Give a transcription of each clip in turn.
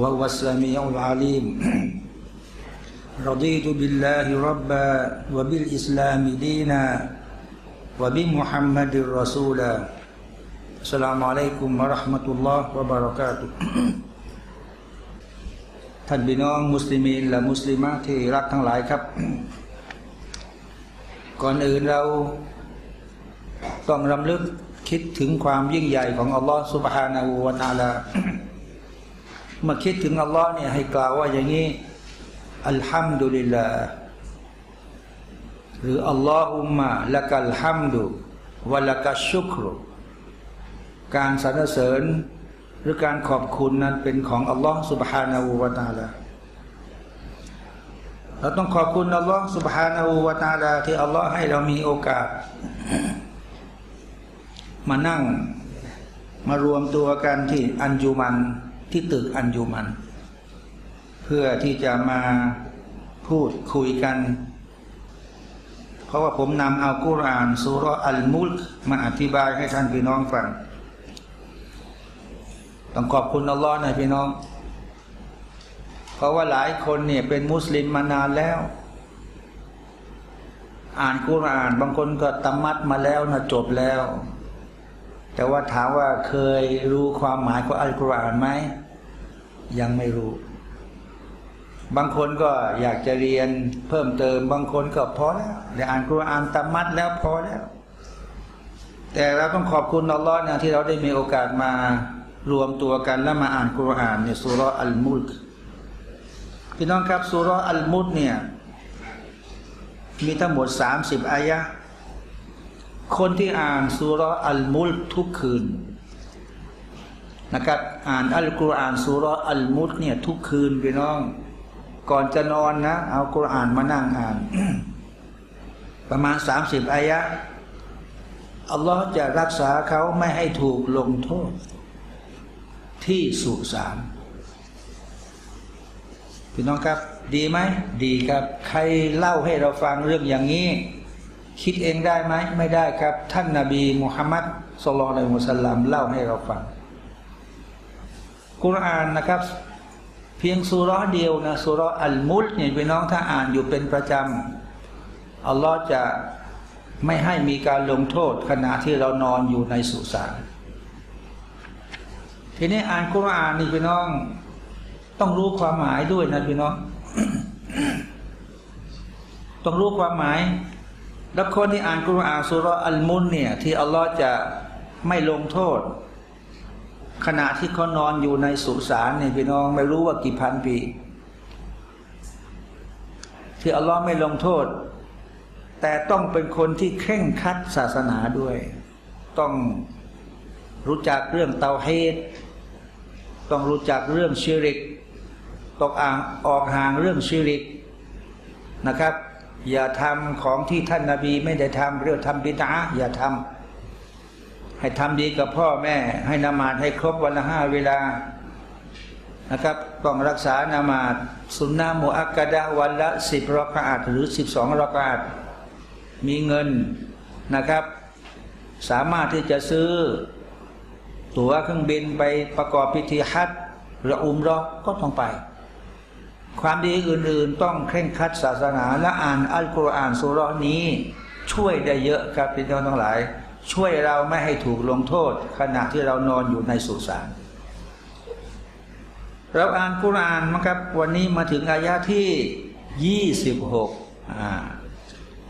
وهو السميع العليم رضيت بالله ربا وبالإسلام دينا وبمحمد رسولا السلام عليكم ورحمة الله وبركاته ท่านพี่น้องมุสลิมีนและมุสลิมะที่รักทั้งหลายครับ ก่อนอื่นเราต้องรำลึกคิดถึงความยิ่งใหญ่ของอัลลอฮฺ سبحانه และ تعالى เมื่อคิดถึงอัลลอฮ์เนี่ยให้กล่าวว่าอย่างนี้อัลฮัมดุลิลลาหรืออัลลอฮุมะละกัลฮัมดุวะละกัชุกรุการสรรเสริญหรือการขอบคุณนั้นเป็นของอัลลอฮ์ سبحانه และ تعالى เราต้องขอบคุณอัลลอฮ์ سبحانه และ تعالى ที่อัลลอฮ์ให้เรามีโอกาส มานั่งมารวมตัวกันที่อันจูมัน ที่ตึกอันยูมัน เพื่อที่จะมาพูดคุยกัน เพราะว่าผมนำเอากุรานสุรอัลมุลกมาอธิบายให้ท่านพี่น้องฟังต้องขอบคุณอัลลอฮ์นะพี่น้อง เพราะว่าหลายคนเนี่ยเป็นมุสลิมมานานแล้ว อ่านกุราน บางคนก็ตมัดมาแล้วนะจบแล้ว แต่ว่าถามว่าเคยรู้ความหมายของอัลกุรอานไหม ยังไม่รู้ บางคนก็อยากจะเรียนเพิ่มเติม บางคนก็พอแล้วได้อ่านกุรอานตามมัดแล้วพอแล้ว แต่เราต้องขอบคุณอัลลอฮ์นะที่เราได้มีโอกาสมารวมตัวกันแล้วมาอ่านกุรอานในสุรอัลมุลกพี่น้องครับสุรอัลมุลเนี่ยมีทั้งหมดสามสิบอายะคนที่อ่านสุรอัลมุลทุกคืน นะครับ อ่านอัลกุรอานสุรอัลมุตเนี่ยทุกคืนพี่น้อง ก่อนจะนอนนะ เอากุรอานมานั่งอ่าน ประมาณสามสิบอายะอัลลอฮ์จะรักษาเขาไม่ให้ถูกลงโทษ ที่สุสานพี่น้องครับ ดีไหมดีครับ ใครเล่าให้เราฟังเรื่องอย่างนี้ คิดเองได้ไหมไม่ได้ครับ ท่านนาบีมุฮัมมัดสุลลัลในมุสลัมเล่าให้เราฟัง กุรอานนะครับ เพียงสุรเดียวนะสุรอัลมุลเนี่ยพี่น้องถ้าอ่านอยู่เป็นประจำอัลลอฮ์จะไม่ให้มีการลงโทษขณะที่เรานอนอยู่ในสุสานทีนี้อ่านกุรอานนี่พี่น้อง ต้องรู้ความหมายด้วยนะพี่น้อง ต้องรู้ความหมาย แล้วคนที่อ่านกุรอานสุรอัลมุลเนี่ย ที่อัลลอฮ์จะไม่ลงโทษ ขณะที่เขานอนอยู่ในสุสานเนี่ยพี่น้องไม่รู้ว่ากี่พันปี ที่อัลลอฮ์ไม่ลงโทษ แต่ต้องเป็นคนที่เคร่งคัดศาสนาด้วย ต้องรู้จักเรื่องเตาเฮดต้องรู้จักเรื่องชิริกตกอ่างออกห่างเรื่องชิริกนะครับ อย่าทำของที่ท่านนาบีไม่ได้ทำเรื่องทำบิดาอย่าทำ ให้ทำดีกับพ่อแม่ ให้นามาดให้ครบวันละห้าเวลานะครับต้องรักษานามาดสุนนะมุอักกะดะวันละสิบรอกาดหรือสิบสองรอกาดมีเงินนะครับ สามารถที่จะซื้อ ตั๋วเครื่องบินไปประกอบพิธีฮัจหรืออุมรอก็ต้องไป ความดีอื่นๆต้องเคร่งคัดศาสนาและอ่านอัลกุรอานสุรนี้ ช่วยได้เยอะครับพี่น้องทั้งหลาย ช่วยเราไม่ให้ถูกลงโทษ ขณะที่เรานอนอยู่ในสุสานเราอ่านกุรานมั้งครับ วันนี้มาถึงอายะที่ยี่สิบหกอ่า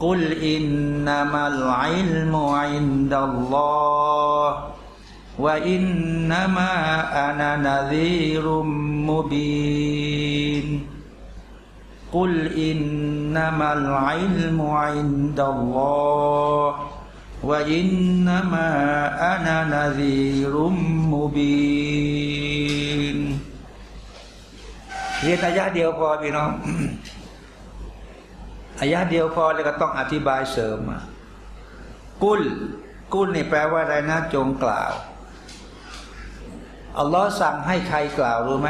กุลอินนามัลอิลมุอินดัลลอฮ์วะอินนามาอานานาซีรุมมุบินกุลอินนัมละอิลมุอินดะลอ ว่าอินนามาอานานาซีรุมมูบินเรียนอายะเดียวพอพี่น้องอายะเดียวพอแล้วก็ต้องอธิบายเสริมกุลกุลนี่แปลว่าอะไรนะจงกล่าวอัลลอฮ์สั่งให้ใครกล่าวรู้ไหม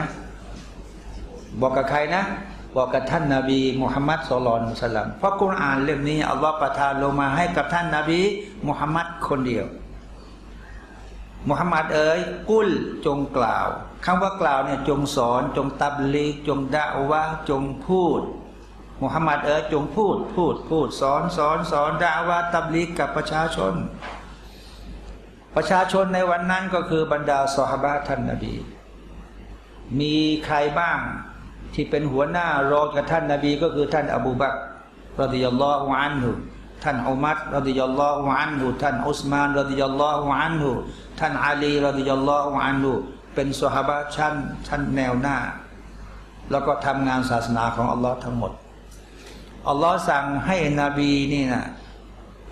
บอกกับใครนะ บอกกับท่านนาบีมุฮัมมัดสุลลัลสลัมเพราะกุรอานเล่มนี้อัลลอฮ์ประทานลงมาให้กับท่านนาบีมุฮัมมัดคนเดียวมุฮัมมัดเอ๋ยกุลจงกล่าวคำว่ากล่าวเนี่ยจงสอนจงตับลีจงด่าวะจงพูดมุฮัมมัดเอ๋ยจงพูดพูดพูดสอนสอนสอนด่าวะตับลีกกับประชาชน ประชาชนในวันนั้นก็คือบรรดาสหบาท่านนาบี มีใครบ้าง ที่เป็นหัวหน้ารองกับท่านนาบีก็คือท่านอบูบักรดิยัลลอฮุอันฮุท่านอุมัดรดิยัลลอฮุอันฮุท่านอุสมานรดิยัลลอฮุอันฮุท่านอาลีรดิยัลลอฮุอันฮุเป็นสหบะชั้นชั้นแนวหน้า แล้วก็ทำงานศาสนาของอัลลอฮ์ทั้งหมดอัลลอฮ์สั่งให้นบีนี่นะ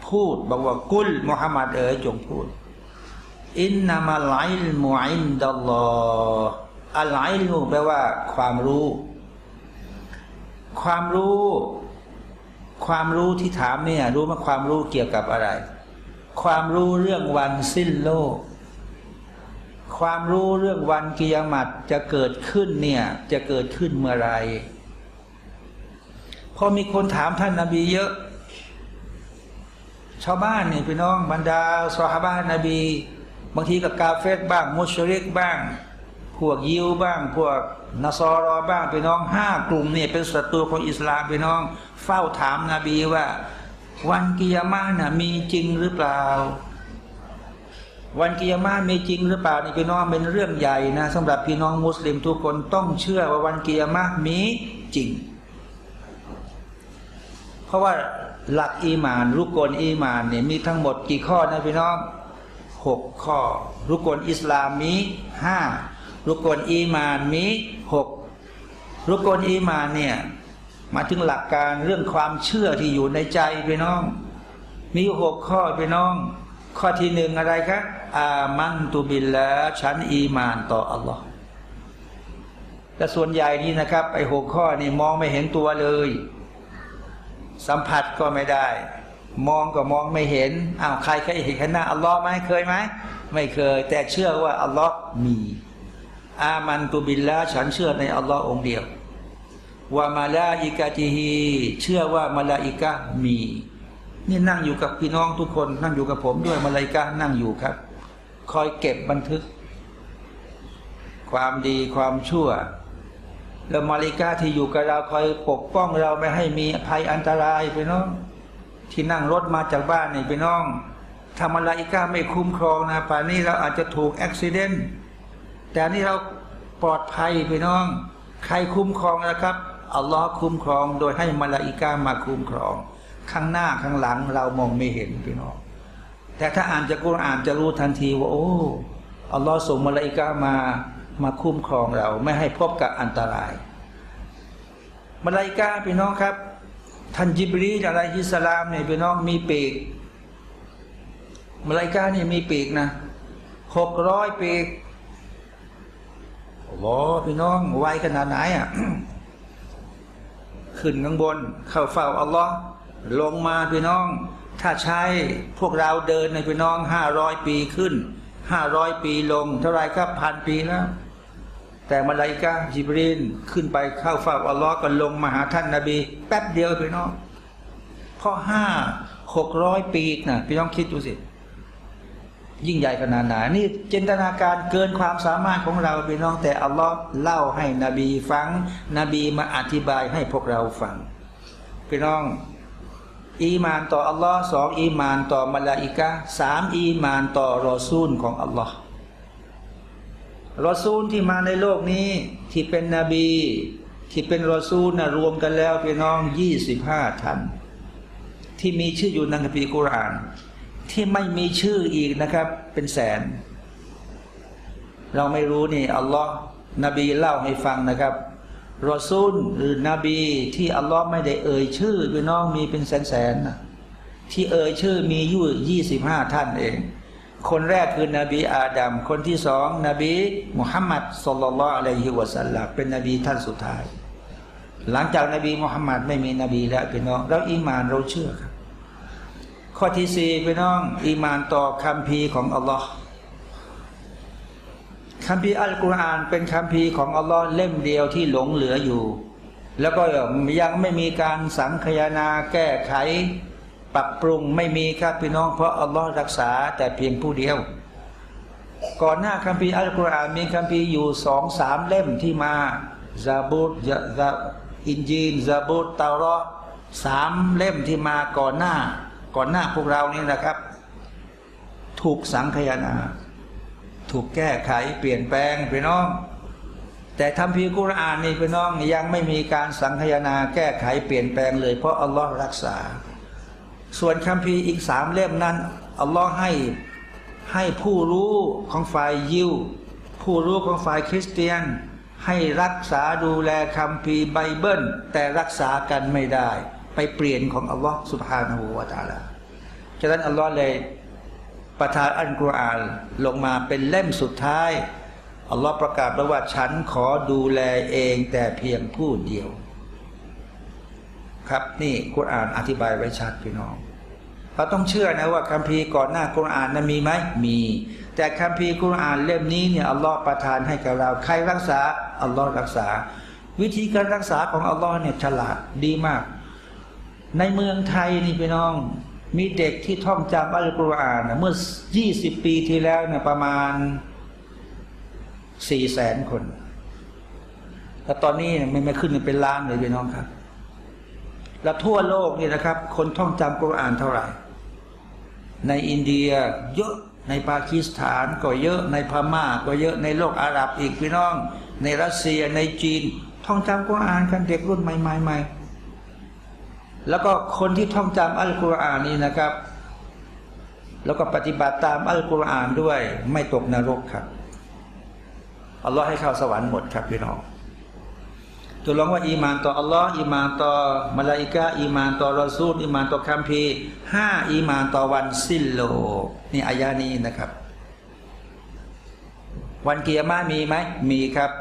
พูดบอกว่า قل มุฮัมมัดเอ๋ยจงพูด إنما العلم عند الله العلم แปลว่าความรู้ ความรู้ ความรู้ที่ถามเนี่ยรู้มาความรู้เกี่ยวกับอะไร ความรู้เรื่องวันสิ้นโลก ความรู้เรื่องวันกิยามัตจะเกิดขึ้นเนี่ยจะเกิดขึ้นเมื่อไรพอมีคนถามท่านนาบีเยอะ ชาวบ้านนี่พี่น้องบรรดาสฮาบานนบี บางทีกับกาเฟตบ้างมุชริกบ้าง พวกยิวบ้าง พวก นสอรอบ้างพี่น้องห้ากลุ่มเนี่ยเป็นศัตรูของอิสลามพี่น้อง เฝ้าถามนาบีว่า วันกิยามาน่ะมีจริงหรือเปล่า วันกิยามามีจริงหรือเปล่านี่พี่น้องเป็นเรื่องใหญ่นะสำหรับพี่น้องมุสลิมทุกคนต้องเชื่อว่าวันกิยามามีจริง เพราะว่าหลักอีมานรุกลอีมานเนี่ยมีทั้งหมดกี่ข้อนะพี่น้องหกข้อ รุกลอิสลามมีห้า รุกลอีมานมีหกรุกลอีมานเนี่ยมาถึงหลักการเรื่องความเชื่อที่อยู่ในใจพี่น้อง มีหกข้อพี่น้อง ข้อที่หนึ่งอะไรครับอามันตุบิลละฉันอีมานต่ออัลลอฮ์แต่ส่วนใหญ่นี่นะครับไอ้หกข้อนี่มองไม่เห็นตัวเลย สัมผัสก็ไม่ได้ มองก็มองไม่เห็นอ้าวใครเคยเห็นหน้าอัลลอฮ์ไหมเคยไหมไม่เคย แต่เชื่อว่าอัลลอฮ์มี อามันตุบิลละฉันเชื่อในอัลลอฮ์องเดียวว่ามาลาอิกาติฮีเชื่อว่ามาลาอิกามี นี่นั่งอยู่กับพี่น้องทุกคน นั่งอยู่กับผมด้วยมาลาอิกานั่งอยู่ครับ คอยเก็บบันทึก ความดีความชั่ว แล้วมาลาอิกาที่อยู่กับเราคอยปกป้องเราไม่ให้มีภัยอันตรายไปน้อง ที่นั่งรถมาจากบ้านนี่ไปน้องถ้ามาลาอิกาไม่คุ้มครองนะป่านนี้เราอาจจะถูกอุบิเหตุ แต่นี่เราปลอดภัยพี่น้อง ใครคุ้มครองนะครับอัลลอฮ์คุ้มครองโดยให้มาลาอิกามาคุ้มครอง ข้างหน้าข้างหลังเรามองไม่เห็นพี่น้อง แต่ถ้าอ่านจากกุรอานจะรู้ทันทีว่าโอ้อัลลอฮ์ส่งมาลาอิกามามาคุ้มครองเรา ไม่ให้พบกับอันตรายมาลาอิกาพี่น้องครับท่านจิบรีอะลัยฮิสลามเนี่ยพี่น้องมีปีกมาลาอิกานี่มีปีกนะหกร้อยปีก โอ้พี่น้องไวขนาดไหนอะขึ้นข้างบน เข้าเฝ้าอัลลอฮ์ลงมาพี่น้อง ถ้าใช้พวกเราเดินในพี่น้องห้าร้อยปีขึ้นห้าร้อยปีลง เท่าไรครับพันปีแล้วแต่มาลาอิกะฮ์ญิบรีลขึ้นไปเข้าเฝ้าอัลลอฮ์ก็ลงมาหาท่านนาบี แป๊บเดียวพี่น้องพอห้าหกร้อยปีนะพี่น้องคิดดูสิ ยิ่งใหญ่ขนาดไหนนี่จินตนาการเกินความสามารถของเราพี่น้องแต่อัลลอฮ์เล่าให้นบีฟัง นบีมาอธิบายให้พวกเราฟังพี่น้อง อีมานต่ออัลลอฮ์สองอีมานต่อมาลาอิกะฮ์สามอีมานต่อรอซูลของอัลลอฮ์รอซูลที่มาในโลกนี้ที่เป็นนบี ที่เป็นรอซูลนะรวมกันแล้วพี่น้องยี่สิบห้าท่านที่มีชื่ออยู่ในคัมภีร์กุรอาน ที่ไม่มีชื่ออีกนะครับ เป็นแสน เราไม่รู้นี่อัลลอฮ์นบีเล่าให้ฟังนะครับรอซูลหรือนบีที่อัลลอฮ์ไม่ได้เอ่ยชื่อพี่น้องมีเป็นแสนแสนะที่เอ่ยชื่อมีอยู่ยี่สิบห้าท่านเอง คนแรกคือนบีอาดัมคนที่สองนบีมุฮัมมัดสุลลัลอะลัยฮิวะสัลลัมเป็นนบีท่านสุดท้าย หลังจากนบีมุฮัมมัดไม่มีนบีแล้วพี่น้องเราอีมานเราเชื่อครับ ข้อที่สี่พี่น้อง อีมานต่อคำพีของอัลลอฮ์คำพีอัลกุรอานเป็นคำพีของอัลลอฮ์เล่มเดียวที่หลงเหลืออยู่ แล้วก็ยังไม่มีการสังคยนาแก้ไข ปรับปรุงไม่มีครับพี่น้อง เพราะอัลลอฮ์รักษาแต่เพียงผู้เดียว ก่อนหน้าคัมภีร์อัลกุรอานมีคัมภีร์อยู่สองสามเล่มที่มาซาบูตอินจีนซาบูตเตารอสามเล่มที่มาก่อนหน้า ก่อนหน้าพวกเรานี่นะครับ ถูกสังคยนาถูกแก้ไขเปลี่ยนแปลงพี่น้อง แต่ทำพีกุรอานนี่พี่น้องยังไม่มีการสังคยนาแก้ไขเปลี่ยนแปลงเลยเพราะอัลลอฮ์รักษา ส่วนคัมภีร์อีกสามเล่มนั้นอัลลอฮ์ให้ให้ผู้รู้ของฝ่ายยิว ผู้รู้ของฝ่ายคริสเตียน ให้รักษาดูแลคัมภีร์ไบเบิลแต่รักษากันไม่ได้ ไปเปลี่ยนของอัลลอฮ์สุบฮานาหูวาตาลาฉะนั้นอัลลอฮ์เลยประทานอัลกุรอานลงมาเป็นเล่มสุดท้ายอัลลอฮ์ประกาศว่าฉันขอดูแลเองแต่เพียงผู้เดียว ครับนี่กุรอานอธิบายไว้ชัดพี่น้องเราต้องเชื่อนะว่าคัมภีร์ก่อนหน้ากุรอานนั้นมีไหมมี แต่คัมภีร์กุรอานเล่มนี้เนี่ยอัลลอฮ์ประทานให้กับเรา ใครรักษาอัลลอฮ์รักษา วิธีการรักษาของอัลลอฮ์เนี่ยฉลาดดีมาก ในเมืองไทยนี่พี่น้อง มีเด็กที่ท่องจำอัลกุรอานเมื่อ 20 ปีที่แล้วเนี่ยประมาณ 4 แสนคนแล้วตอนนี้ไม่ไม่ขึ้นเป็นล้านเลยพี่น้องครับ แล้วทั่วโลกนี่นะครับ คนท่องจำกุรอานเท่าไหร่ ในอินเดียเยอะในปากีสถานก็เยอะในพม่าก็เยอะในโลกอาหรับอีกพี่น้อง ในรัสเซียในจีน ท่องจำกุรอานกันเด็กรุ่นใหม่ๆ แล้วก็คนที่ท่องจำอัลกุรอานนี้นะครับ แล้วก็ปฏิบัติตามอัลกุรอานด้วย ไม่ตกนรกครับอัลลอฮ์ให้เข้าสวรรค์หมดครับพี่น้องตัวลองว่าอีมานต่ออัลลอฮ์อีมานต่อมาลาอิกะฮ์อีมานต่อรอซูลอีมานต่อคัมภีร์ห้าอีมานต่อวันสิ้นโลกนี่อายะฮ์นี้นะครับ วันกิยามะฮ์มีไหมมีครับ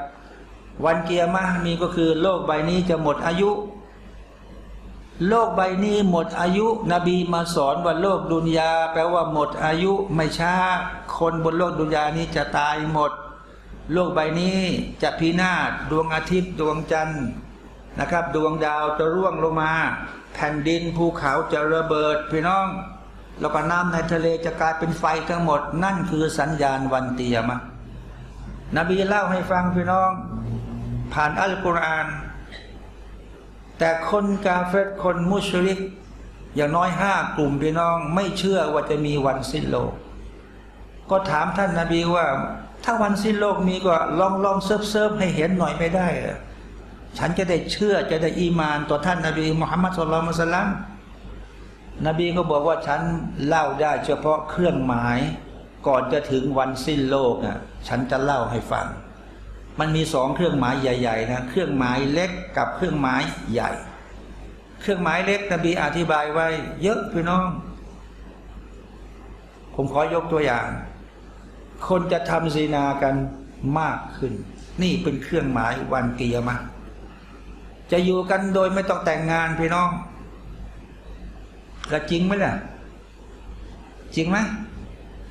วันกิยามะฮ์มีก็คือโลกใบนี้จะหมดอายุ โลกใบนี้หมดอายุ นบีมาสอนว่าโลกดุนยา แปลว่าหมดอายุไม่ช้า คนบนโลกดุนยานี้จะตายหมด โลกใบนี้จะพินาศดวงอาทิตย์ดวงจันทร์นะครับ ดวงดาวจะร่วงลงมา แผ่นดินภูเขาจะระเบิดพี่น้อง แล้วก็น้ำในทะเลจะกลายเป็นไฟทั้งหมด นั่นคือสัญญาณวันเตียมะนบีเล่าให้ฟังพี่น้อง ผ่านอัลกุรอาน แต่คนกาเฟรคนมุชริก อย่างน้อยห้ากลุ่มพี่น้องไม่เชื่อว่าจะมีวันสิ้นโลก ก็ถามท่านนาบีว่า ถ้าวันสิ้นโลกมีก็ลองลองเซิร์ฟเซิฟให้เห็นหน่อยไม่ได้เหรอฉันจะได้เชื่อจะได้อีมานต่อท่านนาบีมุฮัมมัดصلى الله عليه وسلمนบีก็บอกว่าฉันเล่าได้เฉพาะเครื่องหมาย ก่อนจะถึงวันสิ้นโลกอะฉันจะเล่าให้ฟัง มันมีสองเครื่องหมายใหญ่ๆนะเครื่องหมายเล็กกับเครื่องหมายใหญ่ เครื่องหมายเล็กนบีอธิบายไว้ เยอะพี่น้อง ผมขอยกตัวอย่าง คนจะทำซีนากันมากขึ้น นี่เป็นเครื่องหมายวันเกียรมาจะอยู่กันโดยไม่ต้องแต่งงานพี่น้องกระจริงไหมล่ะ จริงไหม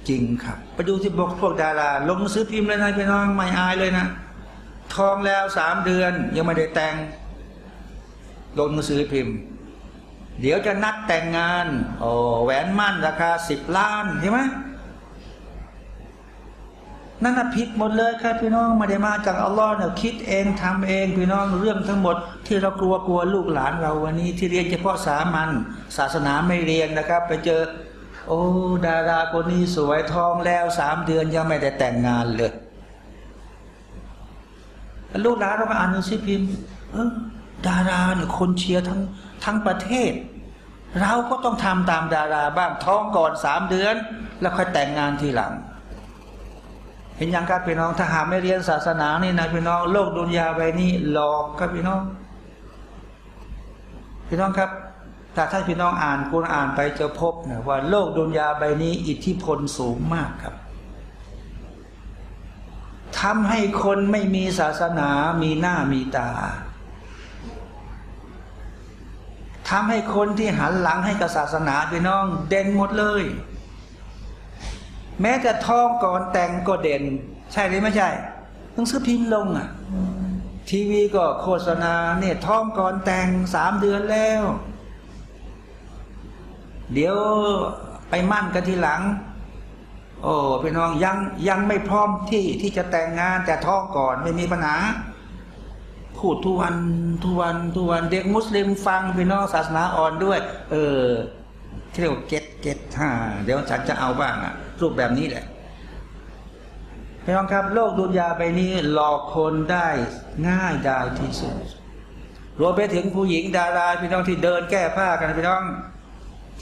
จริงครับ ไปดูที่บอกพวกดารา ลงหนังสือพิมพ์เลยนะพี่น้องไม่อายเลยนะ ท้องแล้วสามเดือน ยังไม่ได้แต่งลงหนังสือพิมพ์ เดี๋ยวจะนัดแต่งงานโอ้แหวนมั่นราคาสิบล้านใช่ไหมนั่นผิดหมดเลยครับพี่น้องไม่ได้มาจากอัลลอฮ์เนี่ยคิดเองทำเองพี่น้องเรื่องทั้งหมดที่เรากลัวกลัวลูกหลานเราวันนี้ ที่เรียนเฉพาะสามัญศาสนาไม่เรียนนะครับ ไปเจอ โอ้ดาราคนนี้สวยทองแล้วสามเดือนยังไม่ได้แต่งงานเลย ลูกหลานเรามาอ่านหนังสือพิมพ์ เออดาราเนี่ยคนเชียร์ทั้งทั้งประเทศ เราก็ต้องทำตามดาราบ้างท้องก่อนสามเดือน แล้วค่อยแต่งงานทีหลัง เห็นยังครับพี่น้องถ้าหาไม่เรียนศาสนานี่นะพี่น้องโลกดุนยาไปนี่หลอกครับพี่น้อง พี่น้องครับแต่ถ้าพี่น้องอ่านกุณอ่านไปจะพบนะว่าโลกดุนยาใบนี้ อิทธิพลสูงมากครับ ทำให้คนไม่มีศาสนามีหน้ามีตาทำให้คนที่หันหลังให้กับศาสนาพี่น้อง เด่นหมดเลย แม้แต่ท้องก่อนแต่งก็เด่น ใช่หรือไม่ใช่ต้องซื้อพิมพ์ลงอะ ทีวีก็โฆษณาเนี่ยท้องก่อนแต่งสามเดือนแล้ว เดี๋ยวไปมั่นกันทีหลัง โอ้พี่น้องยังยังไม่พร้อมที่ที่จะแต่งงานแต่ท้องก่อนไม่มีปัญหาพูดทุกวันทุกวันทุกวันเด็กมุสลิมฟังพี่น้องศาสนาอ่อนด้วย เออเรียกเก็ตเก็ตฮ่าเดี๋ยวฉันจะเอาบ้างอะรูปแบบนี้แหละพี่น้องครับ โลกดุนยาไปนี้หลอกคนได้ง่ายได้ที่สุดรวมไปถึงผู้หญิงดาราพี่น้องที่เดินแก้ผ้ากันพี่น้อง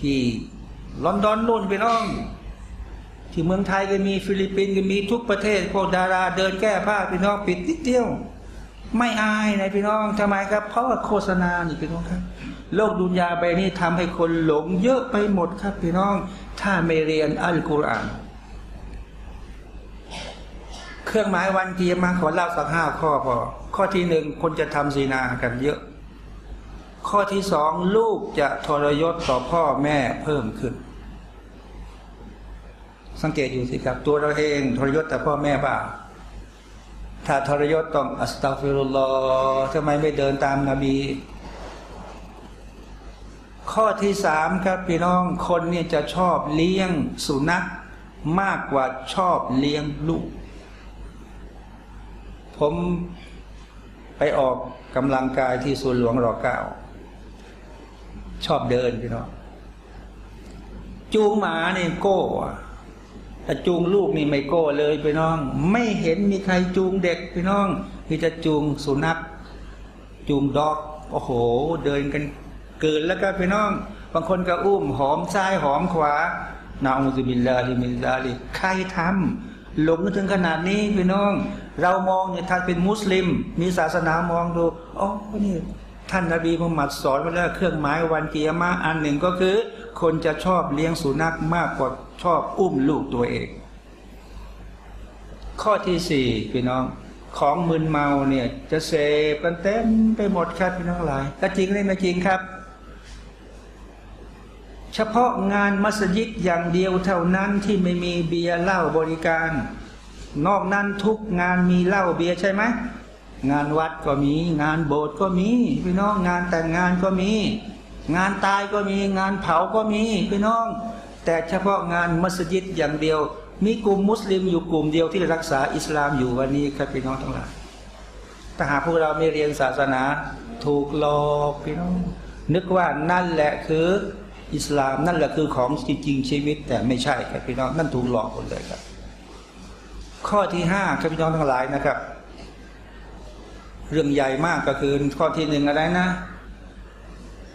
ที่ลอนดอนนู่นพี่น้อง ที่เมืองไทยก็มีฟิลิปปินส์ก็มีทุกประเทศพวกดาราเดินแก้ผ้าพี่น้องปิดนิดเดียว ไม่อายนะพี่น้องทำไมครับ เพราะว่าโฆษณานี่พี่น้องครับ โลกดุนยาไปนี่ทำให้คนหลงเยอะไปหมดครับพี่น้อง ถ้าไม่เรียนอัลกุรอาน เครื่องหมายวันเกียมาขอเล่าสักห้าข้อพอข้อที่หนึ่งคนจะทำศีนากันเยอะ ข้อที่สองลูกจะทรยศต่อพ่อแม่เพิ่มขึ้น สังเกตอยู่สิครับ ตัวเราเองทรยศแต่พ่อแม่บ้างถ้าทรยศต้องอัสตัฟิรุลลอฮ์ทำไมไม่เดินตามนาบี ข้อที่สามครับพี่น้องคนนี่จะชอบเลี้ยงสุนัขมากกว่าชอบเลี้ยงลูก ผมไปออกกำลังกายที่สวนหลวงรอเก้า ชอบเดินพี่น้องจูงหมาเนี่ยโก้ ถ้าจูงลูกนี่ไม่โก้เลยพี่น้อง ไม่เห็นมีใครจูงเด็กพี่น้องมีจะจูงสุนัข จูง dog โอ้โห เดินกันเกินแล้วก็พี่น้อง บางคนก็อุ้มหอมซ้ายหอมขวาنعوذ بالله من ذلك ใครทำหลงถึงขนาดนี้พี่น้อง เรามองเนี่ยท่านเป็นมุสลิม มีศาสนามองดูอ๋อนี่ ท่านนาบีมุฮัมมัดสอนไว้แล้วเครื่องหมายวันกิยามะฮ์อันหนึ่งก็คือ คนจะชอบเลี้ยงสุนัขมากกว่าชอบอุ้มลูกตัวเอง ข้อที่สี่พี่น้องของมึนเมาเนี่ย จะเสพกันเต็มไปหมดครับพี่น้องหลายแต่จริงเลยไม่จริงครับ เฉพาะงานมัสยิดอย่างเดียวเท่านั้นที่ไม่มีเบียร์เหล้าบริการ นอกนั้นทุกงานมีเหล้าเบียร์ใช่ไหม งานวัดก็มี งานโบสถ์ก็มีพี่น้องงานแต่งงานก็มี งานตายก็มี งานเผาก็มีพี่น้อง แต่เฉพาะงานมัสยิดอย่างเดียว มีกลุ่มมุสลิมอยู่กลุ่มเดียวที่รักษาอิสลามอยู่วันนี้ครับพี่น้องทั้งหลายถ้าหากพวกเราไม่เรียนศาสนา ถูกหลอกพี่น้อง นึกว่านั่นแหละคืออิสลามนั่นแหละคือของจริงชีวิต แต่ไม่ใช่ครับพี่น้องนั่นถูกหลอกหมดเลยครับ ข้อที่ห้าครับพี่น้องทั้งหลายนะครับ เรื่องใหญ่มากก็คือข้อที่หนึ่งอะไรนะ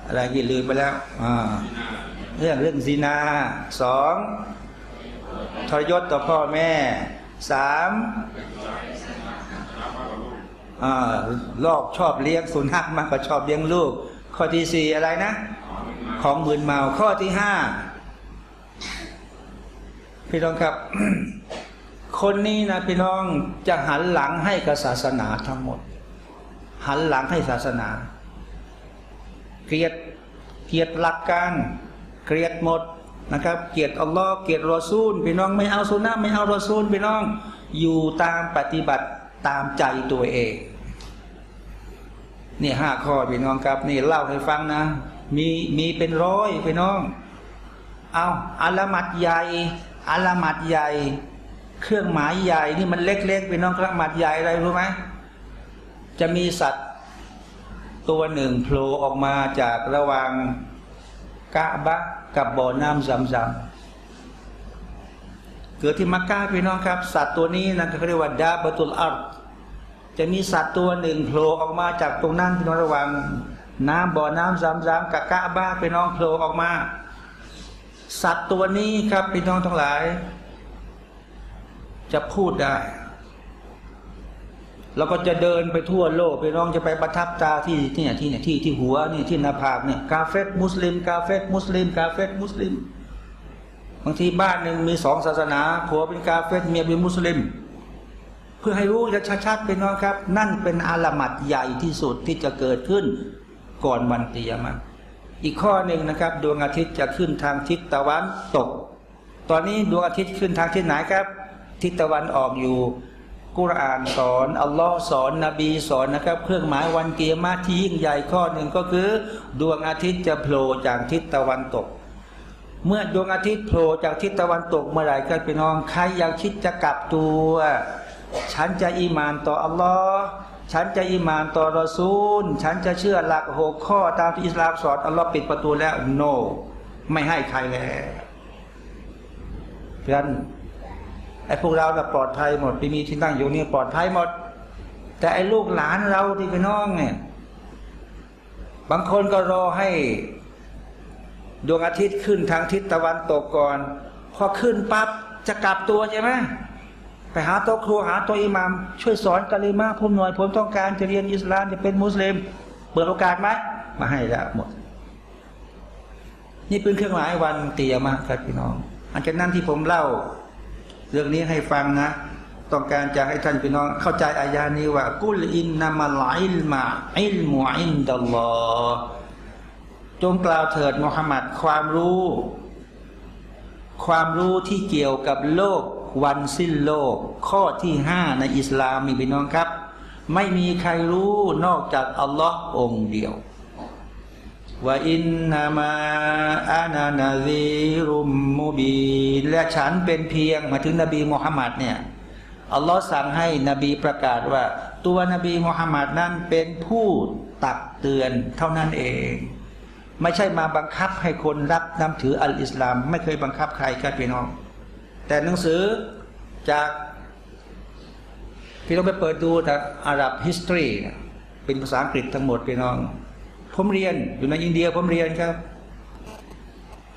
อะไรกี่ลืมไปแล้วเรื่องเรื่องซีนาสองทรยศต่อพ่อแม่สามลอกชอบเลี้ยงสุนัขมากกว่าชอบเลี้ยงลูก ข้อที่สี่อะไรนะ ของมืนเมาข้อที่ห้าพี่น้องครับ คนนี้นะพี่น้องจะหันหลังให้กับศาสนาทั้งหมด หันหลังให้ศาสนา เกลียดเกลียดหลักการ เกลียดหมดนะครับ เกลียดอัลลอฮ์เกลียดรอซูลพี่น้องไม่เอาสุนนะไม่เอารอซูลพี่น้อง อยู่ตามปฏิบัติตามใจตัวเองนี่ห้าข้อพี่น้องครับ นี่เล่าให้ฟังนะ มีมีเป็นร้อยพี่น้อง เอาอัลมัดใหญ่อัลมัดใหญ่ เครื่องหมายใหญ่นี่มันเล็กๆพี่น้องครับมัดใหญ่อะไรรู้ไหม จะมีสัตว์ตัวหนึ่งโผล่ออกมาจากระหว่างกะบะกับบ่อน้ำซำๆเกิดที่มักกะพี่น้องครับ สัตว์ตัวนี้นะเขาเรียกว่าดาบตุลอัลจะมีสัตว์ตัวหนึ่งโผล่ออกมาจากตรงนั้นที่นระวังน้ำบ่อน้ำซ้ำๆกะกะบ้าไปน้องโผล่ออกมา สัตว์ตัวนี้ครับพี่น้องทั้งหลาย จะพูดได้ เราก็จะเดินไปทั่วโลกไปน้องจะไปประทับตาที่ที่เนี่ยที่เนี่ยที่ที่หัวนี่ที่หน้าผากเนี่ยกาเฟตมุสลิม กาเฟตมุสลิม กาเฟตมุสลิม บางทีบ้านหนึ่งมีสองศาสนาผัวเป็นกาเฟตเมียเป็นมุสลิม เพื่อให้รู้จะชัดๆไปน้องครับ นั่นเป็นอาลามัดใหญ่ที่สุดที่จะเกิดขึ้นก่อนวันเตียมันอีกข้อหนึ่งนะครับ ดวงอาทิตย์จะขึ้นทางทิศตะวันตก ตอนนี้ดวงอาทิตย์ขึ้นทางทิศไหนครับ ทิศตะวันออกอยู่ กุรอานสอนอัลลอฮ์สอนนบีสอนนะครับ เครื่องหมายวันเกียรติที่ยิ่งใหญ่ข้อหนึ่งก็คือ ดวงอาทิตย์จะโผล่จากทิศตะวันตก เมื่อดวงอาทิตย์โผล่จากทิศตะวันตกเมื่อไหร่ก็พี่น้องใครอยากคิดจะกลับตัว ฉันจะอิมานต่ออัลลอฮ์ฉันจะอิมานต่อรอซูล ฉันจะเชื่อหลักหกข้อตามที่อิสลามสอนอัลลอฮ์ปิดประตูแล้ว no ไม่ให้ใครแล้วเพราะนั้น ไอ้พวกเราเราปลอดภัยหมดไปมีที่นั่งอยู่นี่ปลอดภัยหมด แต่ไอ้ลูกหลานเราที่เป็นน้องเนี่ย บางคนก็รอให้ ดวงอาทิตย์ขึ้นทางทิศตะวันตกก่อน พอขึ้นปั๊บจะกลับตัวใช่ไหมไปหาโต๊ะครัวหาตัวอิหมามช่วยสอนกะลิมาผมหน่อยผมต้องการจะเรียนอิสลามจะเป็นมุสลิมเปิดโอกาสไหมมาให้แล้วหมด นี่เป็นเครื่องหมายวันเตียมาครับพี่น้องอันจากนั้นที่ผมเล่า เรื่องนี้ให้ฟังนะ ต้องการจะให้ท่านพี่น้องเข้าใจอายานี้ว่า กุลอินนามาลอิลมาอิลมุอินดัลลอจงกล่าวเถิดมุฮัมมัดความรู้ ความรู้ที่เกี่ยวกับโลกวันสิ้นโลก ข้อที่ห้าในอิสลามมีพี่น้องครับ ไม่มีใครรู้นอกจากอัลลอฮ์องเดียว ว่าอินนามาอานานาซีรุมมูบีและฉันเป็นเพียงมาถึงนบีมุฮัมมัดเนี่ยอัลลอฮ์สั่งให้นบีประกาศว่า ตัวนบีมุฮัมมัดนั้นเป็นผู้ตักเตือนเท่านั้นเอง ไม่ใช่มาบังคับให้คนรับนำถืออัลอิสลาม ไม่เคยบังคับใครครับพี่น้อง แต่หนังสือจากพี่ต้องไปเปิดดูแต่อาหรับ history เป็นภาษาอังกฤษทั้งหมดพี่น้อง ผมเรียนอยู่ในอินเดียผมเรียนครับ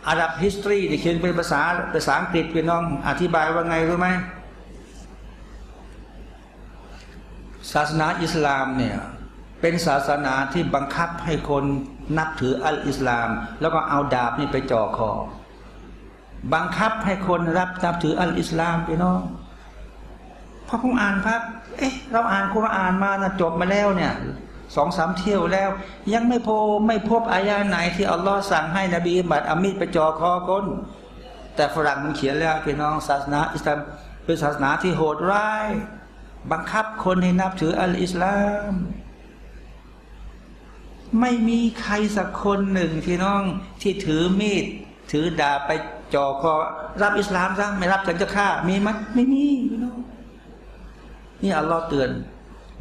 อาหรับ history ที่เขียนเป็นภาษาภาษาอังกฤษพี่น้องอธิบายว่าไงรู้ไหมศาสนาอิสลามเนี่ยเป็นศาสนาที่บังคับให้คนนับถืออัลอิสลาม แล้วก็เอาดาบนี่ไปจ่อคอบังคับให้คนรับนับถืออัลอิสลามพี่น้องพอผมอ่านครับเอ๊ะเราอ่านคุรานมานะจบมาแล้วเนี่ย สองสามเที่ยวแล้ว ยังไม่พบไม่พบอายาไหนที่อัลลอฮ์สั่งให้นบีบัดอามิดไปจ่อคอคน แต่ฝรั่งมันเขียนแล้วพี่น้องศาสนาอิสลามเป็นศาสนาที่โหดร้าย บังคับคนให้นับถืออัลอิสลาม ไม่มีใครสักคนหนึ่งพี่น้องที่ถือมีด ถือดาบไปจ่อคอรับอิสลามซะไม่รับฉันจะฆ่ามีมั้ยไม่มีพี่น้องนี่อัลลอฮ์เตือน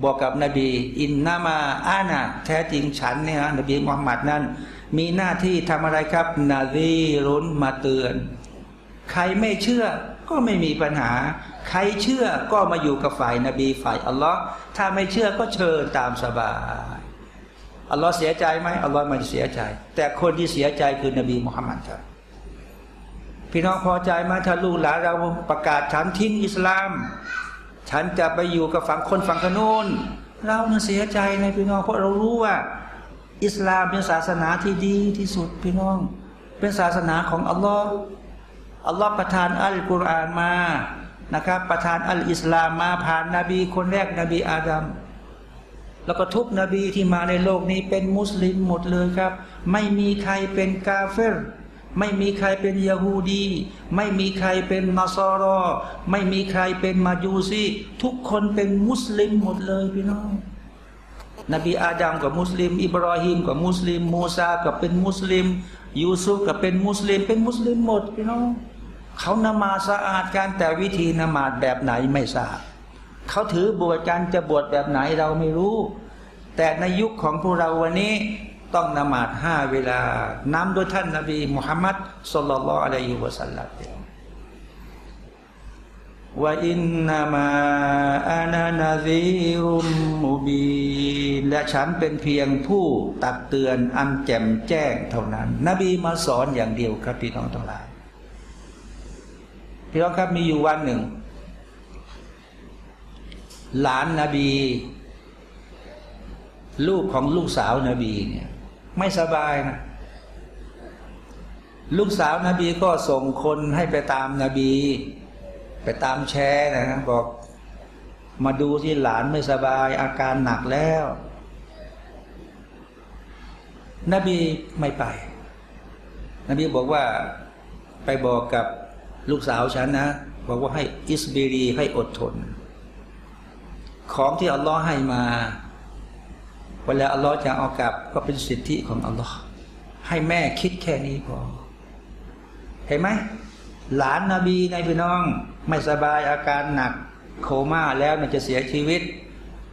บอกกับนบี อินนามาอานะแท้จริงฉันเนี่ยนบีมุฮัมมัดนั้น มีหน้าที่ทำอะไรครับนาซีรุนมาเตือน ใครไม่เชื่อก็ไม่มีปัญหา ใครเชื่อก็มาอยู่กับฝ่ายนบีฝ่ายอัลลอฮ์ถ้าไม่เชื่อก็เชิญตามสบายอัลลอฮ์เสียใจไหมอัลลอฮ์ไม่เสียใจ แต่คนที่เสียใจคือนบีมุฮัมมัดครับพี่น้องพอใจไหมถ้าลูกหลานเราประกาศฉันทิ้งอิสลาม ฉันจะไปอยู่กับฝั่งคนฝั่งขนูนเราเนี่ยเสียใจในพี่น้องเพราะเรารู้ว่า อิสลามเป็นศาสนาที่ดีที่สุดพี่น้อง เป็นศาสนาของอัลลอฮ์อัลลอฮ์ประทานอัลกุรอานมานะครับ ประทานอัลอิสลามมาผ่านนาบีคนแรกนบีอาดัมแล้วก็ทุกนบีที่มาในโลกนี้เป็นมุสลิมหมดเลยครับ ไม่มีใครเป็นกาเฟร ไม่มีใครเป็นยาฮูดี ไม่มีใครเป็นนาซารอ ไม่มีใครเป็นมาจูซีทุกคนเป็นมุสลิมหมดเลยพี่น้อง นบีอาดัมกับมุสลิม อิบราฮิมกับมุสลิม มูซากับเป็นมุสลิม ยูซุฟกับเป็นมุสลิม เป็นมุสลิมหมดพี่น้อง เขานมาสะอาดกันแต่วิธีนมาดแบบไหนไม่ทราบเขาถือบวชกันจะบวชแบบไหนเราไม่รู้ แต่ในยุคของพวกเราวันนี้ ต้องนมาดห้าเวลานำโดยท่านนบีมุฮัมมัดสุลลัลอะลัยฮิวะสัลลัมว่าอินนามาอานานาซีรุมมูบีและฉันเป็นเพียงผู้ตักเตือนอันแจ่มแจ้งเท่านั้น นบีมาสอนอย่างเดียวครับพี่น้องทั้งหลายพี่น้องครับมีอยู่วันหนึ่ง หลานนาบี ลูกของลูกสาวนาบีเนี่ย ไม่สบายนะลูกสาวนาบีก็ส่งคนให้ไปตามนาบี ไปตามแชร์นะบอกมาดูที่หลานไม่สบายอาการหนักแล้ว นบีไม่ไป นบีบอกว่าไปบอกกับลูกสาวฉันนะ บอกว่าให้อิสบีรีให้อดทน ของที่อัลลอฮ์ให้มา เวลาอัลลอฮ์จะเอากลับก็เป็นสิทธิของอัลลอฮ์ให้แม่คิดแค่นี้พอเห็นไหมหลานนาบีในพี่น้อง ไม่สบายอาการหนัก โคม่าแล้วมันจะเสียชีวิต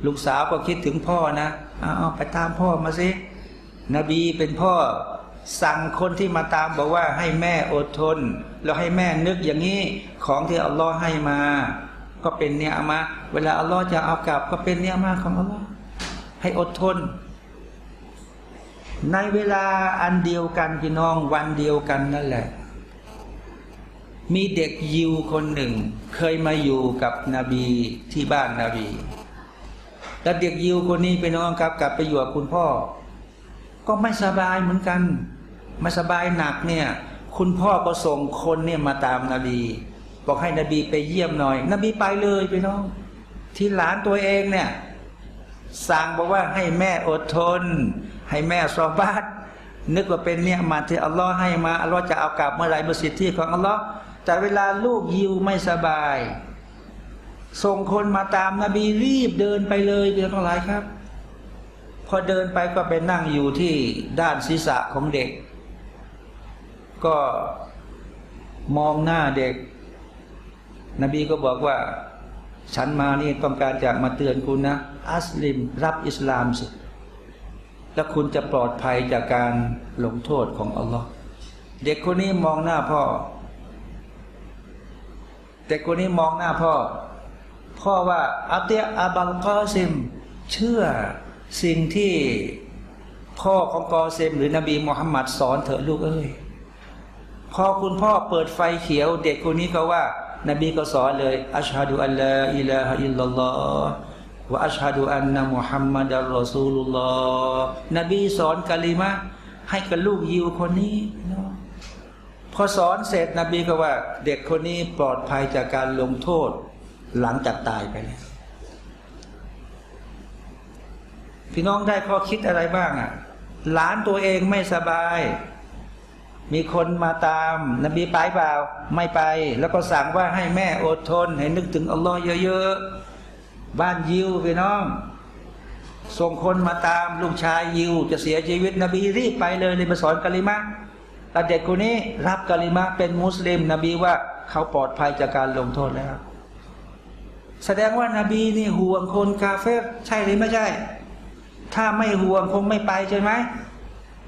ลูกสาวก็คิดถึงพ่อนะเอาไปตามพ่อมาสินบีเป็นพ่อสั่งคนที่มาตามบอกว่าให้แม่อดทน แล้วให้แม่นึกอย่างนี้ของที่อัลลอฮ์ให้มา ก็เป็นเนี่ยมา เวลาอัลลอฮ์จะเอากลับก็เป็นเนี่ยมาของอัลลอฮ์ ให้อดทน ในเวลาอันเดียวกันพี่น้องวันเดียวกันนั่นแหละ มีเด็กยิวคนหนึ่ง เคยมาอยู่กับนบีที่บ้านนาบีแล้วเด็กยิวคนนี้ไปน้องครับ กลับไปอยู่กับคุณพ่อ ก็ไม่สบายเหมือนกันไม่สบายหนักเนี่ย คุณพ่อก็ส่งคนเนี่ยมาตามนาบีบอกให้นบีไปเยี่ยมหน่อย นบีไปเลยไปน้อง ที่หลานตัวเองเนี่ย สั่งบอกว่าให้แม่อดทน ให้แม่สอบัตนึกว่าเป็นเนี่ยมาที่อัลลอฮ์ให้มาอัลลอฮ์จะเอากลับเมื่อไรเมื่อสิทธิของอัลลอฮ์แต่เวลาลูกยิวไม่สบาย ส่งคนมาตามนาบีรีบเดินไปเลยเดือนทั้งหลายครับ พอเดินไปก็ไปนั่งอยู่ที่ด้านศีรษะของเด็ก ก็มองหน้าเด็ก นบีก็บอกว่า ฉันมานี่ต้องการจะมาเตือนคุณนะ อัสลิมรับอิสลามสิ แล้วคุณจะปลอดภัยจากการลงโทษของอัลลอฮ์เด็กคนนี้มองหน้าพ่อ เด็กคนนี้มองหน้าพ่อ พ่อว่า أطع أبا القاسم เชื่อสิ่งที่พ่อของกอซิมหรือนบีมุฮัมมัดสอนเถอะลูกเอ้ย พอคุณพ่อเปิดไฟเขียว เด็กคนนี้ก็ว่า นบีก็สอนเลยأشهد أن لا إله إلا الله وأشهد أن محمدا رسول اللهฮ์นบีสอนกะลิมะให้กับลูกยิวคนนี้พอสอนเสร็จนบีก็ว่า เด็กคนนี้ปลอดภัยจากการลงโทษหลังจากตายไปแล้วพี่น้องได้ข้อคิดอะไรบ้างอะ หลานตัวเองไม่สบาย มีคนมาตาม นบีไปเปล่า ไม่ไป แล้วก็สั่งว่าให้แม่อดทน ให้นึกถึงอัลลอฮ์เยอะๆ บ้านยิวพี่น้อง ส่งคนมาตามลูกชายยิว จะเสียชีวิต นบีรีบไปเลยเลยมาสอนกะลิมะแต่เด็กคนนี้รับกะลิมะเป็นมุสลิม นบีว่าเขาปลอดภัยจากการลงโทษแล้ว แสดงว่านาบีนี่ห่วงคนกาเฟรใช่หรือไม่ใช่ ถ้าไม่ห่วงคงไม่ไปใช่ไหม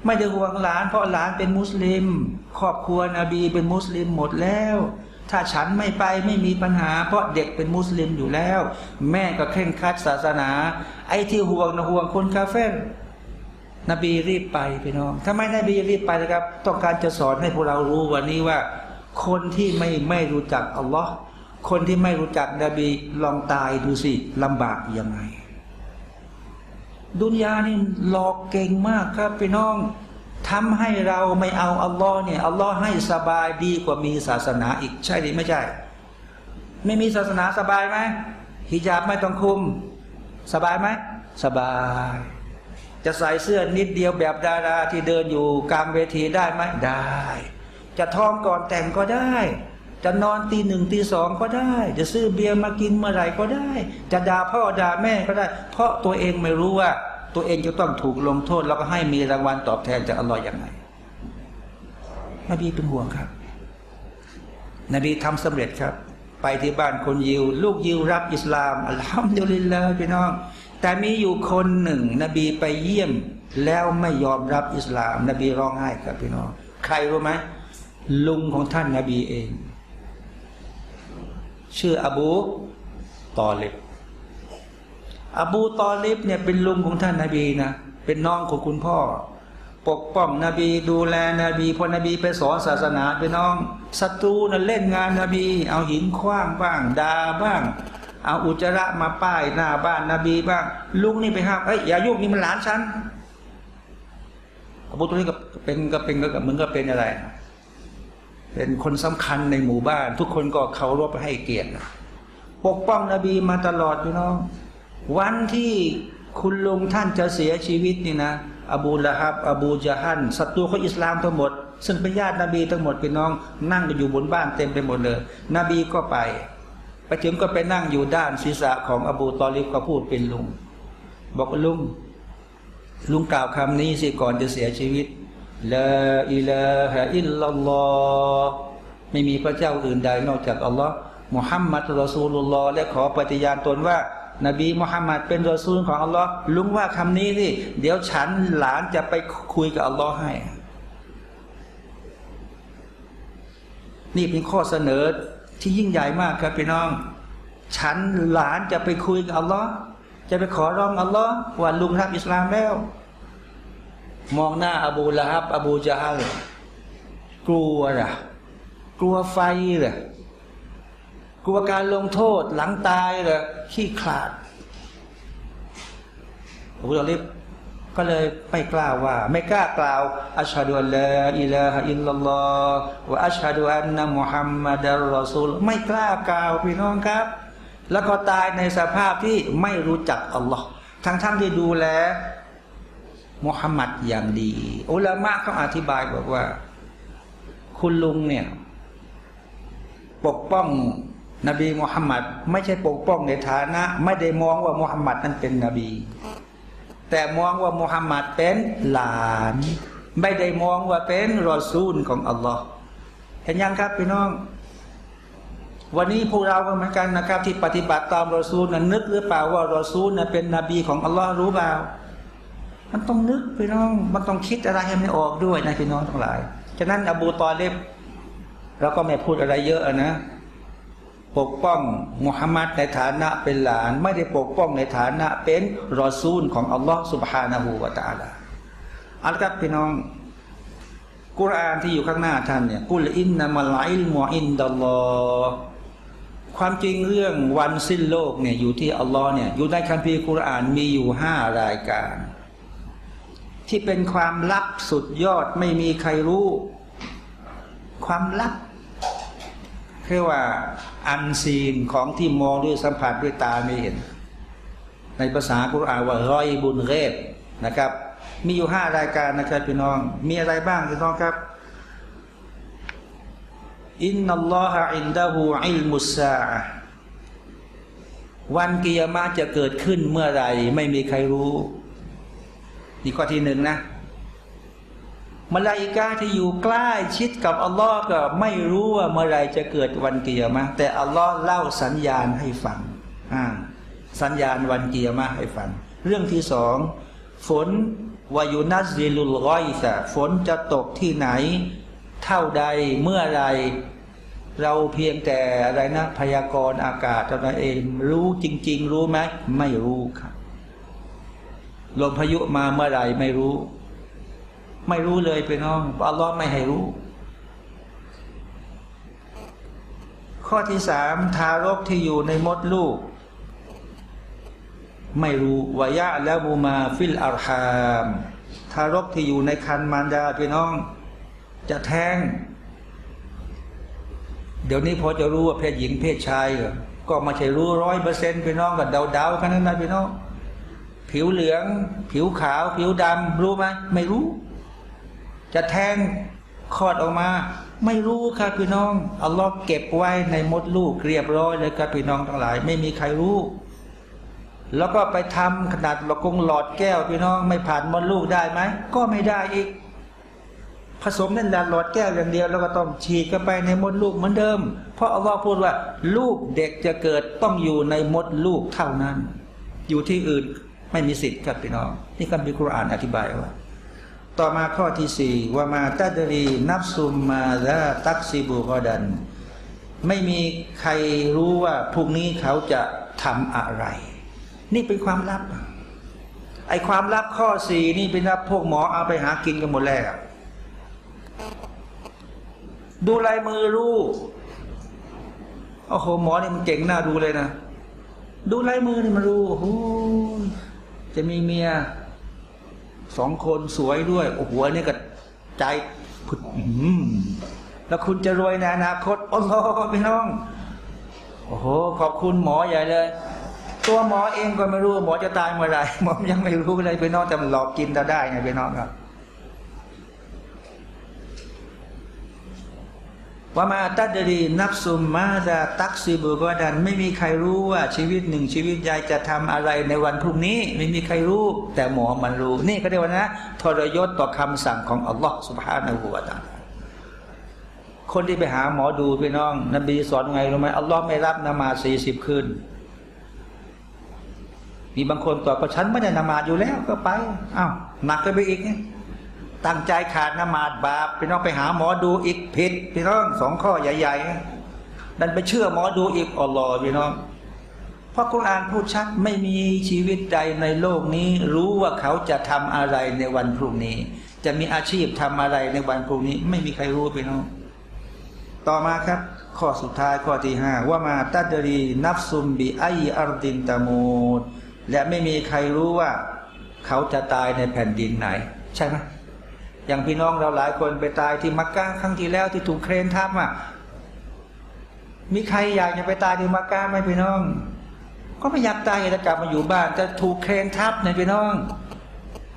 ไม่ได้ห่วงหลาน เพราะหลานเป็นมุสลิม ครอบครัวนบีเป็นมุสลิมหมดแล้ว ถ้าฉันไม่ไปไม่มีปัญหา เพราะเด็กเป็นมุสลิมอยู่แล้ว แม่ก็เข่งคัดศาสนา ไอ้ที่ห่วงนะห่วงคนกาเฟรนบีรีบไปพี่น้องทำไมนบีรีบไปนะครับ ต้องการจะสอนให้พวกเรารู้วันนี้ว่า คนที่ไม่ไม่รู้จักอัลลอฮ์คนที่ไม่รู้จักนบีลองตายดูสิลำบากยังไง ดุนยานี่หลอกเก่งมากครับพี่น้องทำให้เราไม่เอาอัลลอฮ์เนี่ยอัลลอฮ์ให้สบายดีกว่ามีศาสนาอีกใช่หรือไม่ใช่ ไม่มีศาสนาสบายไหมฮิญาบไม่ต้องคุม สบายไหมสบาย จะใส่เสื้อนิดเดียวแบบดาราที่เดินอยู่กลางเวทีได้ไหมได้ จะท้องก่อนแต่งก็ได้ จะนอนตีหนึ่งตีสองก็ได้ จะซื้อเบียร์มากินเมื่อไหร่ก็ได้ จะด่าพ่อด่าแม่ก็ได้ เพราะตัวเองไม่รู้ว่า ตัวเองจะต้องถูกลงโทษ แล้วก็ให้มีรางวัลตอบแทนจากอัลลอฮ์อย่างไรนบีเป็นห่วงครับ นบีทำสำเร็จครับ ไปที่บ้านคนยิว ลูกยิวรับอิสลามอัลฮัมดุลิลลาห์พี่น้อง แต่มีอยู่คนหนึ่ง นบีไปเยี่ยม แล้วไม่ยอมรับอิสลาม นบีร้องไห้ครับพี่น้อง ใครรู้ไหมลุงของท่านนาบีเอง ชื่ออบูตอลิบอบูตอลิบเนี่ยเป็นลุงของท่านนาบีนะเป็นน้องของคุณพ่อ ปกป้องนบีดูแลนบีพอนบีไปสอนศาสนาไปน้องศัตรูนั่นเล่นงานนบี เอาหินคว้างบ้างดาบ้าง เอาอุจจาระมาป้ายหน้าบ้านนบีบ้าง ลุงนี่ไปห้ามเอ้ยอย่ายุ่งนี่มันหลานฉันอบูตอลิบก็เป็นก็เป็นก็มึงก็เป็นอะไร เป็นคนสำคัญในหมู่บ้าน ทุกคนก็เคารพให้เกียรติปกป้องนบีมาตลอดพี่น้องวันที่คุณลุงท่านจะเสียชีวิตนี่นะ อบูละฮับ อบูจาฮันศัตรูของอิสลามทั้งหมด ซึ่งเป็นญาตินบีทั้งหมดพี่น้อง นั่งกันอยู่บนบ้านเต็มไปหมดเลย นบีก็ไป ไปถึงก็ไปนั่งอยู่ด้านศีรษะของอบูตอลิบก็พูดเป็นลุง บอกลุงลุงกล่าวคำนี้สิก่อนจะเสียชีวิต ลาอิลาฮะอิลลัลลอฮ์ไม่มีพระเจ้าอื่นใดนอกจากอัลลอฮ์มุฮัมมัดรอซูลุลลอฮ์และขอปฏิญาณตนว่า นบีมุฮัมมัดเป็นรอซูลของอัลลอฮ์ลุงว่าคำนี้สิเดี๋ยวฉันหลานจะไปคุยกับอัลลอฮ์ให้ นี่เป็นข้อเสนอที่ยิ่งใหญ่มากครับพี่น้อง ฉันหลานจะไปคุยกับอัลลอฮ์จะไปขอร้องอัลลอฮ์ว่าลุงรับอิสลามแล้ว มองหน้าอบูละฮับ อบูจาฮัลกลัวระกลัวไฟเหรอกลัวการลงโทษหลังตายเหรอขี้ขลาดอบูตอลิบก็เลยไม่กล้าว่า ไม่กล้ากล่าวอัชฮะดุอัลลอฮอิลาฮะอิลลัลลอฮ์วะอัชฮะดุอันนะมุฮัมมัดอัลรอซูลไม่กล้ากล่าวพี่น้องครับ แล้วก็ตายในสภาพที่ไม่รู้จักอัลลอฮ์ทั้งๆที่ดูแล มุฮัมมัดอย่างดี อุลามะเขาอธิบายบอกว่า คุณลุงเนี่ย ปกป้องนบีมุฮัมมัดไม่ใช่ปกป้องในฐานะ ไม่ได้มองว่ามุฮัมมัดนั้นเป็นนบี แต่มองว่ามุฮัมมัดเป็นหลาน ไม่ได้มองว่าเป็นรอซูลของอัลลอฮ์เห็นยังครับพี่น้อง วันนี้พวกเราก็เหมือนกันนะครับ ที่ปฏิบัติตามรอซูลนั้นนึกหรือเปล่าว่ารอซูลนั้นเป็นนบีของอัลลอฮ์รู้เปล่า มันต้องนึกพี่น้อง มันต้องคิดอะไรให้มันออกด้วยนะพี่น้องทั้งหลาย ฉะนั้นอบูตอเลบเราก็ไม่พูดอะไรเยอะนะ ปกป้องมุฮัมมัดในฐานะเป็นหลาน ไม่ได้ปกป้องในฐานะเป็นรอซูลของอัลลอฮ์สุบฮานาหูวาตาลาอัลกับพี่น้องกุรอานที่อยู่ข้างหน้าท่านเนี่ยกุลอินนามาไลลมอินดัลลอฮ์ความจริงเรื่องวันสิ้นโลกเนี่ยอยู่ที่อัลลอฮ์เนี่ยอยู่ในคัมภีร์กุรอานมีอยู่ห้ารายการ ที่เป็นความลับสุดยอดไม่มีใครรู้ ความลับเรียกว่าอันซีนของที่มองด้วยสัมผัสด้วยตาไม่เห็น ในภาษากุรอานว่ารอยบุญเรศนะครับ มีอยู่ห้ารายการนะครับพี่น้อง มีอะไรบ้างพี่น้องครับอินนัลลอฮะอินดะฮูอิลมุสซาวันกิยามะจะเกิดขึ้นเมื่อไรไม่มีใครรู้ นี่ข้อที่หนึ่งนะมาลาอิกาที่อยู่ใกล้ชิดกับอัลลอฮ์ก็ไม่รู้ว่าเมื่อไรจะเกิดวันเกียร์มาแต่อัลลอฮ์เล่าสัญญาณให้ฟังอ่าสัญญาณวันเกียร์มาให้ฟัง เรื่องที่สองฝนวายุนัสซิลุลร้อยสะฝนจะตกที่ไหน เท่าใดเมื่อไรเราเพียงแต่อะไรนะพยากรณ์อากาศเท่านั้นเองรู้จริง ๆ รู้ไหมไม่รู้ครับ ลมพายุมาเมื่อไรไม่รู้ ไม่รู้เลยไปน้องอัลลอฮ์ไม่ให้รู้ ข้อที่สามทารกที่อยู่ในมดลูก ไม่รู้ويعلم ما في الأرحامทารกที่อยู่ในครรภ์มารดาพี่น้อง จะแท้ง เดี๋ยวนี้พอจะรู้ว่าเพศหญิงเพศชายก็ไม่ใช่รู้ร้อยเปอร์เซ็นต์พี่น้องก็เดาๆกันนั่นนะพี่น้อง ผิวเหลือง ผิวขาว ผิวดำรู้ไหมไม่รู้ จะแทงคลอดออกมา ไม่รู้ครับพี่น้องอัลลอฮ์เก็บไว้ในมดลูกเรียบร้อยเลยครับพี่น้องทั้งหลาย ไม่มีใครรู้ แล้วก็ไปทำขนาดหลอกงหลอดแก้วพี่น้องไม่ผ่านมดลูกได้ไหมก็ไม่ได้อีก ผสมนั่นแหละหลอดแก้วอย่างเดียว แล้วก็ต้องฉีดกันไปในมดลูกเหมือนเดิม เพราะอัลลอฮ์พูดว่า ลูกเด็กจะเกิดต้องอยู่ในมดลูกเท่านั้น อยู่ที่อื่น ไม่มีสิทธิ์ครับพี่น้อง นี่คัมภีร์คุรานอธิบายว่า ต่อมาข้อที่สี่ว่ามาตัดรีนับซุมมาละตักซิบูกอดัน ไม่มีใครรู้ว่าพรุ่งนี้เขาจะทำอะไร นี่เป็นความลับ ไอ้ความลับข้อสี่นี่เป็นลับพวกหมอเอาไปหากินกันหมดแล้วดูลายมือรู้โอ้โหหมอนี่มันเก่งน่าดูเลยนะ ดูลายมือนี่มันรู้โอ้ จะมีเมียสองคนสวยด้วยโอ้โหอันนี่ก็ใจผุดอื้อหือแล้วคุณจะรวยในอนาคตโอ้โหพี่น้องโอ้โหขอบคุณหมอใหญ่เลย ตัวหมอเองก็ไม่รู้หมอจะตายเมื่อไหร่หมอยังไม่รู้เลยพี่น้องแต่หลอกกินเราได้ไงพี่น้องครับ ว่ามาตัดดีนับสุมมาดาตักซิบุกดัน ไม่มีใครรู้ว่าชีวิตหนึ่งชีวิตใหญ่จะทำอะไรในวันพรุ่งนี้ ไม่มีใครรู้ แต่หมอมันรู้ นี่ก็เรียกว่านะทรยศต่อคำสั่งของอัลลอฮ์สุบฮานาหูวาตาคนที่ไปหาหมอดูพี่น้อง นบีสอนไงรู้ไหมอัลลอฮ์ไม่รับนมาสี่สิบคืนมีบางคนตอบว่าฉันไม่ได้นมาอยู่แล้วก็ไปอ้าวหนักไปอีกเนี่ย ตั้งใจขาดนมาดบาปพี่น้องไปหาหมอดูอีกผิดพี่น้องสองข้อใหญ่ๆดันไปเชื่อหมอดูอีกอัลลอฮ์พี่น้องเพราะคุรอานพูดชัดไม่มีชีวิตใดในโลกนี้ รู้ว่าเขาจะทำอะไรในวันพรุ่งนี้ จะมีอาชีพทำอะไรในวันพรุ่งนี้ ไม่มีใครรู้พี่น้อง ต่อมาครับ ข้อสุดท้ายข้อที่ห้าว่ามาตัดรีนับซุมบีไออัลดินตามูดและไม่มีใครรู้ว่า เขาจะตายในแผ่นดินไหน ใช่ไหม อย่างพี่น้องเราหลายคนไปตายที่มักกะครั้งที่แล้วที่ถูกเครนทับอะมีใครอยากจะไปตายที่มักกะไหมพี่น้อง ก็ไม่อยากตายอยากจะกลับมาอยู่บ้านจะถูกเครนทับในพี่น้อง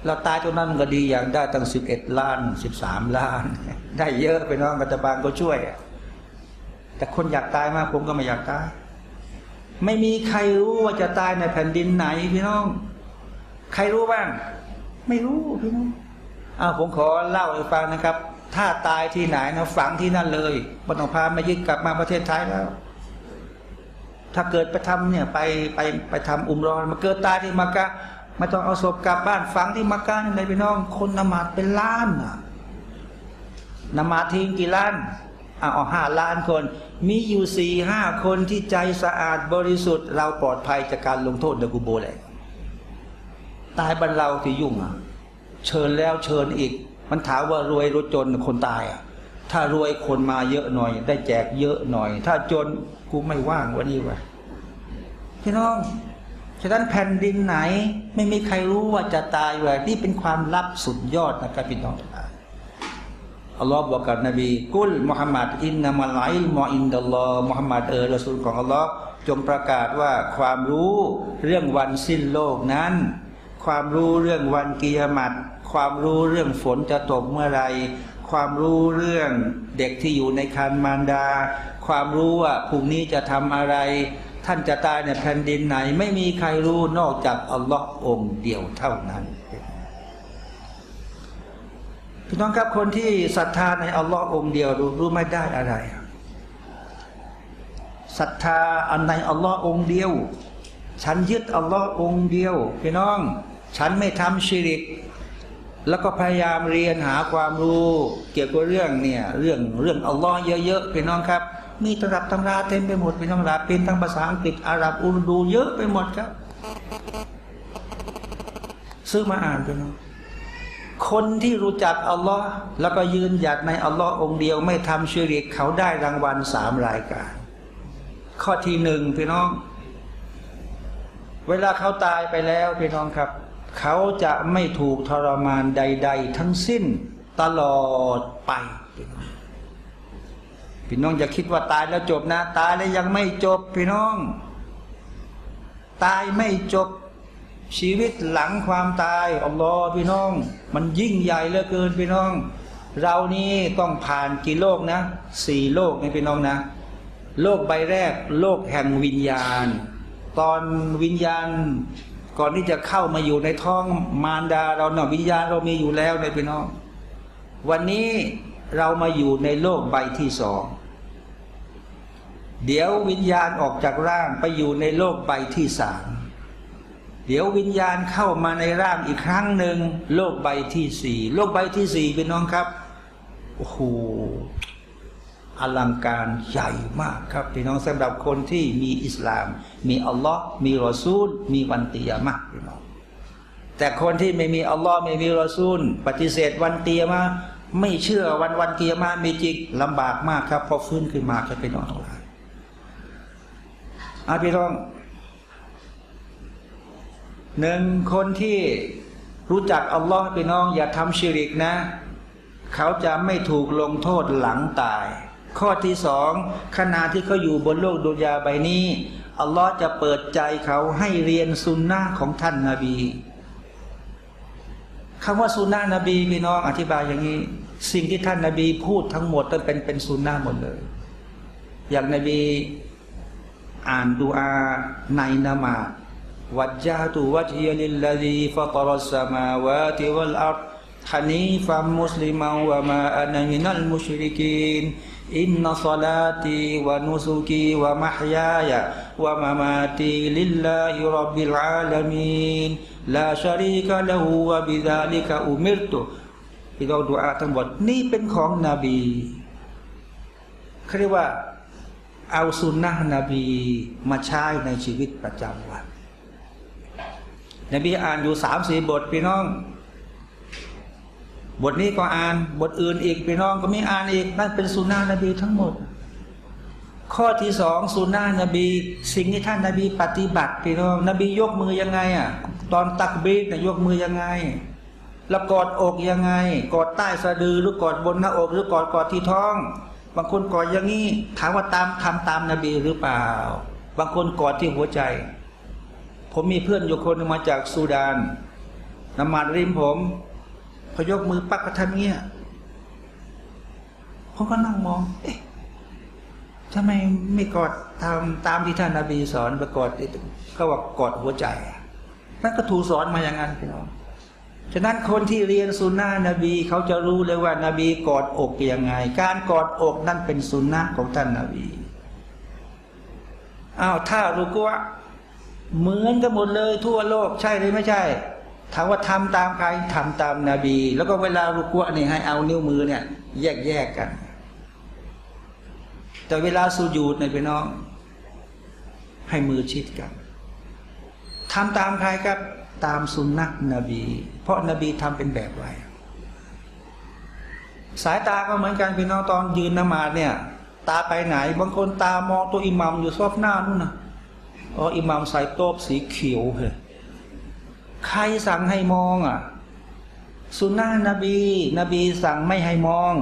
เราตายตรงนั้นก็ดีอย่างได้ตั้งสิบเอ็ดล้านสิบสามล้าน ได้เยอะพี่น้องรัฐบาลก็ช่วย แต่คนอยากตายมากผมก็ไม่อยากตาย ไม่มีใครรู้ว่าจะตายในแผ่นดินไหนพี่น้อง ใครรู้บ้าง ไม่รู้พี่น้อง อ้าวผมขอเล่าให้ฟังนะครับ ถ้าตายที่ไหนนะฝังที่นั่นเลยบนองพามายึดกลับมาประเทศไทยแล้ว ถ้าเกิดไปทำเนี่ยไปไปไปทำอุมรอนมาเกิดตายที่มักกะไม่ต้องเอาศพกลับบ้านฝังที่มักกะนี่เลยพี่น้อง คนนมาดเป็นล้านอะนมาดทิ้งกี่ล้านเอาห้าล้านคน มีอยู่สี่ห้าคนที่ใจสะอาดบริสุทธิ์ เราปลอดภัยจากการลงโทษเดกุโบเลยตายบรรเราที่ยุ่งอะ เชิญแล้วเชิญอีก มันถามว่ารวยรถจนคนตายอะถ้ารวยคนมาเยอะหน่อย ได้แจกเยอะหน่อย ถ้าจนกูไม่ว่างวันนี้วะพี่น้องฉะนั้นแผ่นดินไหน ไม่มีใครรู้ว่าจะตายเลยนี่เป็นความลับสุดยอดนะครับพี่น้องอัลลอฮ์บอกกับนบีกุลมุฮัมมัดอินนามัลไลมออินดัลลอฮ์มุฮัมมัดเออรอซูลของอัลลอฮ์จงประกาศว่าความรู้เรื่องวันสิ้นโลกนั้น ความรู้เรื่องวันกิยามัต ความรู้เรื่องฝนจะตกเมื่อไรความรู้เรื่องเด็กที่อยู่ในคันมารดา ความรู้ว่าพรุ่งนี้จะทำอะไร ท่านจะตายในแผ่นดินไหน ไม่มีใครรู้นอกจากอัลลอฮ์องเดียวเท่านั้นพี่น้องครับคนที่ศรัทธาในอัลลอฮ์องเดียวรู้รู้ไม่ได้อะไรศรัทธาอันในอัลลอฮ์องเดียว ฉันยึดอัลลอฮ์องเดียวพี่น้อง ฉันไม่ทำชิริก แล้วก็พยายามเรียนหาความรู้ เกี่ยวกับเรื่องเนี่ยเรื่องเรื่องอัลลอฮ์เยอะๆพี่น้องครับ มีตำรับตำราเต็มไปหมดพี่น้องรับเป็นทั้งภาษาอังกฤษอาหรับอุรดูเยอะไปหมดครับ ซื้อมาอ่านพี่น้องคนที่รู้จักอัลลอฮ์แล้วก็ยืนหยัดในอัลลอฮ์องเดียวไม่ทำชิริกเขาได้รางวัลสามรายการ ข้อที่หนึ่งพี่น้อง เวลาเขาตายไปแล้วพี่น้องครับ เขาจะไม่ถูกทรมานใด ๆ ทั้งสิ้นตลอดไปพี่น้องอย่าคิดว่าตายแล้วจบนะ ตายแล้วยังไม่จบพี่น้อง ตายไม่จบชีวิตหลังความตายอัลลอฮ์พี่น้อง มันยิ่งใหญ่เหลือเกินพี่น้อง เรานี่ต้องผ่านกี่โลกนะสี่โลกนี่พี่น้องนะ โลกใบแรก โลกแห่งวิญญาณ ตอนวิญญาณ ก่อนที่จะเข้ามาอยู่ในท้องมารดาเราเนาะวิญญาณเรามีอยู่แล้วในพี่น้อง วันนี้เรามาอยู่ในโลกใบที่สอง เดี๋ยววิญญาณออกจากร่างไปอยู่ในโลกใบที่สามเดี๋ยววิญญาณเข้ามาในร่างอีกครั้งหนึ่งโลกใบที่สี่โลกใบที่สี่เป็นน้องครับโอ้โห อลังการใหญ่มากครับพี่น้องสำหรับคนที่มีอิสลาม มีอัลลอฮ์มีรอซูล มีวันเตียมะพี่น้องแต่คนที่ไม่มีอัลลอฮ์ไม่มีรอซูล ปฏิเสธวันเตียมาไม่เชื่อวันวันเตียมามีจริงลำบากมากครับพอฟื้นขึ้นมาจะพี่น้องทั้งหลายอาพี่น้องหนึ่งคนที่รู้จักอัลลอฮ์พี่น้องอย่าทำชิริกนะ เขาจะไม่ถูกลงโทษหลังตาย ข้อที่สองขณะที่เขาอยู่บนโลกดุนยาใบนี้ อัลลอฮ์จะเปิดใจเขาให้เรียนสุนนะของท่านนาบีคำว่าสุนนะนบีพี่น้องอธิบายอย่างนี้ สิ่งที่ท่านนาบีพูดทั้งหมดต้องเป็นเป็นสุนนะหมดเลย อย่างนบีอ่านดูอาในนามาวัจจาตุวัจยลิลลาดีฟตรัสมาวาติวัลอัรฮานีฟัมมุสลิมาวะมาอานามินัลมุชริกีน อินนัศลาตีวะนุสุกีวะมะฮยายะวะมามาตีลิลลาฮิรับบิลอาลามีนลาชารีกะละหูวะบิดาลิกะอุมิรตุที่เราดูอาทั้งหมดนี่เป็นของนบีเขาเรียกว่าเอาสุนนะนบีมาใช้ในชีวิตประจำวัน นบีอ่านอยู่สามสี่บทพี่น้อง บทนี้ก็อ่าน บทอื่นอีกพี่น้องก็ไม่อ่านอีกนั่นเป็นสุนนะนบีทั้งหมด ข้อที่สองสุนนะนบี สิ่งที่ท่านนบีปฏิบัติพี่น้องนบียกมือยังไงอะตอนตักบีดนะยกมือยังไง แล้วกอดอกยังไง กอดใต้สะดือหรือกอดบนหน้าอก หรือกอดกอดที่ท้อง บางคนกอดอย่างนี้ถามว่าตามทำตามนาบีหรือเปล่า บางคนกอดที่หัวใจ ผมมีเพื่อนอยู่คนนึงมาจากซูดานนมาดริมผม พอยกมือปักกระทำเงี้ยผมก็นั่งมอง เอ๊ะทำไมไม่กอดตามตามที่ท่านนาบีสอนไปกอดเขาว่ากอดหัวใจนั่นก็ถูกสอนมาอย่างนั้นพี่น้องฉะนั้นคนที่เรียนสุนนะนบีเขาจะรู้เลยว่านาบีกอดอกยังไง การกอดอกนั่นเป็นสุนนะของท่านนาบีอ้าวถ้ารู้ก็ว่าเหมือนกันหมดเลยทั่วโลกใช่หรือไม่ใช่ ถามว่าทำตามใครทำตามนาบี แล้วก็เวลารุกัวนี่ให้เอานิ้วมือเนี่ย แยกแยกกัน แต่เวลาสูญูดในพี่น้อง ให้มือชิดกันทำตามใครครับ ตามสุนนะนบี เพราะนบีทำเป็นแบบไรสายตาก็เหมือนกันพี่น้องตอนยืนนมาดเนี่ย ตาไปไหน บางคนตามองตัวอิหมัมอยู่ซอบหน้านู่นนะอ๋ออิหมัมใส่โต๊ะสีเขียวเลย ใครสั่งให้มองอะสุนนะนบี นบีสั่งไม่ให้มอง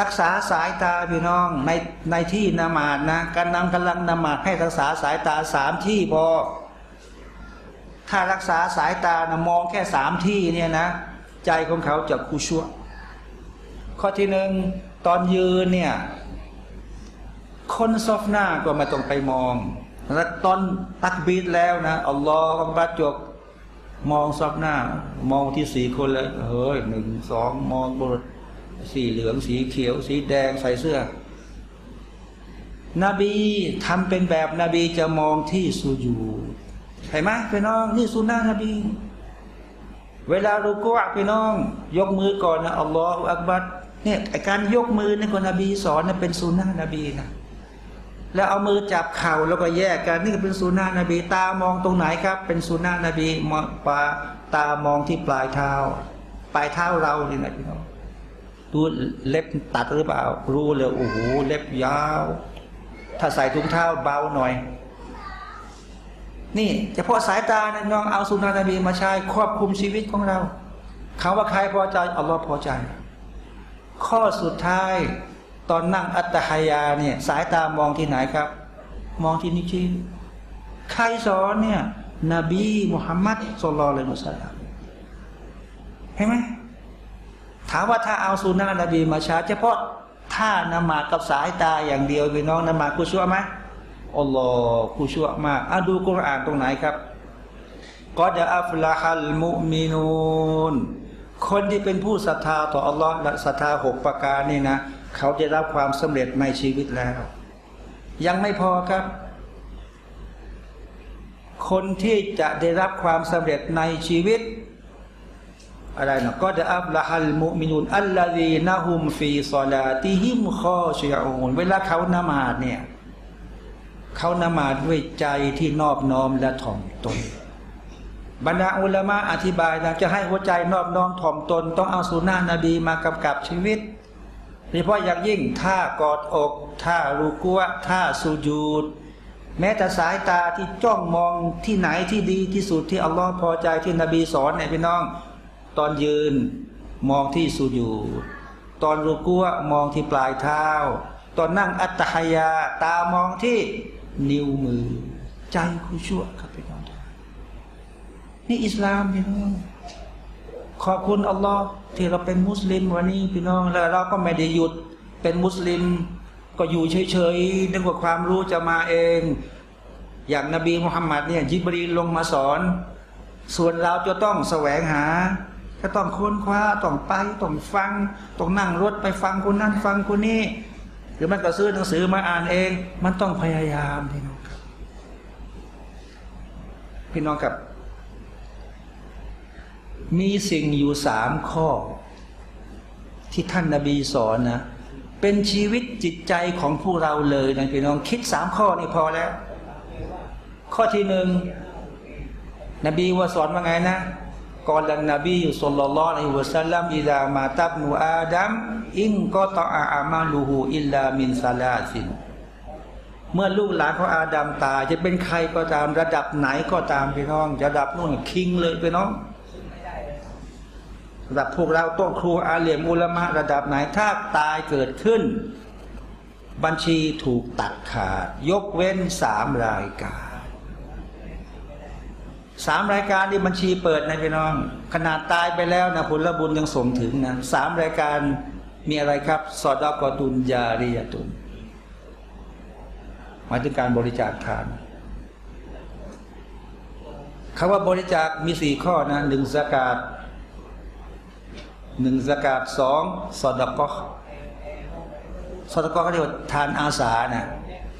รักษาสายตาพี่น้องในในที่นมาดนะการนำกำลังนมาดให้รักษาสายตาสามที่พอ ถ้ารักษาสายตานะมองแค่สามที่เนี่ยนะ ใจของเขาจะคูชัวข้อที่หนึ่งตอนยืนเนี่ย คนซอฟหน้าก็ไม่ต้องไปมองแล้วตอนตักบีดแล้วนะอัลลอฮฺบังบัดจก มองซอฟหน้า มองที่สีคนเลยเฮ้ยหนึ่งสองมองบนสีเหลืองสีเขียว สีแดงใส่เสื้อ นบีทำเป็นแบบนบีจะมองที่สุญูเห็นไหมพี่น้องนี่สุนนะนบี เวลารูกวะพี่น้อง ยกมือก่อนนะอัลลอฮฺอักบัดเนี่ยการยกมือในี่ก็นบีสอนนะเป็นสุนนะนบีนะ แล้วเอามือจับเข่าแล้วก็แยกกันนี่ก็เป็นสุนนะนบี ตามองตรงไหนครับ เป็นสุนนะนบีมองปาตามองที่ปลายเท้า ปลายเท้าเรานี่นะพี่น้องดูเล็บตัดหรือเปล่า รู้เลยโอ้โหเล็บยาว ถ้าใส่ถุงเท้าเบาหน่อย นี่เฉพาะสายตานะน้องเอาสุนานะบีมาใช้ครอบคุมชีวิตของเราเขาว่าใครพอใจอัลลอฮ์พอใจ ข้อสุดท้าย ตอนนั่งอัตตฮายาเนี่ยสายตามองที่ไหนครับ มองที่นิชิใครสอนเนี่ย นบีมุฮัมมัดสุลลัลมุสลิมเห็นไหมถามว่าถ้าเอาสุนานะบีมาใช้เฉพาะท่านมากับสายตาอย่างเดียวพี่น้องนมากุชัวไหมอัลลอฮ์ผู้ชั่วมากอะดูกุรอานตรงไหนครับกอดอัฟลาฮัลมุมินูนคนที่เป็นผู้ศรัทธาต่ออัลลอฮ์และศรัทธาหกประการนี่นะ เขาจะรับความสำเร็จในชีวิตแล้ว ยังไม่พอครับ คนที่จะได้รับความสำเร็จในชีวิต อะไรนะก็จะอับละฮัลมุมินุนอัลลอฮีนะฮุมฟีซอลาติฮิมคอชิยอูนเวลาเขานมาดเนี่ยเขานมาดด้วยใจที่นอบน้อมและถ่อมตนบรรดาอุลามะอธิบายนะจะให้หัวใจนอบน้อมถ่อมตน ต้องเอาสุนานะนบีมากำกับชีวิต เฉพาะอย่างยิ่งท่ากอดอกท่ารูกัวท่าสุญูดแม้แต่สายตาที่จ้องมองที่ไหนที่ดีที่สุดที่อัลลอฮ์พอใจที่นบีสอนเนี่ยพี่น้อง ตอนยืนมองที่สุญูดตอนรูกัวมองที่ปลายเท้า ตอนนั่งอัตฮยาตามองที่นิ้วมือ ใจคุชั่วครับพี่น้องนี่อิสลามพี่น้อง ขอบคุณอัลลอฮ์ที่เราเป็นมุสลิมวันนี้พี่น้องแล้วเราก็ไม่ได้หยุดเป็นมุสลิม ก็อยู่เฉยๆนึกว่าความรู้จะมาเอง อย่างนบีมุฮัมมัดเนี่ยยิบรีลงมาสอน ส่วนเราจะต้องแสวงหาก็ต้องค้นคว้าต้องไปต้องฟังต้องนั่งรถไปฟังคนนั้นฟังคนนี้ หรือมันก็ซื้อหนังสือมาอ่านเอง มันต้องพยายามพี่น้องครับพี่น้องครับ มีสิ่งอยู่สามข้อ ที่ท่านนาบีสอนนะเป็นชีวิตจิตใจของพวกเราเลยนะพี่น้องคิดสามข้อนี่พอแล้ว ข้อที่หนึ่งนบีว่าสอนว่าไงนะกอลันนบีสุลลัลลอฮุอะลัยฮิวะสัลลัมอิดามาตับนูอาดัมอินก็ตออาอามาลูฮูอิลลามินซาลาสินเมื่อลูกหลานของอาดัมตายจะเป็นใครก็ตามระดับไหนก็ตามพี่น้อง ระดับนู่นคิงเลยพี่น้อง ระดับพวกเราโต๊ะครูอาเลียมูลมะระดับไหนถ้าตายเกิดขึ้น บัญชีถูกตัดขาด ยกเว้นสามรายการสามรายการที่บัญชีเปิดนะพี่น้อง ขนาดตายไปแล้วนะผลบุญยังส่งถึงนะสามรายการมีอะไรครับ สอดอกอตุนยาริยตุนหมายถึงการบริจาคทานคำว่าบริจาคมีสี่ข้อนะหนึ่งสกาด หนึ่งสกาดสองสอดกอสอดกอเขาเรียกว่าทานอาสานะ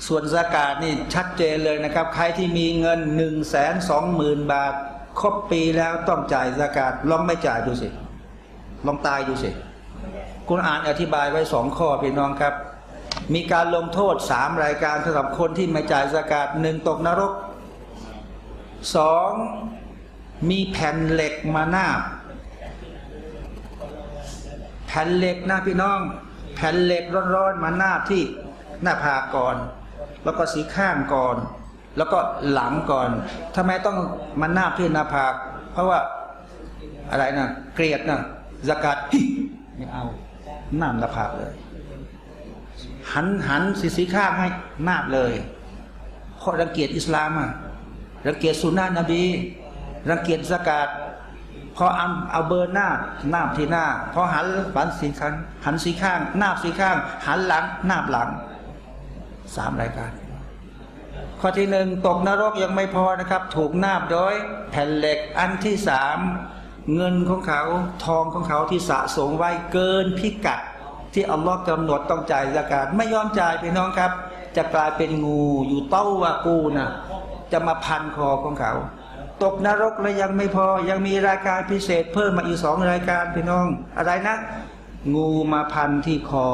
ส่วนสกาดนี่ชัดเจนเลยนะครับ ใครที่มีเงินหนึ่งแสนสองหมื่นบาท ครบปีแล้วต้องจ่ายสกาดลองไม่จ่ายดูสิ ลองตายดูสิคุณอ่านอธิบายไว้สองข้อพี่น้องครับ มีการลงโทษสามรายการสำหรับคนที่ไม่จ่ายสกาดหนึ่งตกนรกสองมีแผ่นเหล็กมาหน้า ผ่นเหล็กนะพี่น้อง แผ่นเหล็กร้อนๆมาหน้าที่หน้าผากก่อน แล้วก็สีข้างก่อน แล้วก็หลังก่อนทำไมต้องมาหน้าที่หน้าผาก เพราะว่าอะไรนะเกลียดนะสกัดไม่เอาหน้าหน้าผากเลย หันหันสีสีข้างให้หน้าเลยเพราะรังเกียจอิสลามอะรังเกียจสุนนะนบี รังเกียจสกัด พอเอาเอาเบอร์หน้าหน้าที่หน้า พอหันหันสีข้าง หันสีข้าง หน้าสีข้าง หันหลัง หน้าหลังสามรายการ ข้อที่หนึ่งตกนรกยังไม่พอนะครับ ถูกนาบโดยแผ่นเหล็กอันที่สามเงินของเขาทองของเขาที่สะสมไว้เกินพิกัด ที่อัลลอฮ์กำหนดต้องจ่ายสกาดไม่ยอมจ่ายพี่น้องครับ จะกลายเป็นงูอยู่เต้าวากูนะจะมาพันคอของเขา ตกนรกแล้วยังไม่พอยังมีรายการพิเศษ เพิ่มมาอีกสองรายการพี่น้อง อะไรนะ งูมาพันที่คอ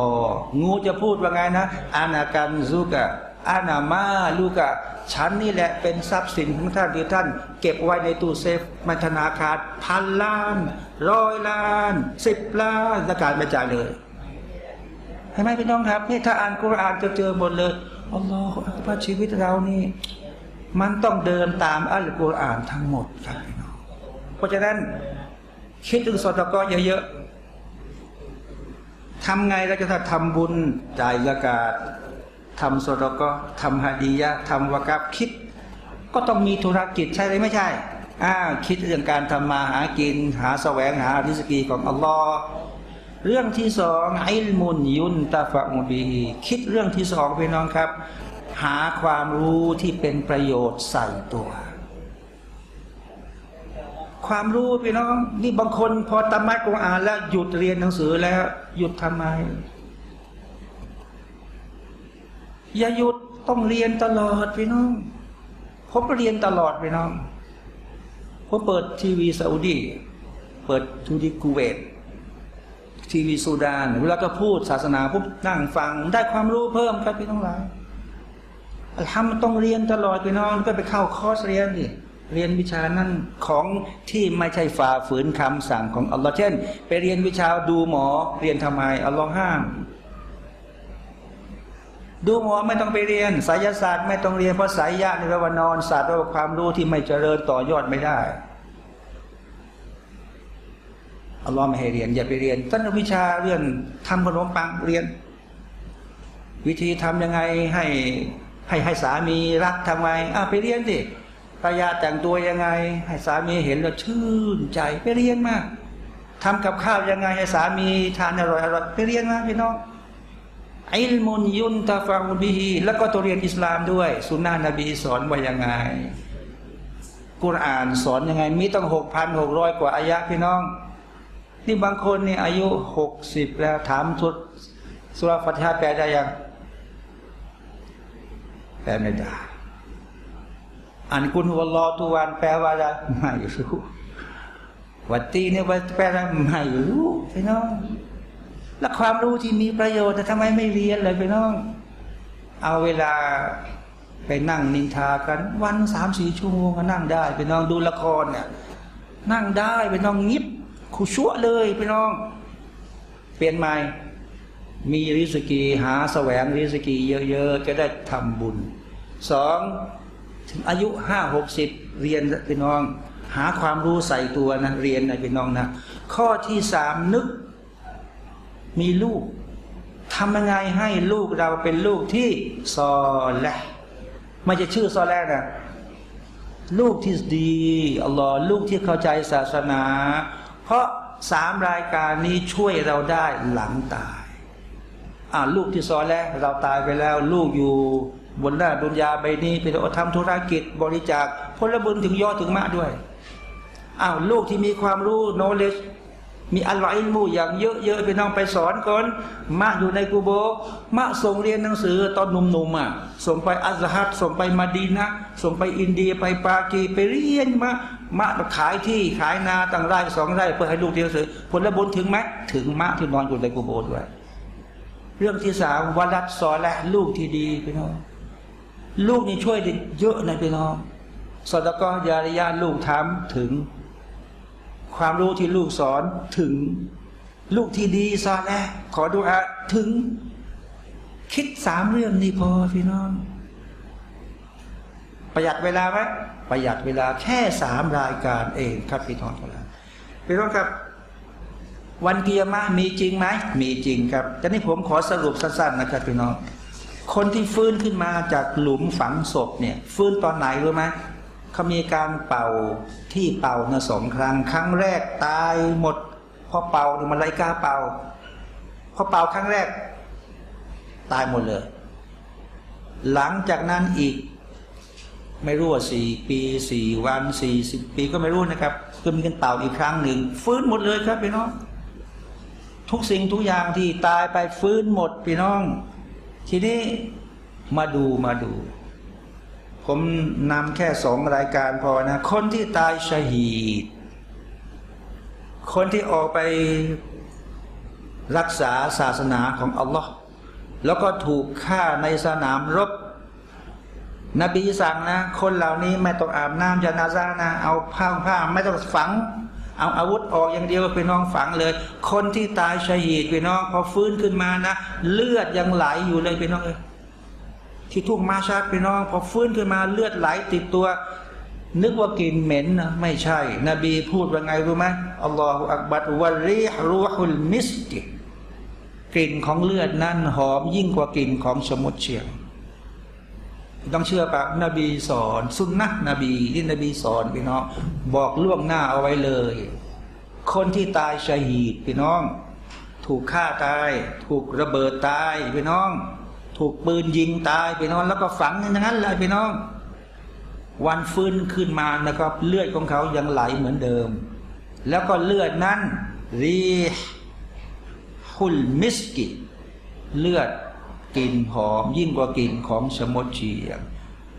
งูจะพูดว่าไงนะอานากันซุกะอานามาลูกะฉันนี่แหละเป็นทรัพย์สินของท่านที่ท่าน เก็บไว้ในตู้เซฟมาธนาคารพันล้านร้อยล้านสิบล้านสกาดไม่จ่ายเลยเห็นไหมพี่น้องครับนี่ถ้าอ่านกุรอานจะเจอหมดเลยอัลลอฮฺพระชีวิตเรานี่ มันต้องเดินตามอัลกุรอานทั้งหมดครับพี่น้องเพราะฉะนั้นคิดถึงสอดก็เยอะๆทำไงเราจะทำบุญจ่ายละกาศทำสอดก็ทำฮาดียะทำวากับคิด ก็ต้องมีธุรกิจใช่หรือไม่ใช่อ่าคิดเรื่องการทำมาหากิน หาแสวงหาริสกีของอัลลอฮ์เรื่องที่สองไอลมุนยุนตาฟะมูบีคิดเรื่องที่สองพี่น้องครับ หาความรู้ที่เป็นประโยชน์ใส่ตัว ความรู้พี่น้อง นี่บางคนพอตามัดกุรอานแล้วหยุดเรียนหนังสือแล้ว หยุดทำไม อย่าหยุดต้องเรียนตลอดพี่น้องผมเรียนตลอดพี่น้องผมเปิดทีวีซาอุดีเปิดทูดีกูเวตทีวีซูดาน เวลาก็พูดศาสนาปุ๊บนั่งฟังได้ความรู้เพิ่มครับพี่น้องหลาย ทำต้องเรียนตลอดพี่น้องก็ไปเข้าคอร์สเรียนดิเรียนวิชานั้นของที่ไม่ใช่ฝ่าฝืนคำสั่งของอัลลอฮ์เช่น ไปเรียนวิชาดูหมอเรียนทำไมอัลลอฮ์ห้าม ดูหมอไม่ต้องไปเรียนสายศาสตร์ไม่ต้องเรียนเพราะสายยะในว่านอนศาสตร์ว่าความรู้ที่ไม่เจริญต่อยอดไม่ได้อัลลอฮ์ไม่ให้เรียน อย่าไปเรียนต้นวิชาเรื่องทำขนมปังเรียน วิธีทำยังไงให้ ให้ให้สามีรักทำไงอะไปเรียนสิภรรยาแต่งตัวยังไง ให้สามีเห็นแล้วชื่นใจไปเรียนมาทำกับข้าวยังไงให้สามีทานอร่อยอร่อยไปเรียนมาพี่น้องอิลมุนยุนตาฟาอุบิฮีแล้วก็ตัวเรียนอิสลามด้วยสุนนะนบีสอนว่ายังไง กุรอานสอนยังไง มีตั้งหกพันหกร้อยกว่าอายะพี่น้อง นี่บางคนนี่อายุหกสิบแล้วถามทุดสุรฟัตฮาแปลได้ยัง แปลไม่ได้อ่านคุณวลลอทุวันแปลว่าอะไรไม่รู้วัตตีเนี่ยแปลว่าไม่รู้พี่น้อง แล้วความรู้ที่มีประโยชน์แต่ทำไมไม่เรียนเลยพี่น้อง เอาเวลาไปนั่งนินทากัน วันสามสี่ชั่วโมงก็นั่งได้พี่น้องดูละครเนี่ยนั่งได้พี่น้องงิบคุชั่วเลยพี่น้อง เปลี่ยนใหม่ มีริสกีหาแสวงริสกีเยอะๆจะได้ทำบุญสองถึงอายุห้าหกสิบเรียนพี่น้อง หาความรู้ใส่ตัวนะเรียนนะพี่น้องนะข้อที่สามนึก มีลูกทำยังไงให้ลูกเราเป็นลูกที่ซอแลไม่จะชื่อซอแลนะลูกที่ดีอัลลอฮ์ลูกที่เข้าใจศาสนา เพราะสามรายการนี้ช่วยเราได้หลังตาย อ่าลูกที่ซอแล้ว เราตายไปแล้ว ลูกอยู่บนหน้าดุนยาใบนี้เป็นทำธุรกิจบริจาคพลบุญถึงยอดถึงมะด้วยอ้าวลูกที่มีความรู้โนเลจมีอัลลอฮ์อินมูอย่างเยอะๆไปน้องไปสอนก่อนมะอยู่ในกูโบมะส่งเรียนหนังสือตอนหนุ่มๆอะส่งไปอัซฮัดส่งไปมาดีนะส่งไปอินเดียไปปากีไปเรียนมะมะขายที่ขายนาต่างไร่สองไร่เพื่อให้ลูกเรียนหนังสือผลบุญถึงไหมถึงมะที่นอนอยู่ในกูโบด้วย เรื่องที่สามวัลัดสอนและลูกที่ดีพี่น้องลูกนี่ช่วยเยอะนะพี่น้องสอดก็ยาริยาลูกทำถึง ความรู้ที่ลูกสอนถึง ลูกที่ดีสอนแล้ขอดูอาถึง คิดสามเรื่องนี้พอพี่น้อง ประหยัดเวลาไหมประหยัดเวลาแค่สามรายการเองครับพี่น้องครับพี่น้องครับ วันเกียร์มามีจริงไหมมีจริงครับแต่นี่ผมขอสรุปสั้นๆนะครับพี่น้อง คนที่ฟื้นขึ้นมาจากหลุมฝังศพเนี่ย ฟื้นตอนไหนรู้ไหมเขามีการเป่าที่เป่านะสองครั้ง ครั้งแรกตายหมดพอเป่าเนี่ยมันไรกล้าเป่าพอเป่าครั้งแรก ตายหมดเลย หลังจากนั้นอีก ไม่รู้ว่าสี่ปีสี่วันสี่สิบปีก็ไม่รู้นะครับก็มีการเป่าอีกครั้งหนึ่งฟื้นหมดเลยครับพี่น้อง ทุกสิ่งทุกอย่างที่ตายไปฟื้นหมดพี่น้อง ทีนี้มาดูมาดู ผมนำแค่สองรายการพอนะ คนที่ตายชหีดคนที่ออกไปรักษาศาสนาของอัลลอฮ์แล้วก็ถูกฆ่าในสนามรบ นบีสั่งนะ คนเหล่านี้ไม่ต้องอาบน้ำจานาซานะ เอาผ้าผ้าไม่ต้องฝัง เอาอาวุธออกอย่างเดียวพี่น้องฝังเลย คนที่ตายชหีดไปน้องพอฟื้นขึ้นมานะเลือดยังไหลอยู่เลยพี่น้องเอยที่ทุ่งมะห์ชัรพี่น้อง พอฟื้นขึ้นมาเลือดไหลติดตัว นึกว่ากลิ่นเหม็นนะไม่ใช่ นบีพูดว่าไงรู้ไหมالله أكبر وريحه ريح المسك กลิ่นของเลือดนั้นหอมยิ่งกว่ากลิ่นของชะมดเชียง ต้องเชื่อปะนบีสอนสุนนะฮ์นบีที่นบีสอนพี่น้อง บอกล่วงหน้าเอาไว้เลย คนที่ตายชหีดพี่น้อง ถูกฆ่าตาย ถูกระเบิดตายพี่น้อง ถูกปืนยิงตายพี่น้อง แล้วก็ฝังอย่างนั้นเลยพี่น้อง วันฟื้นขึ้นมานะครับ เลือดของเขายังไหลเหมือนเดิม แล้วก็เลือดนั้นรีฮุลมิสกิเลือด กลิ่นหอม ยิ่งกว่ากลิ่นของสมุทเชียง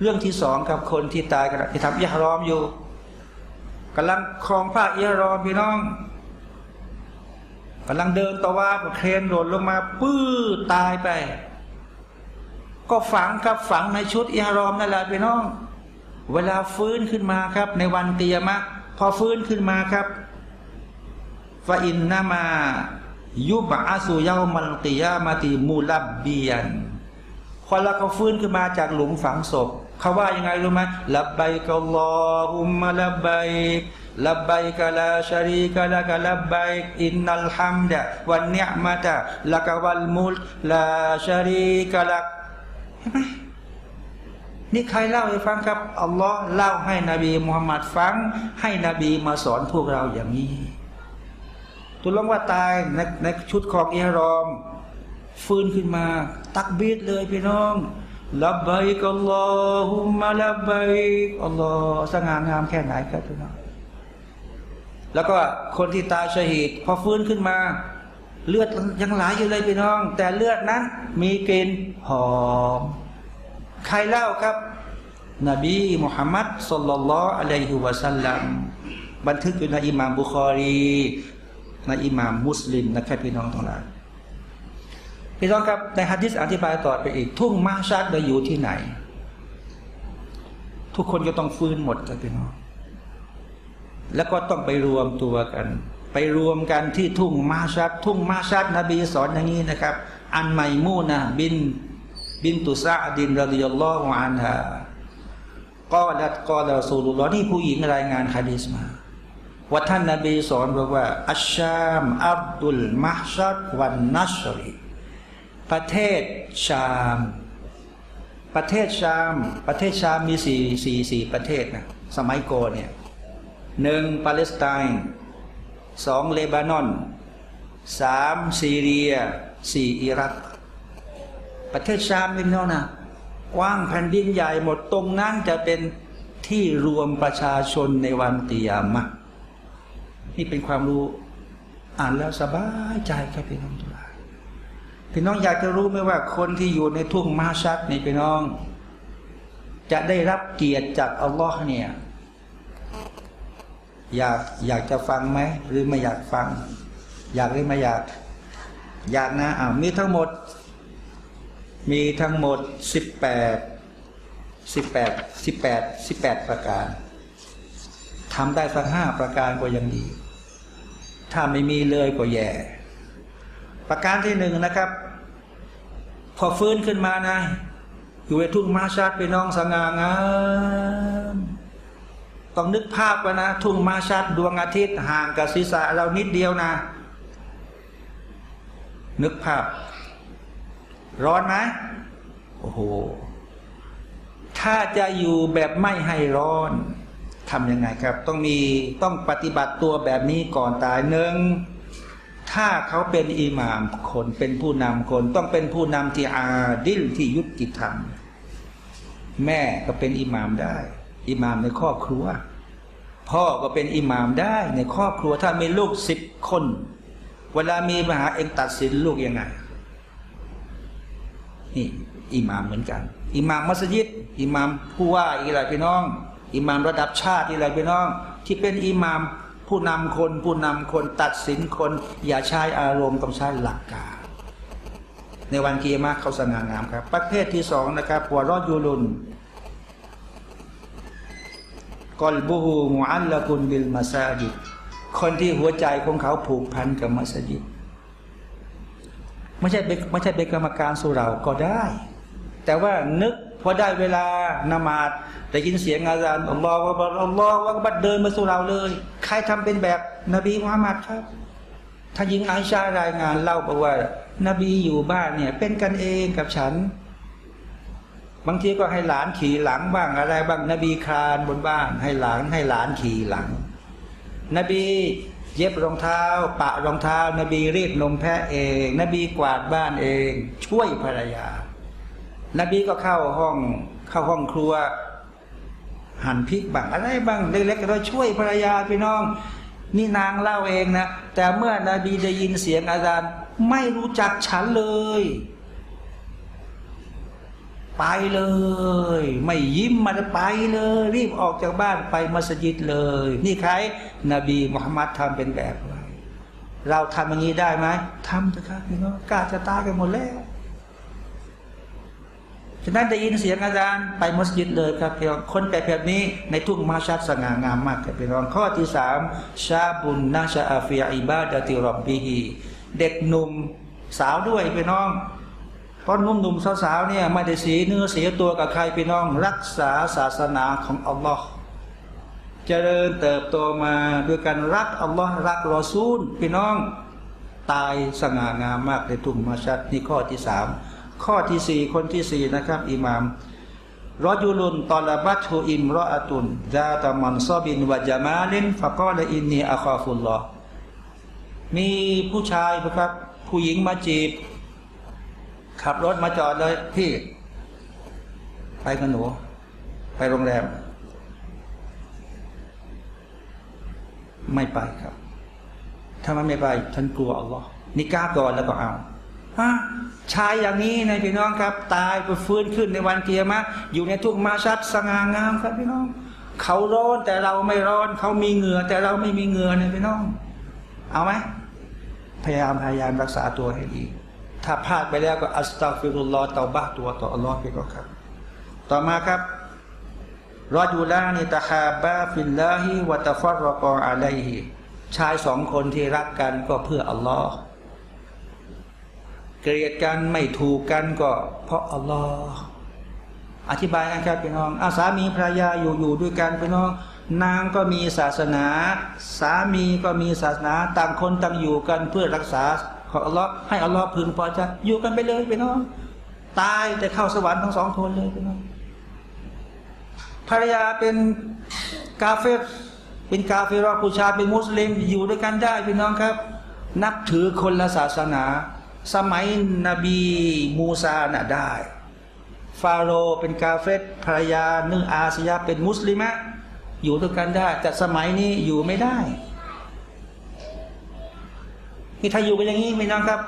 เรื่องที่สองกับคนที่ตายกันที่ทำอิฮรอมอยู่กำลังครองผ้าอิฮรอมพี่น้องกำลังเดินตะว่าเครนหล่นลงมาปื้อตายไป ก็ฝังครับฝังในชุดอิฮารอมนั่นแหละพี่น้อง เวลาฟื้นขึ้นมาครับ ในวันเตียมะพอฟื้นขึ้นมาครับฟาอินนามา ยุบอาสุยามัลติยามาติมูลับเบียนพอเราเขาฟื้นขึ้นมาจากหลุมฝังศพเขาว่ายังไงรู้ไหมลับไบกัลอฮุมะลับไบลับไบกะลาชารีกะลากะลับไบอินนัลฮัมดะวันเนียมะตะละกะวัลมุลลาชารีกะลักเห็นไหมนี่ใครเล่าให้ฟังครับอัลลอฮ์เล่าให้นบีมุฮัมมัดฟัง ให้นบีมาสอนพวกเราอย่างนี้ ตุลงว่าตายในในชุดของเอรอม ฟื้นขึ้นมา ตักบีดเลยพี่น้องลับไบกัลลอฮุมะลับไบอัลลอฮ์สง่างามแค่ไหนครับพี่น้องแล้วก็คนที่ตายชหีดพอฟื้นขึ้นมา เลือดยังไหลอยู่เลยพี่น้อง แต่เลือดนั้นมีกลิ่นหอม ใครเล่าครับ นบีมุฮัมมัดสุลลัลลอฮุอะลัยฮิวะสัลลัมบันทึกอยู่ในอิหม่ามบุคอรี ในอิหม่ามมุสลิมนะครับพี่น้องทั้งหลายพี่น้องครับในฮะดิษอธิบายต่อไปอีก ทุ่งมาชัดจะอยู่ที่ไหน ทุกคนก็ต้องฟื้นหมดครับพี่น้องแล้วก็ต้องไปรวมตัวกัน ไปรวมกันที่ทุ่งมาชัดทุ่งมาชัดนบีสอนอย่างนี้นะครับ อันไมมูนะบิน บินตุซาดินรดิยัลลอฮุอันฮาก็ลัดก็ลาสูลุลลอฮ์นี่ผู้หญิงรายงานฮะดิษมา ว่าท่านนาบีสอนบอกว่า อัชชามอับดุลมาชัดวันนัชรีประเทศชาม ประเทศชาม ประเทศชามมีสี่สี่สี่ประเทศนะสมัยโกเนี่ยหนึ่งปาเลสไตน์สองเลบานอนสามซีเรียสี่อิรัก ประเทศชามนี่เนาะนะกว้างแผ่นดินใหญ่หมดตรงนั้นจะเป็นที่รวมประชาชนในวันเตียมะ นี่เป็นความรู้อ่านแล้วสบายใจครับพี่น้องทุกท่านพี่น้องอยากจะรู้ไหมว่าคนที่อยู่ในทุ่งมาชัดนี่พี่น้อง จะได้รับเกียรติจากอัลลอฮ์เนี่ย อยากอยากจะฟังไหมหรือไม่อยากฟัง อยากหรือไม่อยาก อยากนะอ่ามีทั้งหมด มีทั้งหมดสิบแปดสิบแปดสิบแปดสิบแปดประการทำได้สักห้าประการก็ยังดี ถ้าไม่มีเลยก็แย่ ประการที่หนึ่งนะครับ พอฟื้นขึ้นมานะ อยู่ในทุ่งมาชาดไปน้องสง่างามต้องนึกภาพว่านะ ทุ่งมาชัดดวงอาทิตย์ห่างกับศีรษะเรานิดเดียวนะ นึกภาพ ร้อนไหมโอ้โห ถ้าจะอยู่แบบไม่ให้ร้อน ทำยังไงครับ ต้องมีต้องปฏิบัติตัวแบบนี้ก่อนตายหนึ่งถ้าเขาเป็นอิหมามคนเป็นผู้นำคน ต้องเป็นผู้นำที่อาดิลที่ยุติธรรม แม่ก็เป็นอิหมามได้ อิหมามในครอบครัว พ่อก็เป็นอิหมามได้ในครอบครัวถ้ามีลูกสิบคน เวลามีมหาเองตัดสินลูกยังไงนี่อิหมามเหมือนกัน อิหมามมัสยิด อิหมามผู้ว่าอีกหลายพี่น้อง อิหมามระดับชาติอีกหลายพี่น้อง ที่เป็นอิหมามผู้นำคนผู้นำคนตัดสินคน อย่าใช้อารมณ์ต้องใช้หลักการ ในวันกียร์มาเขาสง่างามครับ ประเภทที่สองนะครับหัวรอดยูรุนกอลบูฮูมุอัลละกุนบิลมาซาจิดคนที่หัวใจของเขาผูกพันกับมัสยิดไม่ใช่ไม่ใช่เป็นกรรมการสุราก็ได้ แต่ว่านึก พอได้เวลานมาดได้ยินเสียงอาจารย์อัลลอฮฺว่าอัลลอฮฺว่าบัดเดินมาสู่เราเลย ใครทำเป็นแบบนบีมุฮัมมัดครับถ้ายิงไอชารายงานเล่าบอกว่า นบีอยู่บ้านเนี่ย เป็นกันเองกับฉัน บางทีก็ให้หลานขี่หลังบ้างอะไรบ้างนบีคลานบนบ้าน ให้หลานให้หลานขี่หลัง นบีเย็บรองเท้า ปะรองเท้า นบีรีดนมแพะเอง นบีกวาดบ้านเอง ช่วยภรรยา นบีก็เข้าห้องเข้าห้องครัว หั่นพริกบ้างอะไรบ้างเล็กๆก็ช่วยภรรยาพี่น้อง นี่นางเล่าเองนะ แต่เมื่อนบีได้ยินเสียงอาจารย์ไม่รู้จักฉันเลย ไปเลย ไม่ยิ้มมาไปเลย รีบออกจากบ้านไปมัสยิดเลย นี่ใคร นบีมุฮัมมัดทำเป็นแบบไว้เราทำอย่างนี้ได้ไหมทำเถอะครับพี่น้องกล้าจะตายกันหมดแล้ว ฉะนั้นได้ยินเสียงอาจารย์ไปมัสยิดเลยครับพี่น้องคนแบบแบบนี้ในทุ่งมาชัดสง่างามมากครับพี่น้องข้อที่สามชาบุญนาชาอาฟิอิบาดาติรอบบีฮีเด็กหนุ่มสาวด้วยพี่น้องเพราะนุ่มหนุ่มสาวๆเนี่ยไม่ได้เสียเนื้อเสียตัวกับใครพี่น้องรักษาศาสนาของอัลลอฮ์เจริญเติบโตมาด้วยการรักอัลลอฮ์รักรอซูล พี่น้องตายสง่างามมากในทุ่งมาชัดนี่ข้อที่สาม ข้อที่สี่คนที่สี่นะครับอิหมามรอยูลุนตอลบัตูอิมรออตุนจาตมันซอบินวะจามาลินฟะกอลอินนีอัคาฟุลลอมีผู้ชายนะครับ ผู้หญิงมาจีบ ขับรถมาจอดเลยพี่ ไปกันหนู ไปโรงแรม ไม่ไปครับ ถ้ามันไม่ไป ฉันกลัวอัลลอฮ์นิกาก่อนแล้วก็เอา ชายอย่างนี้นะพี่น้องครับ ตายไปฟื้นขึ้นในวันเกียรมะอยู่ในทุ่งมะห์ชัรสง่างามครับพี่น้อง เขาร้อนแต่เราไม่ร้อน เขามีเหงื่อแต่เราไม่มีเหงื่อเนี่ยพี่น้อง เอาไหมพยายามพยายามรักษาตัวให้ดี ถ้าพลาดไปแล้วก็อัสตัฟิรุลลอฮ์เตาบ้าตัวต่ออัลลอฮ์พี่ก็ครับ ต่อมาครับرجلان تحابا في الله وتفرقا عليهชายสองคนที่รักกันก็เพื่ออัลลอฮ์ เกลียดกันไม่ถูกกันก็เพราะอัลลอฮ์อธิบายนะครับพี่น้องอาสามีภรรยาอยู่อยู่ด้วยกันพี่น้อง นางก็มีศาสนา สามีก็มีศาสนาต่างคนต่างอยู่กันเพื่อรักษาของอัลลอฮ์ให้อัลลอฮ์พึงพอใจอยู่กันไปเลยพี่น้อง ตายแต่เข้าสวรรค์ทั้งสองคนเลยพี่น้องภรรยาเป็นกาเฟรเป็นกาเฟรอผู้ชายเป็นมุสลิมอยู่ด้วยกันได้พี่น้องครับ นับถือคนละศาสนา สมัยนบีมูซาน่ะได้ ฟาโรเป็นกาเฟตภรรยานึ่งอาสยาเป็นมุสลิมะอยู่ด้วยกันได้ แต่สมัยนี้อยู่ไม่ได้นี่ถ้าอยู่กันอย่างนี้ไม่น้องครับ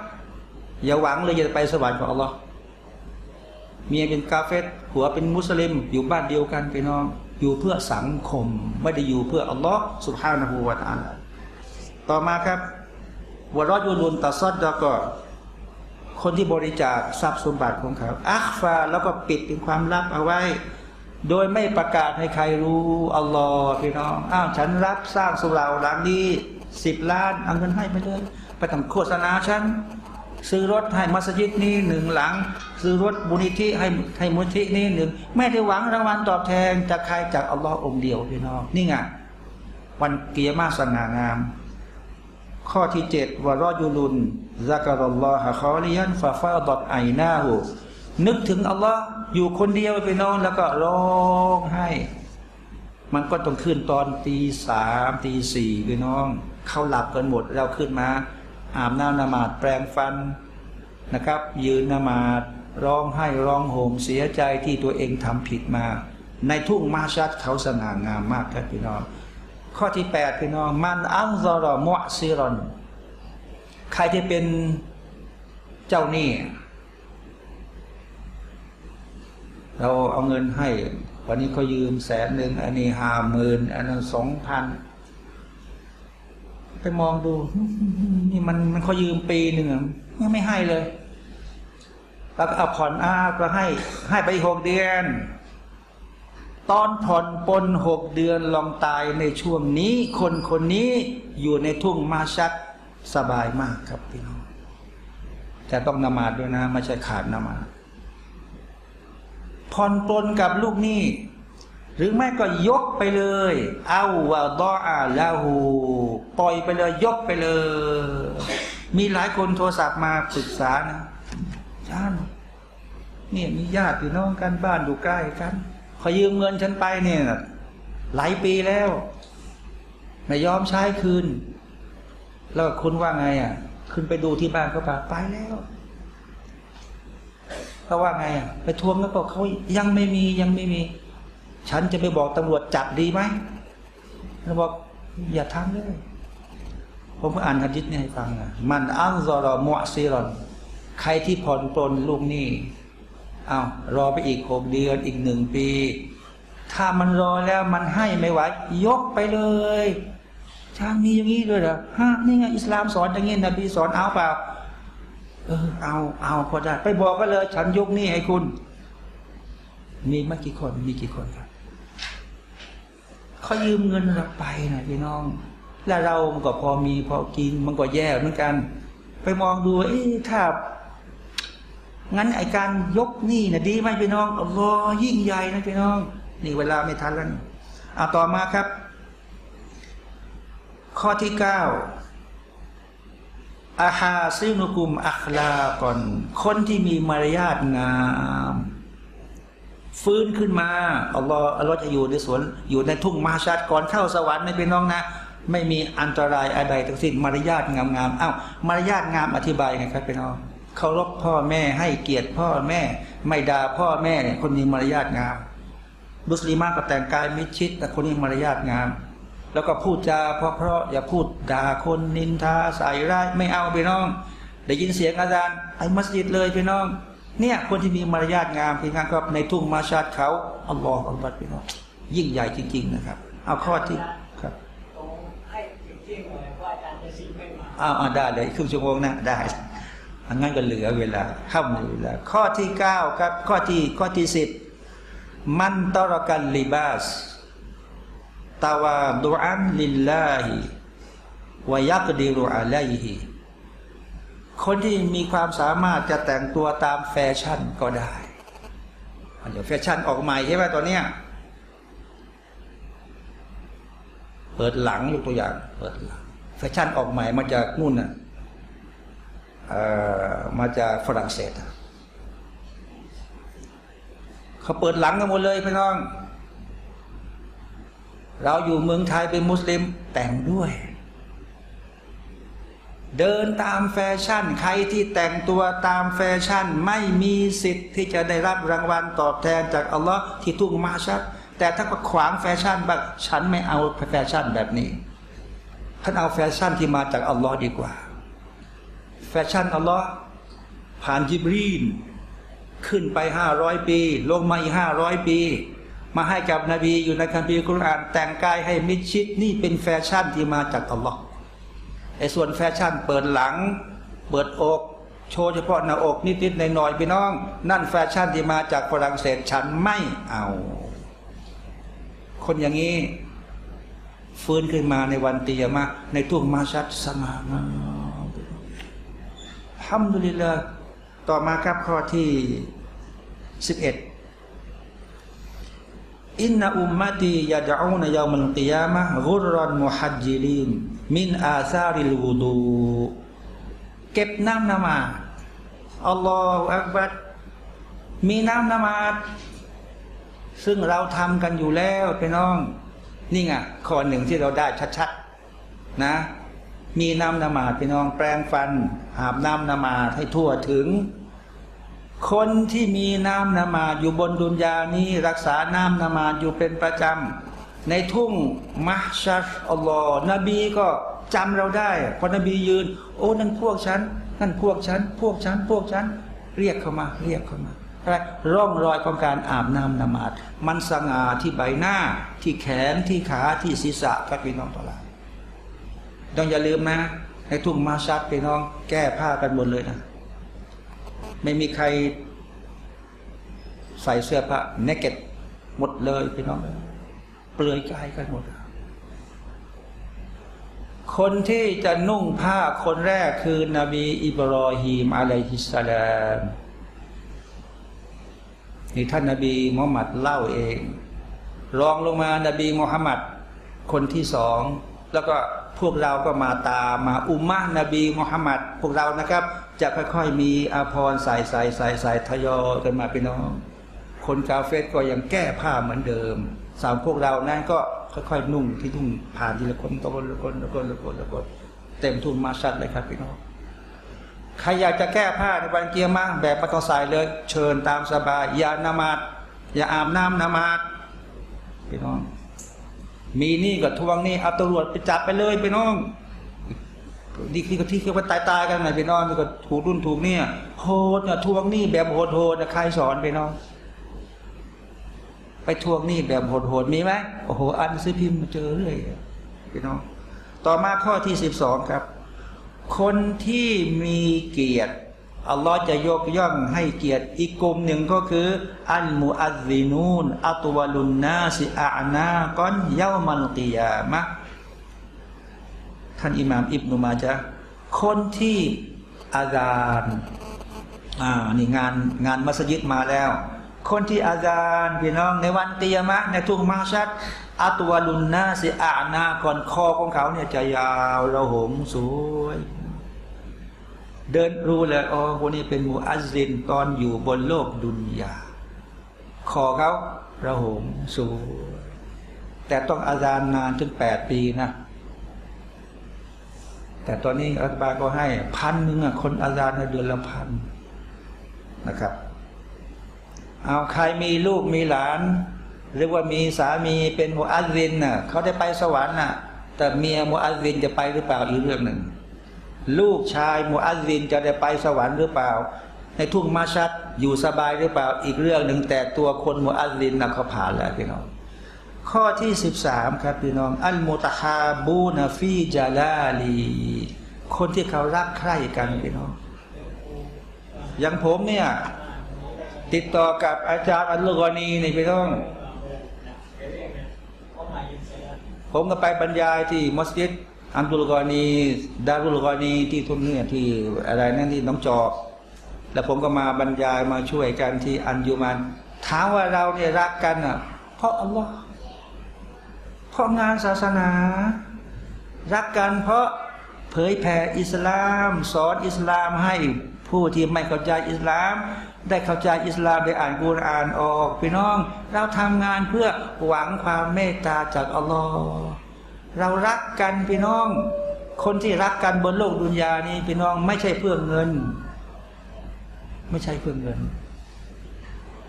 อย่าหวังเลยจะไปสวรรค์ของอัลลอฮ์เมียเป็นกาเฟตหัวเป็นมุสลิม อยู่บ้านเดียวกันไปน้อง อยู่เพื่อสังคม ไม่ได้อยู่เพื่ออัลลอฮ์สุบฮานะฮูวาตาลต่อมาครับวรอยูลุนตัสดดก็ คนที่บริจาคทรัพย์สมบัติของเขาอัคฟาแล้วก็ปิดเป็นความลับเอาไว้ โดยไม่ประกาศให้ใครรู้อัลลอฮ์พี่น้องอ้าวฉันรับสร้างสุราหลังนี้สิบล้านเอาเงินให้ไปเลยไปทำโฆษณาฉันซื้อรถให้มัสยิดนี้หนึ่งหลัง ซื้อรถบุญทิให้ให้มุทินี้หนึ่งไม่ได้หวังรางวัลตอบแทนจากใครจากอัลลอฮ์องเดียวพี่น้องนี่ไงวันเกียร์มาสง่างาม ข้อที่เจ็ดวารอยูลุน ซักรัลลอฮะคอลียันฟาฟาดอดไอนาหูนึกถึงอัลลอฮ์อยู่คนเดียวไปนอนแล้วก็ร้องไห้ มันก็ต้องขึ้นตอนตีสามตีสี่ไปน้อง เขาหลับกันหมดเราขึ้นมาอาบน้ำนมาดแปลงฟันนะครับ ยืนนมาดร้องไห้ร้องโหมเสียใจที่ตัวเองทำผิดมา ในทุ่งมาชัดเขาสง่างามมากครับพี่น้อง ข้อที่แปดพี่น้องมันอัลซอรอมะซิรอน ใครที่เป็นเจ้าหนี้ เราเอาเงินให้ วันนี้เขายืมแสนหนึ่งอันนี้ห้าหมื่นอันนั้นสองพันไปมองดู นี่มันมันเขายืมปีหนึ่งยังไม่ให้เลยแล้วก็เอาผ่อนอาก็ให้ ให้ไปหกเดือน ตอนผ่อนปนหกเดือนลองตายในช่วงนี้ คนคนนี้อยู่ในทุ่งมาชัก สบายมากครับพี่น้อง แต่ต้องนมาดด้วยนะไม่ใช่ขาดนมาดผ่อนปลนกับลูกหนี้ หรือไม่ก็ยกไปเลย เอาวาดออาลาหูปล่อยไปเลยยกไปเลย มีหลายคนโทรศัพท์มาปรึกษานะท่านเนี่ยมีญาติพี่น้องกันบ้านอยู่ใกล้กันขอยืมเงินฉันไปเนี่ยหลายปีแล้วไม่ยอมใช้คืน แล้วคุณว่าไงอะ ขึ้นไปดูที่บ้านเขาปาไปแล้วเขาว่าไงอะ ไปทวงแล้วบอกเขายังไม่มียังไม่มี ฉันจะไปบอกตำรวจจับดีไหมแล้วบอกอย่าทำเลยผมก็อ่านฮะดิษนี่ให้ฟังอะมันอังซอรอมวซีรอน ใครที่ผ่อนปลนลูกนี้อา้ารอไปอีกหกเดือนอีกหนึ่งปี ถ้ามันรอแล้วมันให้ไม่ไหวยกไปเลย ชางมีอย่างนี้ด้วยเหรอฮะนี่ไงอิสลามสอนอย่างนี้นบีสอนเอาเปล่าเออเอาเอาก็ได้ ไปบอกก็เลย ฉันยกนี่ให้คุณ มีไม่กี่คนมีกี่คนครับเขายืมเงินเราไปนะพี่น้อง แล้วเรามันก็พอมีพอกินมันก็แย่เหมือนกัน ไปมองดูเอ๊ะถ้างั้นไอการยกนี่นะดีไหมพี่น้องอัลลอฮ์ยิ่งใหญ่นะพี่น้อง นี่เวลาไม่ทันแล้วเอาต่อมาครับ ข้อที่เก้าอาฮาซินุกุมอัคลาก่อน คนที่มีมารยาทงาม ฟื้นขึ้นมาอัลลอฮ์อัลลอฮ์จะอยู่ในสวนอยู่ในทุ่งมาชัดก่อนเข้าสวรรค์ไม่เป็นน้องนะ ไม่มีอันตรายอะไรทั้งสิ้นมารยาทงามๆอ้าวมารยาทงามอธิบายไงครับพี่น้องเคารพพ่อแม่ให้เกียรติพ่อแม่ ไม่ด่าพ่อแม่เนี่ยคนนี้มารยาทงามมุสลิมาก็แต่งกายมิดชิดแต่คนนี้มารยาทงาม แล้วก็พูดจาเพราะเพราะอย่าพูดด่าคนนินทาใส่ร้ายไม่เอาพี่น้อง ได้ยินเสียงอาจารย์ไอ้มัสยิดเลยพี่น้อง เนี่ยคนที่มีมารยาทงามพี่น้องครับในทุ่งมาชาดเขาอัลลอฮฺอัลลอฮฺพี่น้อง ยิ่งใหญ่จริง ๆ นะครับ เอาข้อที่ครับให้เก่งหน่อยว่าอาจารย์จะซีไม่มาอ้าวได้เลยครึ่งชั่วโมงนะได้อันนั้นก็เหลือเวลาเข้ามเวลาข้อที่เก้าครับข้อที่ข้อที่สิบمن ترك اللباس تواضعا لله وهو يقدر عليهคนที่มีความสามารถจะแต่งตัวตามแฟชั่นก็ได้เดี๋ยวแฟชั่นออกใหม่ใช่ไหมตอนเนี้ยเปิดหลังยกตัวอย่าง เปิดหลังแฟชั่นออกใหม่มาจากนู่นน่ะมาจากฝรั่งเศสเขาเปิดหลังกันหมดเลยพี่น้อง เราอยู่เมืองไทยเป็นมุสลิมแต่งด้วย เดินตามแฟชั่น ใครที่แต่งตัวตามแฟชั่นไม่มีสิทธิ์ที่จะได้รับรางวัลตอบแทนจากอัลลอฮ์ที่ทุ่งมะห์ชัรแต่ถ้าขวางแฟชั่นแบบฉันไม่เอาแฟชั่นแบบนี้ท่านเอาแฟชั่นที่มาจากอัลลอฮ์ดีกว่า แฟชั่นอัลลอฮ์ผ่านญิบรีล ขึ้นไปห้าร้อยปี ลงมาอีกห้าร้อยปี มาให้กับนบีอยู่ในคัมภีร์กุรอาน แต่งกายให้มิดชิดนี่เป็นแฟชั่นที่มาจากอัลลอฮ์ไอ้ส่วนแฟชั่นเปิดหลัง เปิดอก โชว์เฉพาะหน้าอกนิดๆในหน่อยพี่น้อง นั่นแฟชั่นที่มาจากฝรั่งเศสฉันไม่เอา คนอย่างนี้ ฟื้นขึ้นมาในวันตียมาในทุ่งมาชัดสมาฮัมดุลิลละต่อมาครับข้อที่สิบเอ็ด อินนอุมมตียาดะอูนยามันกิยามะกุรอนมุฮัจจิลินมินอาซาริลูดูเก็บน้ำนมาอัลลอฮฺอักบัดมีน้ำนมาซึ่งเราทำกันอยู่แล้วไปน้อง นี่ไงข้อหนึ่งที่เราได้ชัดๆนะ มีน้ำนมาพี่น้องแปลงฟัน หาบน้ำนมาให้ทั่วถึง คนที่มีน้ำนมาอยู่บนดุนยานี้ รักษาน้ำนมาอยู่เป็นประจำ ในทุ่งมัชชัดอัลลอฮ์นบีก็จำเราได้ พอนบียืน โอ้นั่นพวกฉัน นั่นพวกฉัน พวกฉัน พวกฉัน เรียกเข้ามา เรียกเข้ามาอะไรร่องรอยของการอาบน้ำนมาดมันสง่าที่ใบหน้าที่แขนที่ขาที่ศีรษะครับพี่น้องตลอดต้องอย่าลืมนะในทุ่งมาชัดพี่น้องแก้ผ้ากันหมดเลยนะ ไม่มีใครใส่เสื้อผ้าเนกเก็ตหมดเลยพี่น้องเปลือยกายกันหมด คนที่จะนุ่งผ้าคนแรกคือนบีอิบรอฮีมอะลัยฮิสสลามนี่ท่านนบีมุฮัมมัดเล่าเอง รองลงมานบีมุฮัมมัดคนที่สอง แล้วก็พวกเราก็มาตามมาอุมมะนบีมุฮัมมัดพวกเรานะครับ จะค่อยๆมีอาภรณ์ใส่ใส่ใส่ใส่ทยอยกันมาเป็นน้อง คนกาเฟสก็ยังแก้ผ้าเหมือนเดิม สามพวกเรานั้นก็ค่อยๆนุ่งที่ทุ่งผ่านทีละคนตะคนละคนละคนละคนละคนเต็มทุ่งมาชัดเลยครับพี่น้องใครอยากจะแก้ผ้าในวันเกียร์มาแบบปะตองสายเลย เชิญตามสบายอย่านามาดอย่าอาบน้ำนามาดพี่น้อง มีนี่ก็ทวงนี่เอาตำรวจไปจับไปเลยไปน้อง นี่ที่ก็ที่เขาตายตายกันไหนไปน้อนก็ถูกรุ่นถูกเนี่ย โหดเนี่ยทวงนี่แบบโหดโหดใครสอนไปนองไปทวงนี่แบบโหดโหดมีไหมโอ้โหอันซื้อพิมพ์มาเจอเรื่อยพี่น้องต่อมาข้อที่สิบสองครับ คนที่มีเกียรติอัลลอฮ์จะยกย่องให้เกียรติอีกกลุ่มหนึ่งก็คือ อัลมุอัลลินูนอัตวลุนนาสิอานาก้อนเย้ามัลกิยามะ ท่านอิหม่ามอิบนุมาจะคนที่อาจารอ่านี่งานงานมัสยิดมาแล้ว คนที่อาจารย์พี่น้องในวันเตียมะในทุกมาชัดอัตวลุนนาสิอานาก่อนคอของเขาเนี่ยจะยาวระหงสวยเดินรู้เลยอ๋อคนนี้เป็นมูอัซซินตอนอยู่บนโลกดุนยาคอเขาระหงสูงแต่ต้องอาจารย์นานถึงแปดปีนะ แต่ตอนนี้รัฐบาลก็ให้พันหนึ่งคนอาจารย์ในเดือนละพันนะครับ เอาใครมีลูกมีหลาน หรือว่ามีสามีเป็นมอัซซินน่ะเขาได้ไปสวรรค์น่ะ แต่เมียมอัซซินจะไปหรือเปล่าอีกเรื่องหนึ่ง ลูกชายมอัซซินจะได้ไปสวรรค์หรือเปล่า ในทุ่งมาชัดอยู่สบายหรือเปล่าอีกเรื่องหนึ่งแต่ตัวคนมอัซซินนะเขาผ่านแล้วพี่น้อง ข้อที่สิบสามครับพี่น้อง อัลมุตฮาบูนฟีจาลาลีคนที่เขารักใคร่กันพี่น้องอย่างผมเนี่ยติดต่อกับอาจารย์อัลลอฮานีนี่พี่น้อง ผมก็ไปบรรยายที่มัสยิดอัมดุลกอนีดารุลกอนีที่ทุนเนี่ยที่อะไรนั่นที่น้องจอกแล้วผมก็มาบรรยายมาช่วยกันที่อันยูมันถามว่าเราเนี่ยรักกันอะ เพราะอัลลอฮ์ เพราะงานศาสนา รักกันเพราะเผยแผ่อิสลาม สอนอิสลามให้ผู้ที่ไม่เข้าใจอิสลาม ได้เข้าใจอิสลามได้อ่านกุรอานออกพี่น้อง เราทำงานเพื่อหวังความเมตตาจากอัลลอฮ์เรารักกันพี่น้อง คนที่รักกันบนโลกดุนยานี้พี่น้องไม่ใช่เพื่อเงิน ไม่ใช่เพื่อเงิน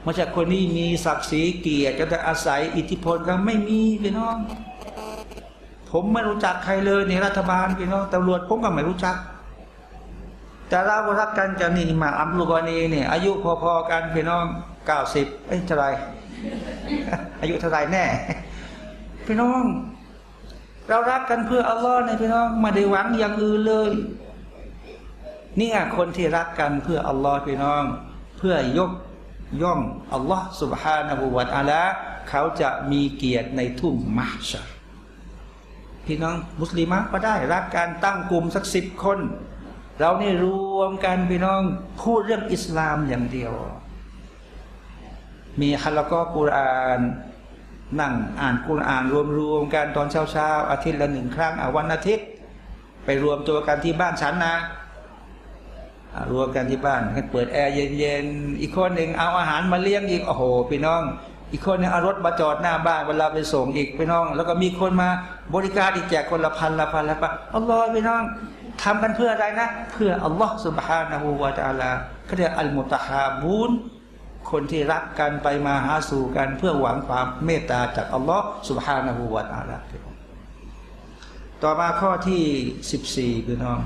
มาจากคนนี้มีศักดิ์ศรีเกียรติจะอาศัยอิทธิพลกันไม่มีพี่น้อง ผมไม่รู้จักใครเลยในรัฐบาลพี่น้องตำรวจผมก็ไม่รู้จัก แต่เรารักกันจะนี่มาอัมลูกรณีเนี่ยอายุพอๆกันพี่น้องเก้าสิบเอ้ยเท่าไรอายุเท่าไรแน่ พี่น้อง เรารักกันเพื่ออัลลอฮ์ในพี่น้องไม่ได้หวังอย่างอื่นเลยนี่คนที่รักกันเพื่ออัลลอฮ์พี่น้อง เพื่อยก ย่อมอัลลอฮ์สุบฮานาบูวาตาละเขาจะมีเกียรติในทุ่งมัชชัพี่น้องมุสลิมก็ได้รักการตั้งกลุ่มสักสิบคน เราเนี่รวมกันพี่น้องพูดเรื่องอิสลามอย่างเดียว มีฮัลก็กุรานนั่งอ่านกุรานรวมๆกันตอนเช้าๆอาทิตย์ละหนึ่งครั้งอวันอาทิตย์ ไปรวมตัวกันที่บ้านฉันนะ รัวกันที่บ้านให้เปิดแอร์เย็นๆอีกคนหนึ่งเอาอาหารมาเลี้ยงอีกโอ้โหพี่น้อง อีกคนนึงเอารถมาจอดหน้าบ้านเวลาไปส่งอีกพี่น้อง แล้วก็มีคนมาบริการอีกแจกคนละพันละพันละพันอัลลอฮ์พี่น้องทำกันเพื่ออะไรนะ เพื่ออัลลอฮ์สุบฮานะฮูวาตาลาเขาเรียกอัลมุตฮาบูนคนที่รักกันไปมาหาสู่กัน เพื่อหวังความเมตตาจากอัลลอฮ์สุบฮานะฮูวาตาลาต่อมาข้อที่สิบสี่พี่น้อง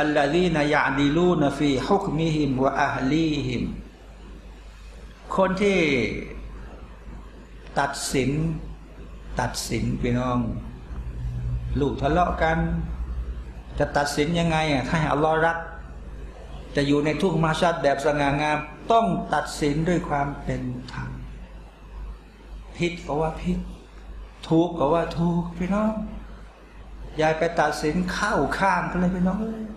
อัลลอฮีนยาดีลูนฟีฮุกมิฮิมวะอัลลีฮิมคนที่ตัดสิน ตัดสินพี่น้อง ลูกทะเลาะกัน จะตัดสินยังไงอะถ้าอัลลอฮ์รัก จะอยู่ในทุ่งมาชัดแบบสง่างาม ต้องตัดสินด้วยความเป็นธรรมผิดก็ว่าผิดถูกก็ว่าถูกพี่น้องยายไปตัดสินเข้าข้างกันเลยพี่น้องเ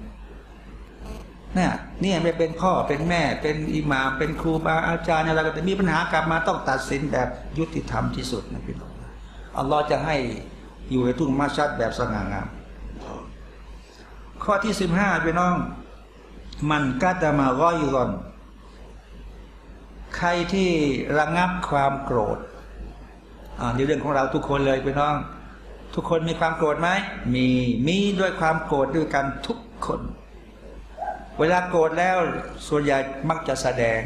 นี่ยนี่ไม่เป็นพ่อเป็นแม่ เป็นอิหมามเป็นครูบาอาจารย์อะไรก็แต่มีปัญหากลับมาต้องตัดสินแบบยุติธรรมที่สุดนะพี่น้องอัลลอฮ์จะให้อยู่ในทุ่งมาชัดแบบสง่างามข้อที่สิบห้าพี่น้อง มันก็จะมาร้อยก่อนใครที่ระงับความโกรธอ่าในเรื่องของเราทุกคนเลยพี่น้อง ทุกคนมีความโกรธไหมมีมีด้วยความโกรธด้วยกันทุกคน เวลาโกรธแล้วส่วนใหญ่มักจะแสดง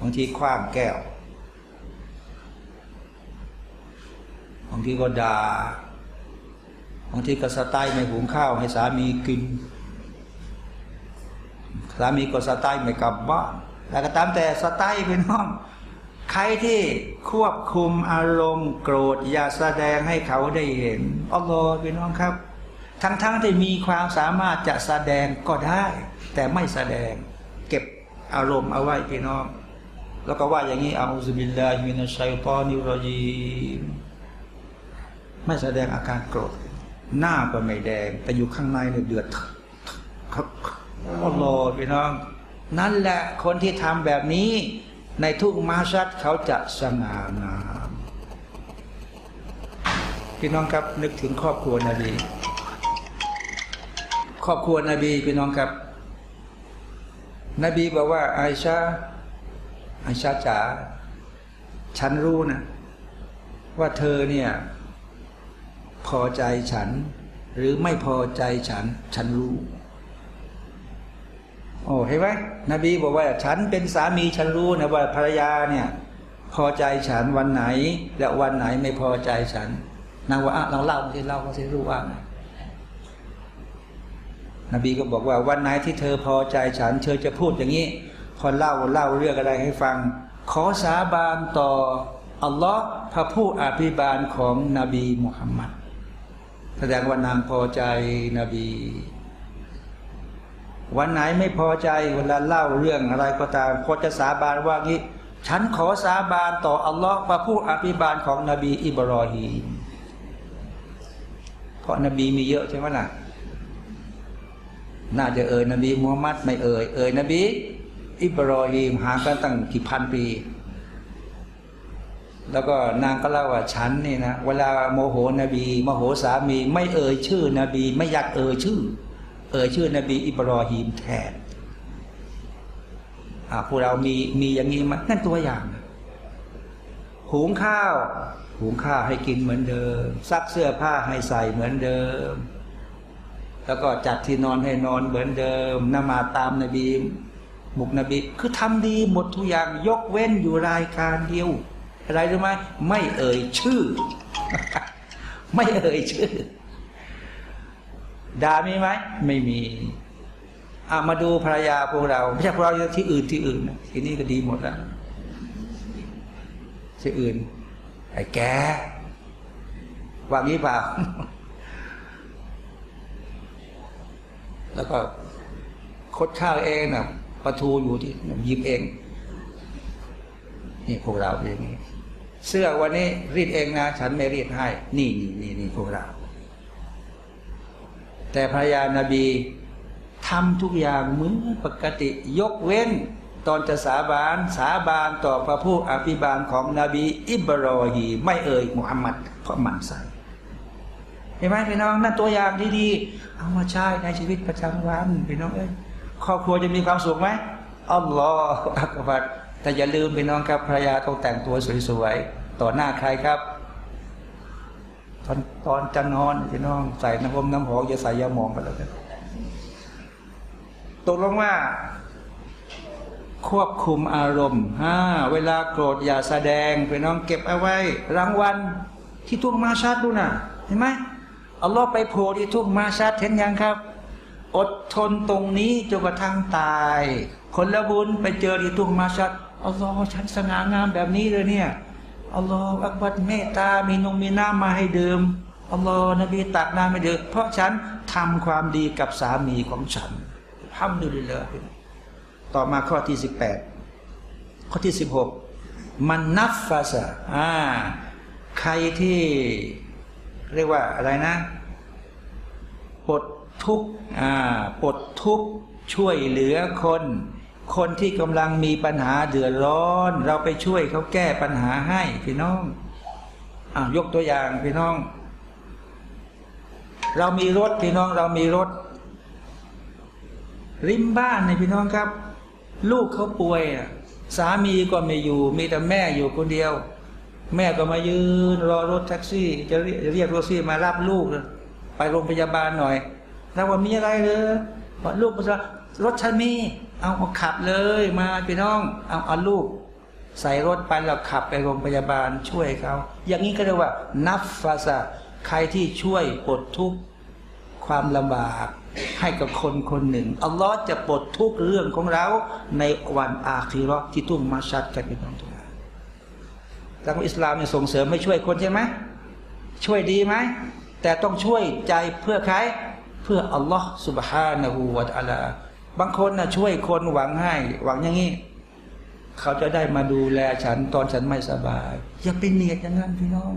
บางทีคว้างแก้วบางทีก็ด่าบางทีก็สไตล์ไม่หุงข้าวให้สามีกิน สามีก็สไตล์ไม่กลับบ้านแล้วก็ตามแต่สไตล์เป็นห้อง ใครที่ควบคุมอารมณ์โกรธอย่าแสดงให้เขาได้เห็นอัลลอฮ์พี่น้องครับ ทั้งๆทที่มีความสามารถจะแสดงก็ได้ แต่ไม่แสดง เก็บอารมณ์เอาไว้พี่น้อง แล้วก็ว่าอย่างนี้อัลลอฮฺบิลลาฮิมินัชัยตอนิรจีไม่แสดงอาการโกรธ หน้าก็ไม่แดง แต่อยู่ข้างในเนี่ยเดือดครับอัลลอฮ์พี่น้อง นั่นแหละคนที่ทำแบบนี้ ในทุกมาชัดเขาจะสง่างามพี่น้องครับนึกถึงครอบครัวนบี ครอบครัวนบีพี่น้องครับ นบีบอกว่าไอชาไอชาจ๋าฉันรู้นะ ว่าเธอเนี่ย พอใจฉัน หรือไม่พอใจฉัน ฉันรู้ โอ้เห็นไหมนบีบอกว่า ฉันเป็นสามีฉันรู้นะว่าภรรยาเนี่ย พอใจฉันวันไหน และวันไหนไม่พอใจฉันนางว่าเราเล่าที่เล่าก็จะรู้ว่าไง นบีก็บอกว่าวันไหนที่เธอพอใจฉันเธอจะพูดอย่างนี้ พอเล่าเล่าเรื่องอะไรให้ฟัง ขอสาบานต่ออัลลอฮ์พระผู้อภิบาลของนบีมุฮัมมัดแสดงว่านางพอใจนบี วันไหนไม่พอใจเวลาเล่าเรื่องอะไรก็ตามพอจะสาบานว่างี้ ฉันขอสาบานต่ออัลลอฮ์พระผู้อภิบาลของนบีอิบรอฮีมเพราะนบีมีเยอะใช่ไหมล่ะ น่าจะเอ่ยนบีมูฮัมมัดไม่เอ่ยเอ่ยนบี อิบรอฮีมหากันตั้งกี่พันปี แล้วก็นางก็เล่าว่าฉันนี่นะเวลาโมโหนบีโมโหสามี ไม่เอ่ยชื่อนบี ไม่อยากเอ่ยชื่อ เอ่ยชื่อนบี อิบรอฮีมแทนอ่าพวกเรามีมีอย่างนี้มันนั่นตัวอย่างหุงข้าวหุงข้าวให้กินเหมือนเดิม ซักเสื้อผ้าให้ใส่เหมือนเดิม แล้วก็จัดที่นอนให้นอนเหมือนเดิมนมาตามนบีมุกนบีคือทำดีหมดทุกอย่างยกเว้นอยู่รายการเดียว อะไรรู้ไหมไม่เอ่ยชื่อ ไม่เอ่ยชื่อด่ามีไหมไม่มีอามาดูภรรยาพวกเราไม่ใช่พวกเราที่อื่นที่อื่นที่นี่ก็ดีหมดแล้วที่อื่นไอ้แกว่างี้เปล่า แล้วก็คดข้าวเองนะประทูอยู่ที่ยิบเอง นี่พวกเราอย่างนี้เสื้อวันนี้รีดเองนะ ฉันไม่รีดให้ นี่นี่นี่นี่พวกเรา แต่ภรรยานาบีทำทุกอย่างเหมือนปกติยกเว้น ตอนจะสาบานสาบานต่อพระผู้อภิบาลของนบี อิบรอฮีไม่เอ่ยมุฮัมมัดเพราะมันใส่ เห็นไหมพี่น้องนั่นตัวอย่างที่ดีเอามาใช้ในชีวิตประจำวันพี่น้องเอ้ยครอบครัวจะมีความสุขไหมอัลลอฮฺอักบัดแต่อย่าลืมพี่น้องครับภรรยาต้องแต่งตัวสวยๆต่อหน้าใครครับ ตอนตอนจะนอนพี่น้อง ใส่น้ำหอมน้ำหอมอย่าใส่ยาหมองไปแล้วกันตกลงว่า ควบคุมอารมณ์ฮ่าเวลาโกรธอย่าแสดงพี่น้องเก็บเอาไว้ รางวัลที่ทุกมาชาติดูนะ่ะ เห็นไหม อัลลอฮ์ไปโผล่ที่ทุ่งมาชัดเห็นยังครับ อดทนตรงนี้จนกระทั่งตาย คนละบุญไปเจอที่ทุ่งมาชัดอัลลอฮ์ฉันสง่างามแบบนี้เลยเนี่ยอัลลอฮ์อักบัดเมตตา มีนงมีน้ำมาให้ดื่มอัลลอฮ์นบีตักน้ำให้ดื่มเพราะฉันทำความดีกับสามีของฉันทำดูเลยเลยต่อมาข้อที่สิบแปดข้อที่สิบหกมันนับฟาสะอ่า ใครที่ เรียกว่าอะไรนะปลดทุกข์อ่าปลดทุกข์ช่วยเหลือคน คนที่กำลังมีปัญหาเดือดร้อน เราไปช่วยเขาแก้ปัญหาให้พี่น้องอ่ายกตัวอย่างพี่น้อง เรามีรถพี่น้องเรามีรถ ริมบ้านในพี่น้องครับ ลูกเขาป่วยสามีก็ไม่อยู่ มีแต่แม่อยู่คนเดียว แม่ก็มายืนรอรถแท็กซี่ จะเรียกรียกรถซี่มารับลูกไปโรงพยาบาลหน่อยแล้วว่ามีอะไรเลยบอกลูกมาะรถฉันมีเอาเอาขับเลยมาพี่น้องเอาเอาลูก ใส่รถไปแล้วขับไปโรงพยาบาลช่วยเขาอย่างนี้ก็เรียกว่า นับฟาซาใครที่ช่วยปลดทุกข์ความลำบากให้กับคนคนหนึ่งอัลลอฮ์จะปลดทุกเรื่องของเราในวันอาคีรอที่ทุ่งมาชัดกันเป็นต้น ทางอิสลามเนี่ยส่งเสริมให้ช่วยคนใช่ไหมช่วยดีไหมแต่ต้องช่วยใจเพื่อใครเพื่ออัลลอฮ์สุบฮานาหูวะตะลาบางคนนะช่วยคนหวังให้หวังอย่างนี้เขาจะได้มาดูแลฉันตอนฉันไม่สบาย อย่าไปเนียดอย่างนั้นพี่น้อง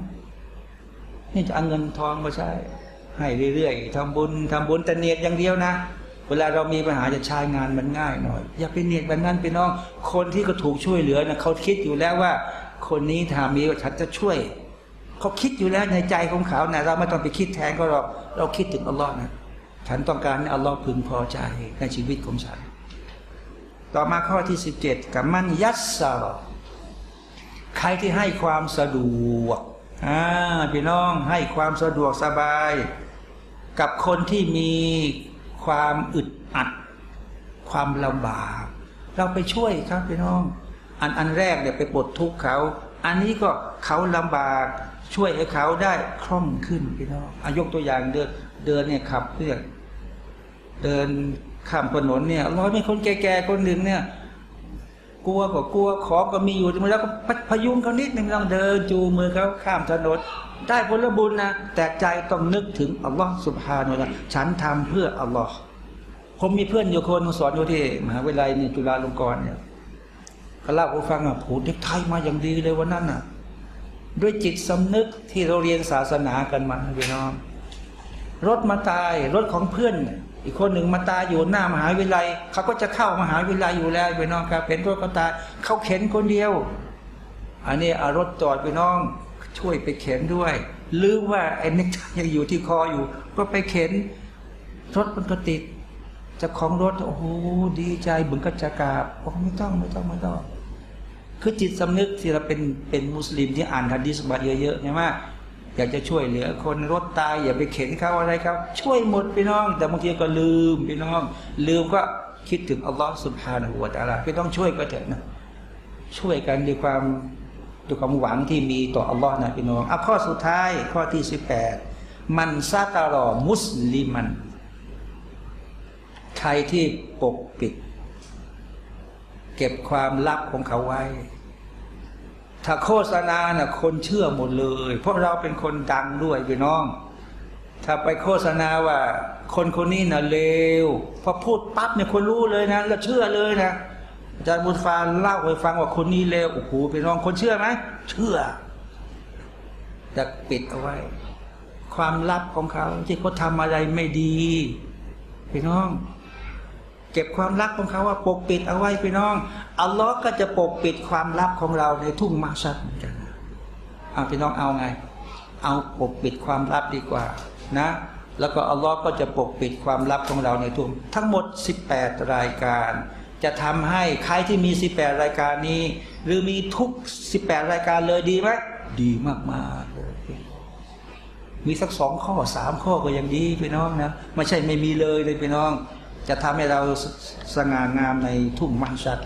นี่จะเอาเงินทองมาใช้ ให้เรื่อยๆทำบุญทำบุญแต่เนียดอย่างเดียวนะ เวลาเรามีปัญหาจะชายงานมันง่ายหน่อย อย่าไปเนียดแบบนั้นพี่น้อง คนที่ก็ถูกช่วยเหลือน่ะเขาคิดอยู่แล้วว่า คนนี้ทำนี้ฉันจะช่วยเขาคิดอยู่แล้วในใจของเขานะเราไม่ต้องไปคิดแทนก็หรอกเราคิดถึงอัลลอฮ์นะฉันต้องการให้อัลลอฮ์พึงพอใจในชีวิตของฉัน ต่อมาข้อที่สิบเจ็ดกับมันยัสซาใครที่ให้ความสะดวกอ่าพี่น้องให้ความสะดวกสบาย กับคนที่มีความอึดอัด ความลำบาก เราไปช่วยครับพี่น้อง อันอันแรกเนี่ยไปปลดทุกข์เขา อันนี้ก็เขาลำบากช่วยให้เขาได้คล่องขึ้นพี่น้องอายกตัวอย่างเดินเดินเนี่ยขับเพื่อเดินข้ามถนนเนี่ยร้อยมีคนแก่ๆคนหนึ่งเนี่ย กลัวก็กลัวขอก็มีอยู่แล้วก็พยุงเขานิดหนึ่งต้องเดินจูมือเขาข้ามถนนได้ผลบุญนะแต่ใจต้องนึกถึงอัลลอฮ์สุบฮานุละฉันทำเพื่ออัลลอฮ์ผมมีเพื่อนอยู่คนสอนอยู่ที่มหาวิทยาลัยนี่จุฬาลงกรณ์เนี่ย เขาเล่าให้ฟังอะผูเด็กไทยมาอย่างดีเลยวันนั้นอะ ด้วยจิตสำนึกที่เราเรียนศาสนากันมาพี่น้องรถมาตายรถของเพื่อน อีกคนหนึ่งมาตายอยู่หน้ามหาวิทยาลัยเขาก็จะเข้ามหาวิทยาลัยอยู่แล้วพี่น้องครับเห็นรถก็ตายเขาเข็นคนเดียว อันนี้อารถจอดพี่น้อง ช่วยไปเข็นด้วยลืมว่าไอ้นิกยังอยู่ที่คออยู่ ก็ไปเข็น รถมันก็ติดจะของรถโอ้โหดีใจบึงก็จะกราบบอกไม่ต้องไม่ต้องไม่ต้อง คือจิตสำนึกที่เราเป็นเป็นมุสลิมที่อ่านฮะดีสมาเยอะๆใช่ไหมอยากจะช่วยเหลือคนรถตายอย่าไปเข็นเขาอะไรครับ ช่วยหมดพี่น้อง แต่บางทีก็ลืมพี่น้อง ลืมก็คิดถึงอัลลอฮฺสุบฮานะฮูวาตาลาพี่ต้องช่วยก็เถอะนะช่วยกันด้วยความด้วยความหวังที่มีต่ออัลลอฮ์นะพี่น้องอะข้อสุดท้ายข้อที่สิบแปดมันซาตารอมุสลิมัน ใครที่ปกปิด เก็บความลับของเขาไว้ ถ้าโฆษณาน่ะคนเชื่อหมดเลย เพราะเราเป็นคนดังด้วยพี่น้อง ถ้าไปโฆษณาว่า คนคนนี้น่ะเลวพอพูดปั๊บเนี่ยคนรู้เลยนะแล้วเชื่อเลยนะอาจารย์บุญฟานเล่าให้ฟังว่าคนนี้เลวโอ้โหพี่น้องคนเชื่อไหมเชื่อแต่ปิดเอาไว้ ความลับของเขาที่เขาทำอะไรไม่ดีพี่น้อง เก็บความลับของเขาว่าปกปิดเอาไว้พี่น้องอัลลอฮ์ก็จะปกปิดความลับของเราในทุ่งมาชัดเหมือนกันเอาพี่น้องเอาไง เอาปกปิดความลับดีกว่านะ แล้วก็อัลลอฮ์ก็จะปกปิดความลับของเราในทุ่งทั้งหมด 18 รายการ จะทำให้ใครที่มี 18 รายการนี้ หรือมีทุก 18 รายการเลยดีไหมดีมากๆเลยมีสักสองข้อสามข้อก็ยังดีพี่น้องนะไม่ใช่ไม่มีเลยเลยพี่น้อง จะทำให้เราสง่างามในทุ่งมังชัด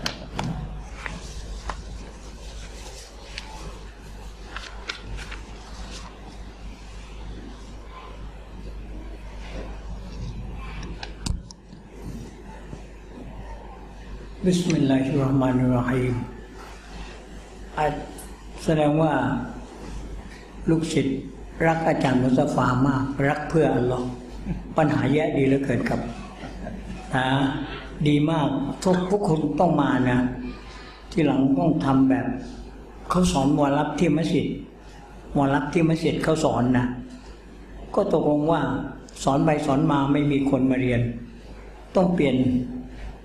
บิสมิลลาฮิรเราะห์มานิรเราะฮีมอาแสดงว่าลูกศิษย์รักอาจารย์มุสฟามาก รักเพื่ออัลลอฮ์ปัญหาแย่ดีเหลือเกินครับ นะ ดีมากทุกพวกคุณต้องมานะที่หลังต้องทำแบบเขาสอนมวลับที่มัสยิดมวลับที่มัสยิดเขาสอนนะก็ตกลงว่าสอนไปสอนมาไม่มีคนมาเรียน ต้องเปลี่ยน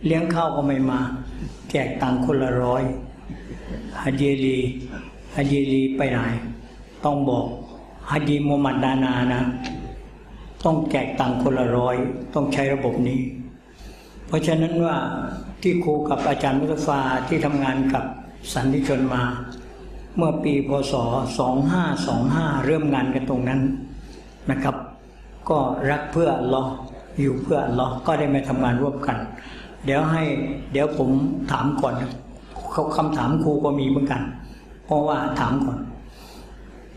เลี้ยงข้าวก็ไม่มา แจกตังคนละร้อยฮัจเยลีฮัจเยลีไปไหน ต้องบอกฮัจยีมูมหมัดดานานะ ต้องแจกตังคนละร้อย ต้องใช้ระบบนี้ เพราะฉะนั้นว่าที่ครูกับอาจารย์มุตฟาที่ทำงานกับสันติชนมา เมื่อปีพศ 2525 เริ่มงานกันตรงนั้นนะครับ ก็รักเพื่ออัลออยู่เพื่ออัลอก็ได้มาทำงานร่วมกัน เดี๋ยวให้เดี๋ยวผมถามก่อนเขาคำถามครูก็มีเหมือนกัน เพราะว่าถามก่อน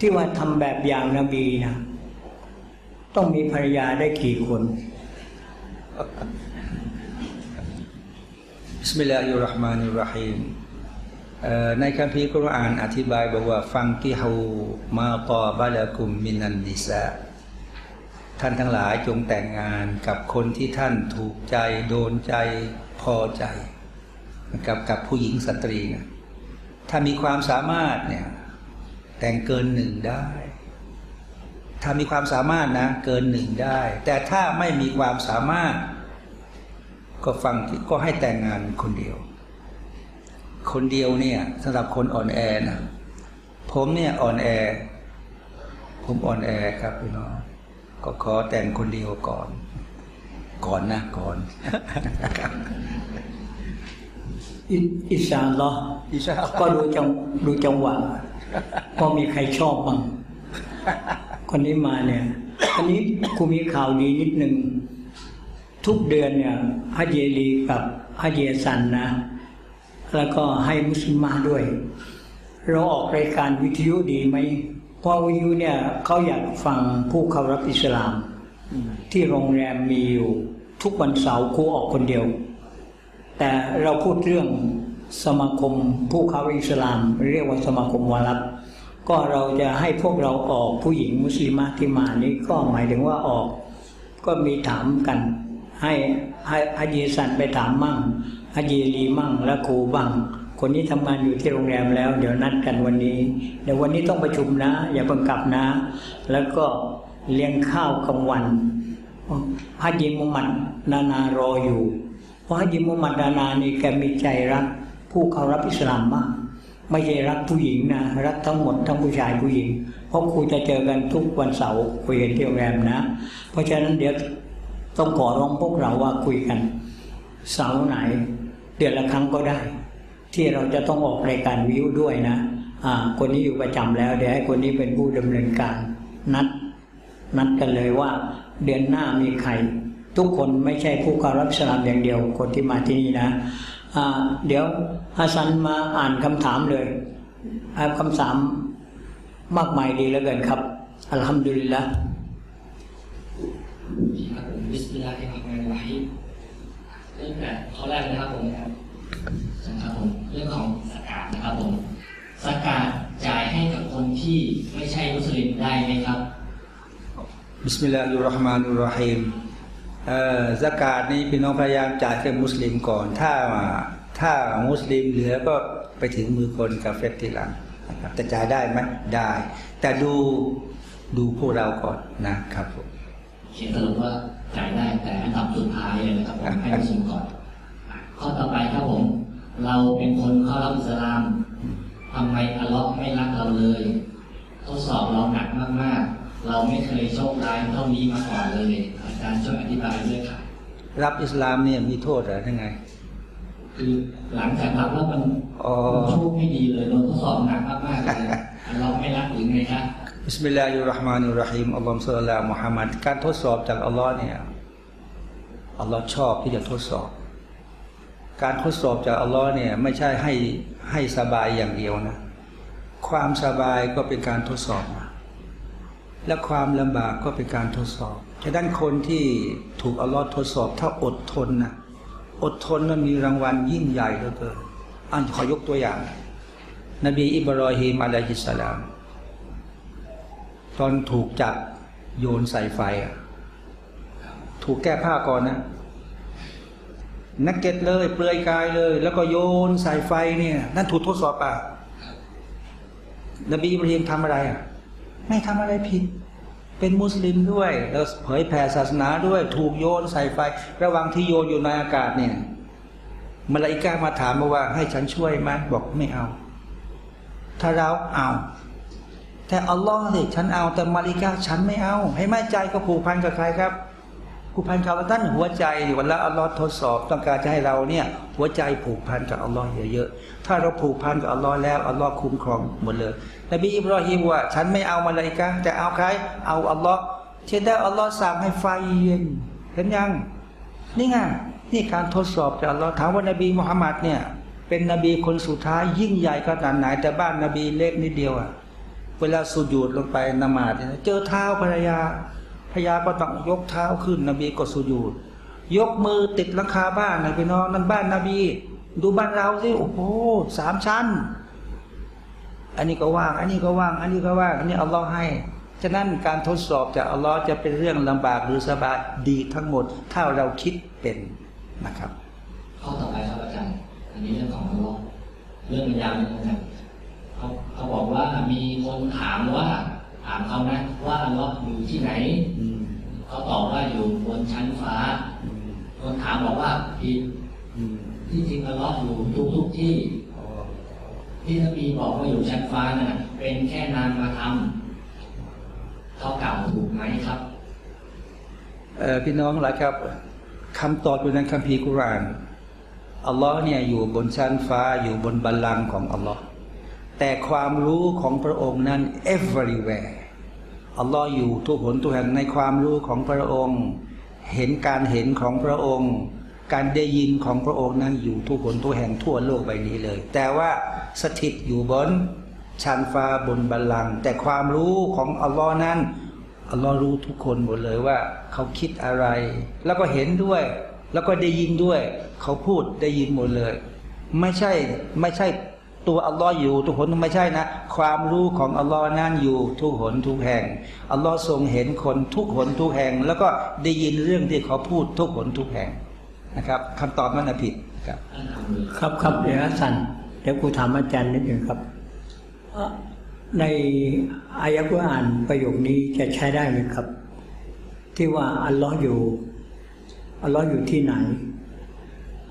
ที่ว่าทำแบบอย่างนบีนะต้องมีภรรยาได้กี่คน บิสมิลลาฮิรราะห์มานิรราะฮีมในคัมภีร์กุรอานอธิบายบอกว่า ฟังกิฮูมาตอบาลกุมมินันนิสาท่านทั้งหลายจงแต่งงานกับคนที่ท่านถูกใจโดนใจพอใจ กับกับผู้หญิงสตรีนะถ้ามีความสามารถเนี่ยแต่งเกินหนึ่งได้ ถ้ามีความสามารถนะเกินหนึ่งได้ แต่ถ้าไม่มีความสามารถ ก็ฟังก็ให้แต่งงานคนเดียว คนเดียวเนี่ยสำหรับคนอ่อนแอนะผมเนี่ยอ่อนแอ ผมอ่อนแอครับพี่น้องก็ขอแต่งคนเดียวก่อน ก่อนนะก่อน อิอิสาอัลลอฮ์อินชาอัลลอฮ์ก็ดูจังดูจังหวะก็มีใครชอบบ้างคนนี้มาเนี่ยอันนี้ครูมีข่าวดีนิดหนึ่ง ทุกเดือนเนี่ยฮัจเยลีกับฮัจเยสันนะ แล้วก็ให้มุสลิมาด้วย เราออกรายการวิทยุดีไหมเพราะวิทยุเนี่ยเขาอยากฟังผู้เคารพอิสลาม ที่โรงแรมมีอยู่ ทุกวันเสาร์ครูออกคนเดียว แต่เราพูดเรื่องสมาคมผู้เข้าอิสลาม เรียกว่าสมาคมวารับก็เราจะให้พวกเราออกผู้หญิงมุสลิมที่มานี้ก็หมายถึงว่าออก ก็มีถามกัน ให้ให้ฮัจยีสันไปถามมั่งฮัจยีลีมั่งและครูบ้าง คนนี้ทำงานอยู่ที่โรงแรมแล้ว เดี๋ยวนัดกันวันนี้ เดี๋ยววันนี้ต้องประชุมนะ อย่าเพิ่งกลับนะ แล้วก็เลี้ยงข้าวกลางวันฮัจยีมุมัดนานารออยู่ เพราะฮัจยิมุมัดดานานี่แกมีใจรัก ผู้เคารพอิสลามมาก ไม่ใช่รักผู้หญิงนะ รักทั้งหมดทั้งผู้ชายผู้หญิง เพราะครูจะเจอกันทุกวันเสาร์คุยกันที่โรงแรมนะ เพราะฉะนั้นเดี๋ยว ต้องขอร้องพวกเราว่าคุยกัน เสาไหน เดือนละครั้งก็ได้ ที่เราจะต้องออกรายการวิวด้วยนะอ่าคนนี้อยู่ประจำแล้ว เดี๋ยวให้คนนี้เป็นผู้ดำเนินการนัด นัดกันเลยว่า เดือนหน้ามีใคร ทุกคนไม่ใช่ผู้เคารพอิสลามอย่างเดียว คนที่มาที่นี่นะอ่าเดี๋ยวฮัสซันมาอ่านคำถามเลยอ่าคำถามมากมายดีเหลือเกินครับالحمد لله บผมบิสมิลลาฮิรเราะห์มานิรเราะฮีมเริ่มแต่ข้อแรกนะครับผมนะครับผมเรื่องของซะกาตนะครับผมซะกาตจ่ายให้กับคนที่ไม่ใช่มุสลิมได้ไหมครับบิสมิลลาฮิรเราะห์มานิรเราะฮีมเอ่อสกาดนี้พี่น้องพยายามจ่ายให้มุสลิมก่อน ถ้าถ้ามุสลิมเหลือก็ไปถึงมือคนกาเฟตทีหลังนะครับแต่จ่ายได้ไหมได้ แต่ดูดูพวกเราก่อนนะครับผมเขียนสรุปว่า จ่ายได้แต่อันดับสุดท้ายเลยนะครับผมให้มุสลิมก่อน ข้อต่อไปครับผม เราเป็นคนเข้ารับอิสลามทำไมอัลเลอฮ์ไม่รักเราเลยทดสอบเราหนักมากๆ เราไม่เคยโชคร้ายเท่านี้มาก่อนเลย อาจารย์ช่วยอธิบายด้วยค่ะรับอิสลามเนี่ยมีโทษเหรอยังไง คือหลังจากรับแล้วมันอ๋อมันโชคไม่ดีเลยโดนทดสอบหนักมากๆเลยอัลลอฮ์ไม่รักหรือไงครับ بسم الله الرحمن الرحيم اللهم صل على محمدการทดสอบจากอัลลอฮ์เนี่ยอัลลอฮ์ชอบที่จะทดสอบ การทดสอบจากอัลลอฮ์เนี่ยไม่ใช่ให้ให้สบายอย่างเดียวนะ ความสบายก็เป็นการทดสอบ และความลำบากก็เป็นการทดสอบฉะนั้นคนที่ถูกอัลลอฮ์ทดสอบ ถ้าอดทนนะอดทนนั้นมีรางวัลยิ่งใหญ่เหลือเกินอันขอยกตัวอย่าง นบีอิบรอฮีมอะลัยฮิสสลาม ตอนถูกจับโยนใส่ไฟอะถูกแก้ผ้าก่อนนะนักเก็ตเลยเปลือยกายเลย แล้วก็โยนใส่ไฟเนี่ย นั่นถูกทดสอบอะนบีอิบราฮิมทำอะไรอะ ไม่ทำอะไรผิด เป็นมุสลิมด้วย แล้วเผยแผ่ศาสนาด้วย ถูกโยนใส่ไฟ ระหว่างที่โยนอยู่ในอากาศเนี่ยมาลาอิกามาถามมาว่า ให้ฉันช่วยไหมบอกไม่เอา ถ้าเราเอา แต่อัลลอฮ์สิฉันเอาแต่มาลิกาฉันไม่เอา ให้มั่นใจก็ผูกพันกับใครครับผูกพันกับท่านหัวใจวันละอัลลอฮ์ทดสอบต้องการจะให้เราเนี่ย หัวใจผูกพันกับอัลลอฮ์เยอะๆถ้าเราผูกพันกับอัลลอฮ์แล้วอัลลอฮ์คุ้มครองหมดเลยนบีอิบราฮิมว่า ฉันไม่เอามาลิกาแต่เอาใคร เอาอัลลอฮ์เช่นได้อัลลอฮ์สั่งให้ไฟเย็นเห็นยังนี่ไงนี่การทดสอบจากอัลลอฮ์ถามว่านบีมุฮัมมัดเนี่ย เป็นนบีคนสุดท้ายยิ่งใหญ่ขนาดไหนแต่บ้านนบีเล็กนิดเดียวอะ เวลาสุญูดลงไปนมาดเนี่ยเจอเท้าภรรยาภรรยาก็ต้องยกเท้าขึ้น นบีก็สุญูดยกมือติดหลังคาบ้านนะพี่น้องนั่นบ้านนบี ดูบ้านเราสิโอ้โหสามชั้น อันนี้ก็ว่าง อันนี้ก็ว่าง อันนี้ก็ว่าง อันนี้อัลลอฮ์ให้ฉะนั้นการทดสอบจากอัลลอฮ์จะเป็นเรื่องลำบากหรือสบายดีทั้งหมด ถ้าเราคิดเป็นนะครับ ข้อต่อไปครับอาจารย์อันนี้เรื่องของอัลลาะห์เรื่องมันยาวนิดนึงครับ เขาเขาบอกว่ามีคนถามว่า ถามเขานะว่าอัลเลาะห์อยู่ที่ไหนอืมเขาตอบว่าอยู่บนชั้นฟ้าอืมคนถามบอกว่าผิดอืมที่จริงอัลเลาะห์อยู่ทุกทุกๆที่อ๋อที่นบีบอกว่าอยู่ชั้นฟ้าน่ะ เป็นแค่นามมาทำเขากล่าวถูกไหมครับเอ่อพี่น้องหลายครับคำตอบอยู่ในคัมภีร์กุรอานอัลลอฮ์เนี่ยอยู่บนชั้นฟ้าอยู่บนบัลลังก์ของอัลลอฮ์ แต่ความรู้ของพระองค์นั้น everywhere อัลลอฮ์อยู่ทุกหนทุกแห่งในความรู้ของพระองค์ เห็นการเห็นของพระองค์ การได้ยินของพระองค์นั้นอยู่ทุกหนทุกแห่งทั่วโลกใบนี้เลย แต่ว่าสถิตอยู่บนชั้นฟ้าบนบัลลังก์แต่ความรู้ของอัลลอฮ์นั้นอัลลอฮ์รู้ทุกคนหมดเลยว่า เขาคิดอะไร แล้วก็เห็นด้วย แล้วก็ได้ยินด้วย เขาพูดได้ยินหมดเลย ไม่ใช่ไม่ใช่ ตัวอัลลอฮ์อยู่ทุกคนไม่ใช่นะ ความรู้ของอัลลอฮ์นั้นอยู่ทุกหนทุกแห่งอัลลอฮ์ทรงเห็นคนทุกหนทุกแห่ง แล้วก็ได้ยินเรื่องที่เขาพูดทุกหนทุกแห่งนะครับคำตอบมันนะผิดครับท่านทำเลยครับครับเดี๋ยวฮัสสันเดี๋ยวกูถามอาจารย์นิดหนึ่งครับเอ่อในอายะกุรอานประโยคนี้จะใช้ได้ไหมครับ ที่ว่าอัลลอฮ์อยู่อัลลอฮ์อยู่ที่ไหน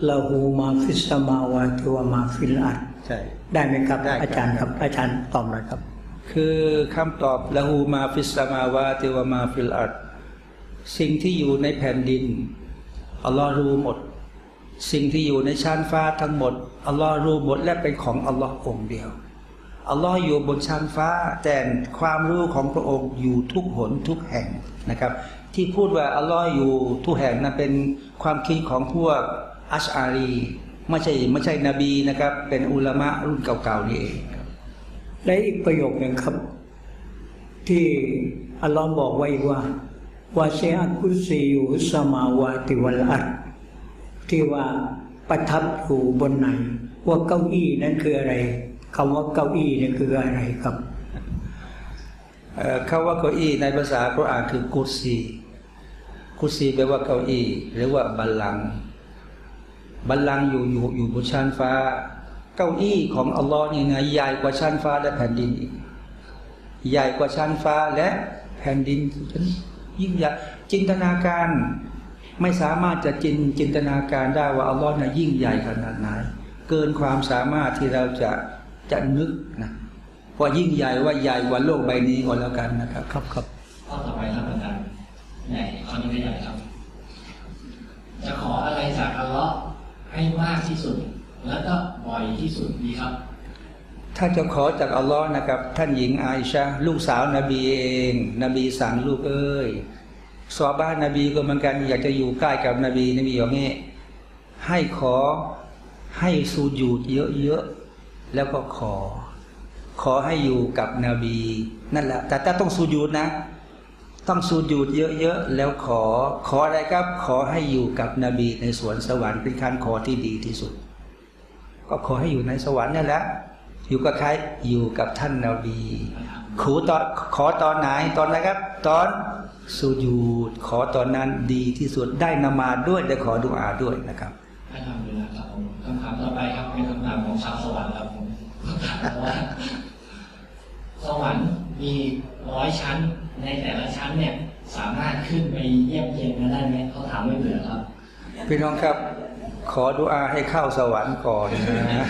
له ما في السماوات وما في الأرضใช่ ได้ไหมครับได้ครับ อาจารย์ครับ อาจารย์ตอบหน่อยครับ คือคำตอบله ما في السماوات وما في الأرضสิ่งที่อยู่ในแผ่นดินอัลลอฮ์รู้หมด สิ่งที่อยู่ในชั้นฟ้าทั้งหมดอัลลอฮ์รู้หมดและเป็นของอัลลอฮ์องค์เดียวอัลลอฮ์อยู่บนชั้นฟ้า แต่ความรู้ของพระองค์อยู่ทุกหนทุกแห่งนะครับ ที่พูดว่าอัลลอฮ์อยู่ทุกแห่งนั้นเป็นความคิดของพวกอัชอารี ไม่ใช่ไม่ใช่นบีนะครับ เป็นอุลามะรุ่นเก่าๆนี่เองครับและอีกประโยคหนึ่งครับ ที่อัลลอฮ์บอกไว้ว่าวาเชอักุซีอยู่สมาวาติวัลอัดที่ว่าประทับอยู่บนไหน ว่าเก้าอี้นั้นคืออะไรคำว่าเก้าอี้นั่นคืออะไรครับเอ่อคำว่าเก้าอี้ในภาษาอัลกุรอานคือกุซีกุซีแปลว่าเก้าอี้ หรือว่าบัลลังก์ บัลลังก์อยู่อยู่อยู่บนชั้นฟ้า เก้าอี้ของอัลลอฮ์นี่นะใหญ่กว่าชั้นฟ้าและแผ่นดินอีกใหญ่กว่าชั้นฟ้าและแผ่นดินยิ่งใหญ่จินตนาการไม่สามารถจะจินจินตนาการได้ว่าอัลลอฮ์น่ะยิ่งใหญ่ขนาดไหน เกินความสามารถที่เราจะจะนึกนะว่ายิ่งใหญ่ว่าใหญ่กว่าโลกใบนี้ก็แล้วกันนะครับ ครับครับข้อต่อไปครับอาจารย์ใหญ่ข้อนี้ก็ใหญ่ครับ จะขออะไรจากอัลลาะห์ ให้มากที่สุด แล้วก็บ่อยที่สุดดีครับ ถ้าจะขอจากอัลลอฮ์นะครับ ท่านหญิงอาอิชะลูกสาวนบีเอง นบีสั่งลูกเอ้ยสวาบ้านนบีก็เหมือนกัน อยากจะอยู่ใกล้กับนบีนบีอย่างนี้ให้ขอให้สูญูดเยอะๆแล้วก็ขอ ขอให้อยู่กับนบี นั่นแหละแต่ถ้าต้องสูญูดนะ ต้องสูญูดเยอะๆแล้วขอ ขออะไรครับ ขอให้อยู่กับนบีในสวนสวรรค์เป็นการขอที่ดีที่สุด ก็ขอให้อยู่ในสวรรค์นั่แหละอยู่กับใครอยู่กับท่านนาบีขอตอนขอตอนไหนตอนอะไรครับ ตอนสุญูดขอตอนนั้นดีที่สุดได้นามาด้วยได้ขอดุอาด้วยนะครับให้ทำเวลาครับผมคำถามต่อไปครับเป็นคำถามของชาวสวรรค์ครับผมถามว่าสวรรค์มี ร้อยชั้น ในแต่ละชั้นเนี่ยสามารถขึ้นไปเยี่ยมเยียนกันได้ไหมเขาถามไม่เบื่อครับ พี่น้องครับ ขอดุอาให้เข้าสวรรค์ก่อนนะ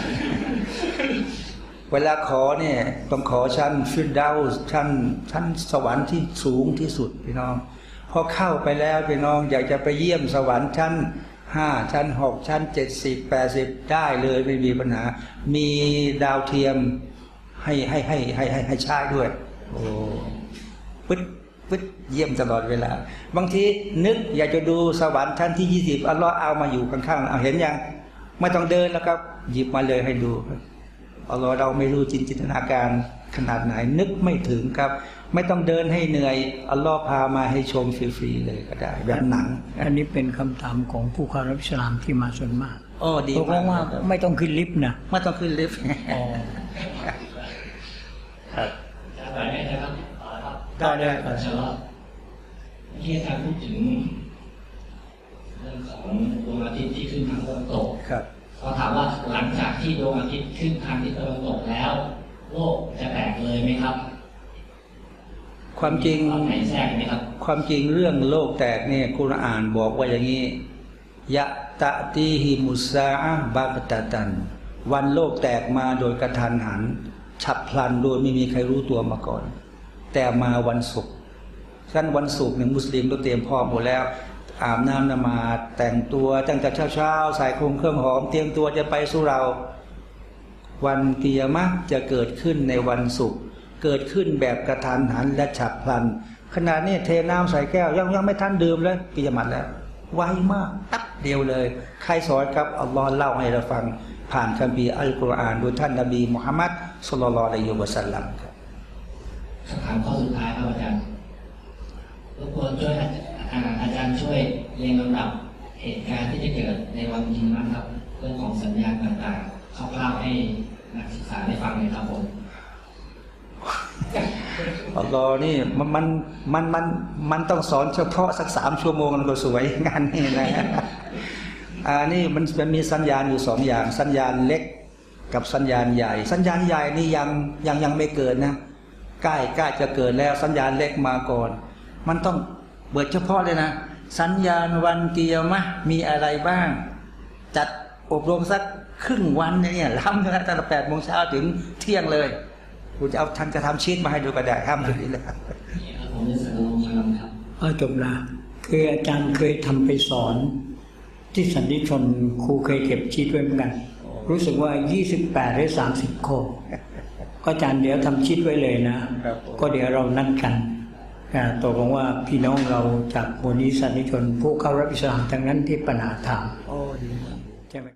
เวลาขอเนี่ยต้องขอชั้นฟิรดาวส์ชั้นชั้นสวรรค์ที่สูงที่สุดพี่น้องพอเข้าไปแล้วพี่น้องอยากจะไปเยี่ยมสวรรค์ชั้นห้าชั้นหกชั้นเจ็ดสิบแปดสิบได้เลยไม่มีปัญหา มีดาวเทียมให้ให้ให้ให้ให้ให้ใช้ด้วย โอ้ปึ๊ดปึ๊ดเยี่ยมตลอดเวลา บางทีนึกอยากจะดูสวรรค์ชั้นที่ยี่สิบอัลลอฮ์เอามาอยู่ข้างๆเอาเห็นยังไม่ต้องเดินแล้วครับ หยิบมาเลยให้ดูอัลลอฮ์เราไม่รู้จินจินตนาการขนาดไหน นึกไม่ถึงครับ ไม่ต้องเดินให้เหนื่อยอัลลอฮ์พามาให้ชมฟรีๆเลยก็ได้แบบหนัง อันนี้เป็นคำถามของผู้เข้ารับอิสลามที่มาส่วนมากโอ้ดีตกลมากงว่าไม่ต้องขึ้นลิฟต์นะไม่ต้องขึ้นลิฟต์ครับ จะไปไหมนะครับต่อครับได้ได้ครับชะลอที่อาจารย์พูดถึงเรื่องของดวงอาทิตย์ที่ขึ้นทางตะวันตกครับเขาถามว่าหลังจากที่ดวงอาทิตย์ขึ้นทางทิศตะวันตกแล้ว โลกจะแตกเลยไหมครับ ความจริงความจริงเรื่องโลกแตกเนี่ยคุรอานบอกว่าอย่างนี้ยะตะตีฮิมุสาอะบากตะตัน วันโลกแตกมาโดยกระทันหัน ฉับพลันโดยไม่มีใครรู้ตัวมาก่อน แต่มาวันศุกร์ฉะนั้นวันศุกร์เนี่ยมุสลิมต้องเตรียมพร้อมหมดแล้ว อาบน้ำนมาแต่งตัวตั้งแต่เช้าๆใส่คลุมเครื่องหอม เตรียมตัวจะไปสู่เรา วันกิยามะจะเกิดขึ้นในวันศุกร์เกิดขึ้นแบบกระทันหันและฉับพลัน ขณะนี้เทน้ำใส่แก้วยังยังไม่ทันดื่มเลยกิยามะห์แล้วไวมากตับเดียวเลย ใครสอนครับอัลลอฮ์เล่าให้เราฟัง ผ่านคัมภีร์อัลกุรอานโดยท่านนบีมุฮัมมัดสุลลัลลอฮุอะลัยฮิวะสัลลัมครับคำถามข้อสุดท้ายครับอาจารย์รบกวนช่วยอาอ่าอาจารย์ช่วยเรียงลำดับเหตุการณ์ที่จะเกิดในวันจริงนะครับเรื่องของสัญญาณต่างๆคร่าวๆให้นักศึกษาได้ฟังหน่อยครับผมอัลลอฮ์นี่มันมันมันมันมันต้องสอนเฉพาะสักสามชั่วโมงมันก็สวยงานนี้นะ อ่านี่มันมันมีสัญญาณอยู่สองอย่าง สัญญาณเล็กกับสัญญาณใหญ่ สัญญาณใหญ่นี่ยังยังยังไม่เกิดนะใกล้ใกล้จะเกิดแล้วสัญญาณเล็กมาก่อน มันต้องเบิดเฉพาะเลยนะ สัญญาณวันกิยามะห์มีอะไรบ้าง จัดอบรมสักครึ่งวันเนี่ยล้ำนะตั้งแต่แปดโมงเช้าถึงเที่ยงเลยกูจะเอาทันจะทำชีตมาให้ดูก็ได้ห้ามถึงนี้เลยนี่ครับผมจะสรุปลงครับเอาจบละคืออาจารย์เคยทำไปสอน ที่สันติชนครูเคยเก็บชีตไว้เหมือนกัน รู้สึกว่า 28 หรือ 30ข้อก็อาจารย์เดี๋ยวทำชีตไว้เลยนะครับผมก็เดี๋ยวเรานัดกันอ่าตกลงว่าพี่น้องเราจากมูลนิธิสันติชนผู้เข้ารับอิสลามทั้งนั้นที่ปัญหาถามโอ้ดีมากใช่ไหม